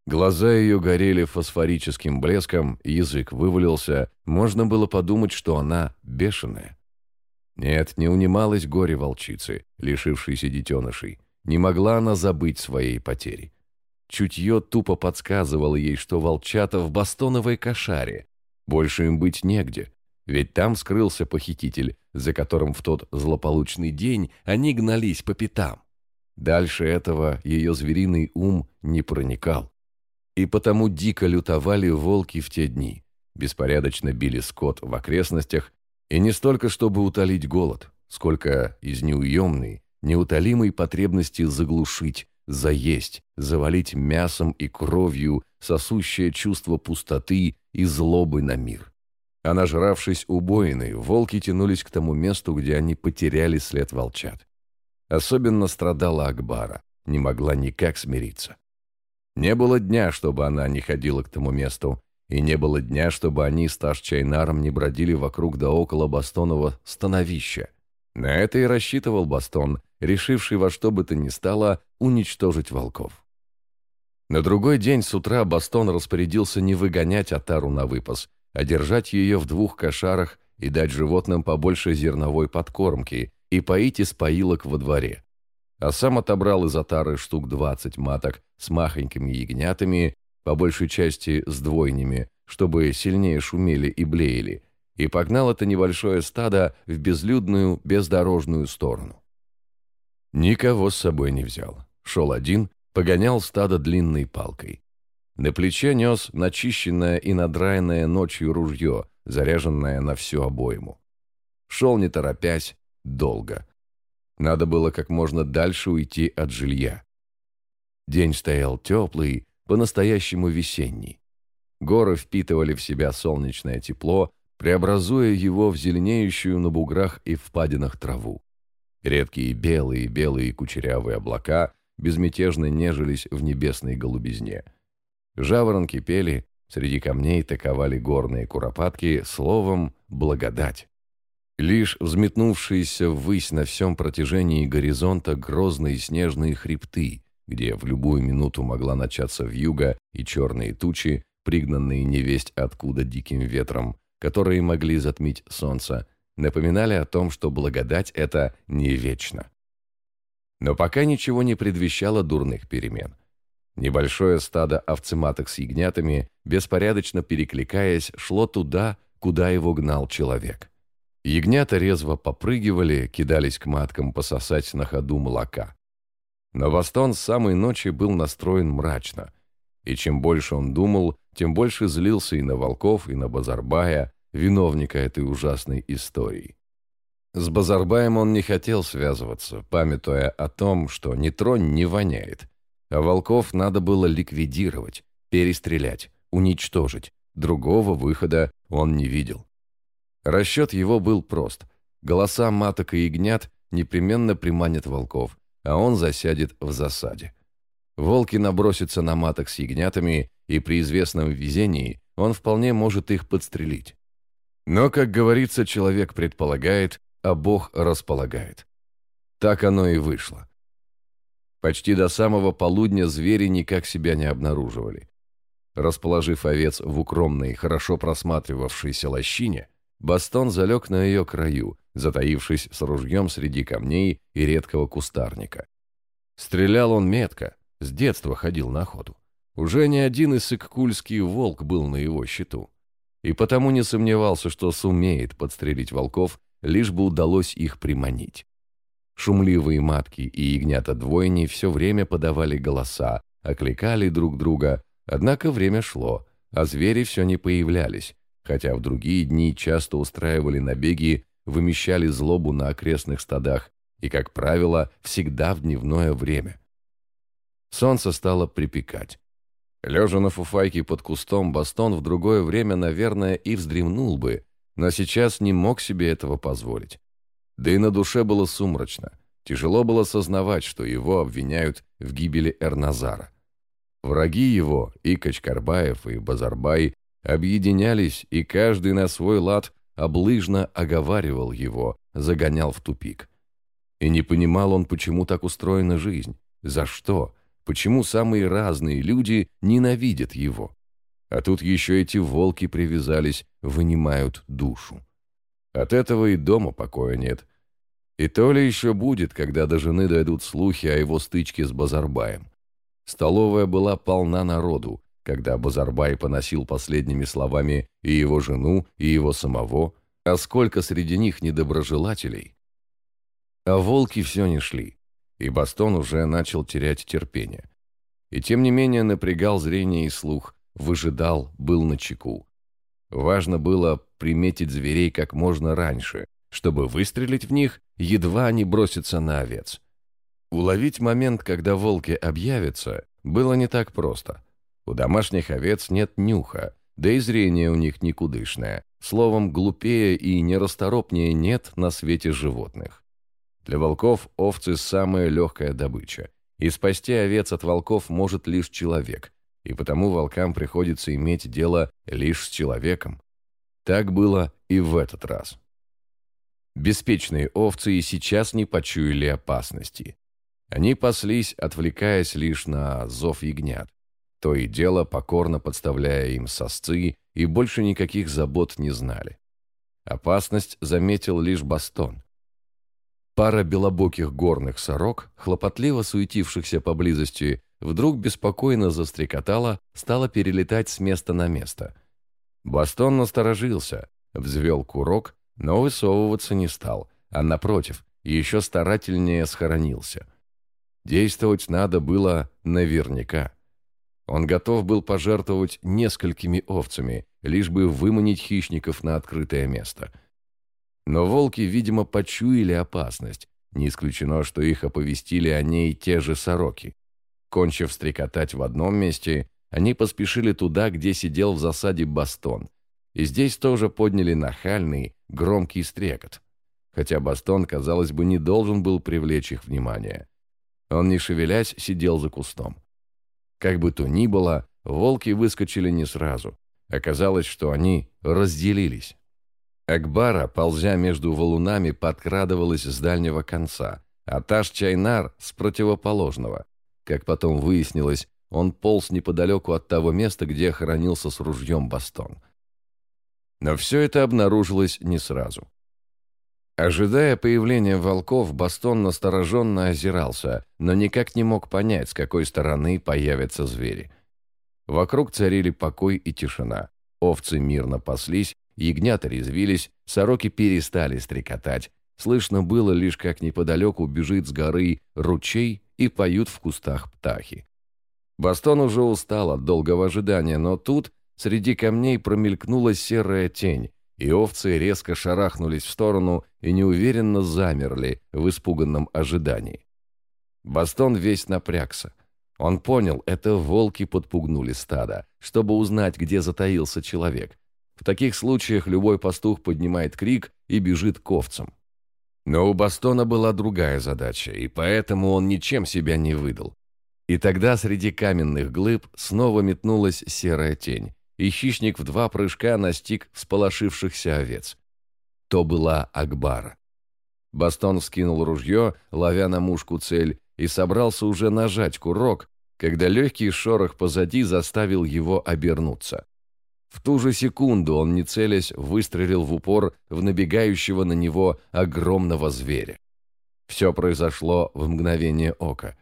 [SPEAKER 1] Глаза ее горели фосфорическим блеском, язык вывалился, можно было подумать, что она бешеная. Нет, не унималась горе волчицы, лишившейся детенышей. Не могла она забыть своей потери. Чутье тупо подсказывало ей, что волчата в бастоновой кошаре. Больше им быть негде, ведь там скрылся похититель, за которым в тот злополучный день они гнались по пятам. Дальше этого ее звериный ум не проникал. И потому дико лютовали волки в те дни, беспорядочно били скот в окрестностях, и не столько, чтобы утолить голод, сколько из неуемной, неутолимой потребности заглушить, заесть, завалить мясом и кровью сосущее чувство пустоты и злобы на мир. А нажравшись убоиной, волки тянулись к тому месту, где они потеряли след волчат. Особенно страдала Акбара, не могла никак смириться. Не было дня, чтобы она не ходила к тому месту, и не было дня, чтобы они с Таш-Чайнаром не бродили вокруг да около Бастонова становища. На это и рассчитывал Бастон, решивший во что бы то ни стало уничтожить волков. На другой день с утра Бастон распорядился не выгонять Атару на выпас, а держать ее в двух кошарах и дать животным побольше зерновой подкормки и поить из поилок во дворе а сам отобрал из отары штук двадцать маток с махонькими ягнятами, по большей части с двойнями, чтобы сильнее шумели и блеяли, и погнал это небольшое стадо в безлюдную, бездорожную сторону. Никого с собой не взял. Шел один, погонял стадо длинной палкой. На плече нес начищенное и надраенное ночью ружье, заряженное на всю обойму. Шел не торопясь, долго. Надо было как можно дальше уйти от жилья. День стоял теплый, по-настоящему весенний. Горы впитывали в себя солнечное тепло, преобразуя его в зеленеющую на буграх и впадинах траву. Редкие белые-белые кучерявые облака безмятежно нежились в небесной голубизне. Жаворонки пели, среди камней таковали горные куропатки, словом «благодать». Лишь взметнувшиеся ввысь на всем протяжении горизонта грозные снежные хребты, где в любую минуту могла начаться вьюга и черные тучи, пригнанные невесть откуда диким ветром, которые могли затмить солнце, напоминали о том, что благодать это не вечно. Но пока ничего не предвещало дурных перемен. Небольшое стадо овцематок с ягнятами, беспорядочно перекликаясь, шло туда, куда его гнал человек. Ягнята резво попрыгивали, кидались к маткам пососать на ходу молока. Но Бастон с самой ночи был настроен мрачно, и чем больше он думал, тем больше злился и на Волков, и на Базарбая, виновника этой ужасной истории. С Базарбаем он не хотел связываться, памятуя о том, что ни тронь не воняет, а Волков надо было ликвидировать, перестрелять, уничтожить. Другого выхода он не видел. Расчет его был прост. Голоса маток и ягнят непременно приманят волков, а он засядет в засаде. Волки набросятся на маток с ягнятами, и при известном везении он вполне может их подстрелить. Но, как говорится, человек предполагает, а Бог располагает. Так оно и вышло. Почти до самого полудня звери никак себя не обнаруживали. Расположив овец в укромной, хорошо просматривавшейся лощине, Бастон залег на ее краю, затаившись с ружьем среди камней и редкого кустарника. Стрелял он метко, с детства ходил на охоту. Уже не один иссык-кульский волк был на его счету. И потому не сомневался, что сумеет подстрелить волков, лишь бы удалось их приманить. Шумливые матки и ягнята-двойни все время подавали голоса, окликали друг друга, однако время шло, а звери все не появлялись, хотя в другие дни часто устраивали набеги, вымещали злобу на окрестных стадах и, как правило, всегда в дневное время. Солнце стало припекать. Лежа на фуфайке под кустом, Бастон в другое время, наверное, и вздремнул бы, но сейчас не мог себе этого позволить. Да и на душе было сумрачно. Тяжело было сознавать, что его обвиняют в гибели Эрназара. Враги его, и Качкарбаев, и Базарбай, объединялись, и каждый на свой лад облыжно оговаривал его, загонял в тупик. И не понимал он, почему так устроена жизнь, за что, почему самые разные люди ненавидят его. А тут еще эти волки привязались, вынимают душу. От этого и дома покоя нет. И то ли еще будет, когда до жены дойдут слухи о его стычке с Базарбаем. Столовая была полна народу, когда Базарбай поносил последними словами и его жену, и его самого, а сколько среди них недоброжелателей. А волки все не шли, и Бастон уже начал терять терпение. И тем не менее напрягал зрение и слух, выжидал, был на чеку. Важно было приметить зверей как можно раньше, чтобы выстрелить в них, едва они бросятся на овец. Уловить момент, когда волки объявятся, было не так просто. У домашних овец нет нюха, да и зрение у них никудышное. Словом, глупее и нерасторопнее нет на свете животных. Для волков овцы – самая легкая добыча. И спасти овец от волков может лишь человек, и потому волкам приходится иметь дело лишь с человеком. Так было и в этот раз. Беспечные овцы и сейчас не почуяли опасности. Они паслись, отвлекаясь лишь на зов ягнят. То и дело, покорно подставляя им сосцы, и больше никаких забот не знали. Опасность заметил лишь Бастон. Пара белобоких горных сорок, хлопотливо суетившихся поблизости, вдруг беспокойно застрекотала, стала перелетать с места на место. Бастон насторожился, взвел курок, но высовываться не стал, а напротив, еще старательнее схоронился. Действовать надо было наверняка. Он готов был пожертвовать несколькими овцами, лишь бы выманить хищников на открытое место. Но волки, видимо, почуяли опасность. Не исключено, что их оповестили о ней те же сороки. Кончив стрекотать в одном месте, они поспешили туда, где сидел в засаде Бастон. И здесь тоже подняли нахальный, громкий стрекот. Хотя Бастон, казалось бы, не должен был привлечь их внимание. Он, не шевелясь, сидел за кустом. Как бы то ни было, волки выскочили не сразу. Оказалось, что они разделились. Акбара, ползя между валунами, подкрадывалась с дальнего конца, а Таш-Чайнар с противоположного. Как потом выяснилось, он полз неподалеку от того места, где хоронился с ружьем Бастон. Но все это обнаружилось не сразу. Ожидая появления волков, Бастон настороженно озирался, но никак не мог понять, с какой стороны появятся звери. Вокруг царили покой и тишина. Овцы мирно паслись, ягнята резвились, сороки перестали стрекотать. Слышно было лишь, как неподалеку бежит с горы ручей и поют в кустах птахи. Бастон уже устал от долгого ожидания, но тут среди камней промелькнула серая тень, и овцы резко шарахнулись в сторону и неуверенно замерли в испуганном ожидании. Бастон весь напрягся. Он понял, это волки подпугнули стадо, чтобы узнать, где затаился человек. В таких случаях любой пастух поднимает крик и бежит к овцам. Но у Бастона была другая задача, и поэтому он ничем себя не выдал. И тогда среди каменных глыб снова метнулась серая тень, и хищник в два прыжка настиг всполошившихся овец. То была Акбара. Бастон вскинул ружье, ловя на мушку цель, и собрался уже нажать курок, когда легкий шорох позади заставил его обернуться. В ту же секунду он, не целясь, выстрелил в упор в набегающего на него огромного зверя. Все произошло в мгновение ока.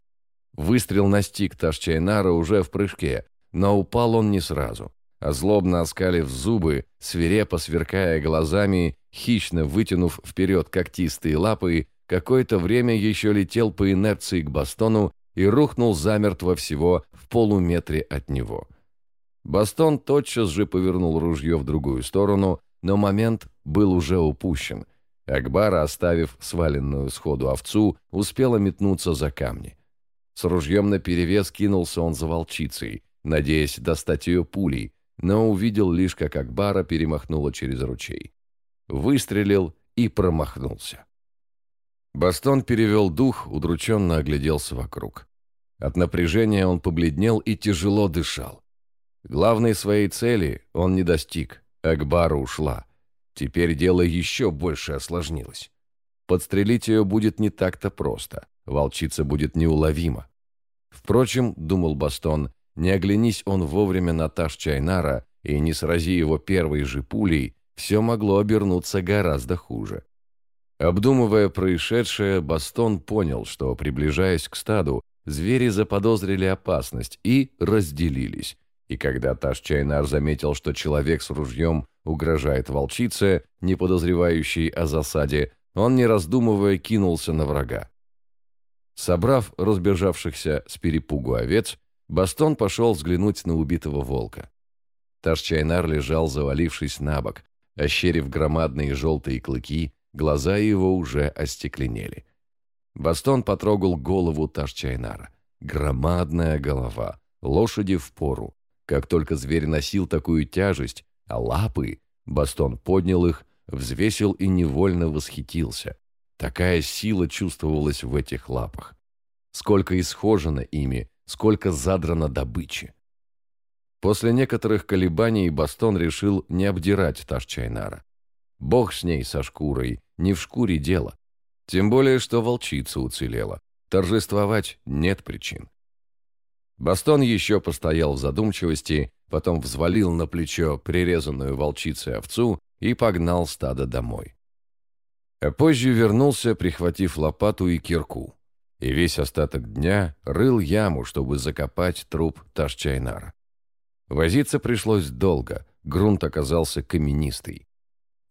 [SPEAKER 1] Выстрел настиг Ташчайнара уже в прыжке, но упал он не сразу а злобно оскалив зубы, свирепо сверкая глазами, хищно вытянув вперед когтистые лапы, какое-то время еще летел по инерции к Бастону и рухнул замертво всего в полуметре от него. Бастон тотчас же повернул ружье в другую сторону, но момент был уже упущен. Акбара, оставив сваленную сходу овцу, успела метнуться за камни. С ружьем наперевес кинулся он за волчицей, надеясь достать ее пулей, но увидел лишь, как Акбара перемахнула через ручей. Выстрелил и промахнулся. Бастон перевел дух, удрученно огляделся вокруг. От напряжения он побледнел и тяжело дышал. Главной своей цели он не достиг. Акбара ушла. Теперь дело еще больше осложнилось. Подстрелить ее будет не так-то просто. Волчица будет неуловима. Впрочем, думал Бастон, не оглянись он вовремя на Таш Чайнара и не срази его первой же пулей, все могло обернуться гораздо хуже. Обдумывая происшедшее, Бастон понял, что, приближаясь к стаду, звери заподозрили опасность и разделились. И когда Таш Чайнар заметил, что человек с ружьем угрожает волчице, не подозревающей о засаде, он, не раздумывая, кинулся на врага. Собрав разбежавшихся с перепугу овец, Бастон пошел взглянуть на убитого волка. Таш-Чайнар лежал, завалившись на бок, ощерив громадные желтые клыки, глаза его уже остекленели. Бастон потрогал голову Таш-Чайнара. Громадная голова, лошади в пору. Как только зверь носил такую тяжесть, а лапы, Бастон поднял их, взвесил и невольно восхитился. Такая сила чувствовалась в этих лапах. Сколько исхожено ими, сколько задрано добычи. После некоторых колебаний Бастон решил не обдирать Таш-Чайнара. Бог с ней, со шкурой, не в шкуре дело. Тем более, что волчица уцелела. Торжествовать нет причин. Бастон еще постоял в задумчивости, потом взвалил на плечо прирезанную волчицей овцу и погнал стадо домой. А позже вернулся, прихватив лопату и кирку, и весь остаток дня рыл яму, чтобы закопать труп Ташчайнара. Возиться пришлось долго, грунт оказался каменистый.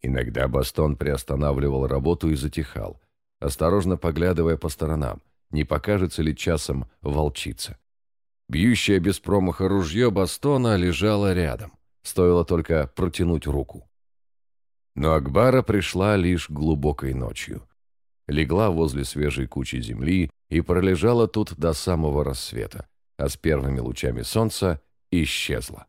[SPEAKER 1] Иногда Бастон приостанавливал работу и затихал, осторожно поглядывая по сторонам, не покажется ли часом волчица. Бьющее без промаха ружье Бастона лежало рядом. Стоило только протянуть руку. Но Акбара пришла лишь глубокой ночью. Легла возле свежей кучи земли и пролежала тут до самого рассвета, а с первыми лучами солнца исчезла.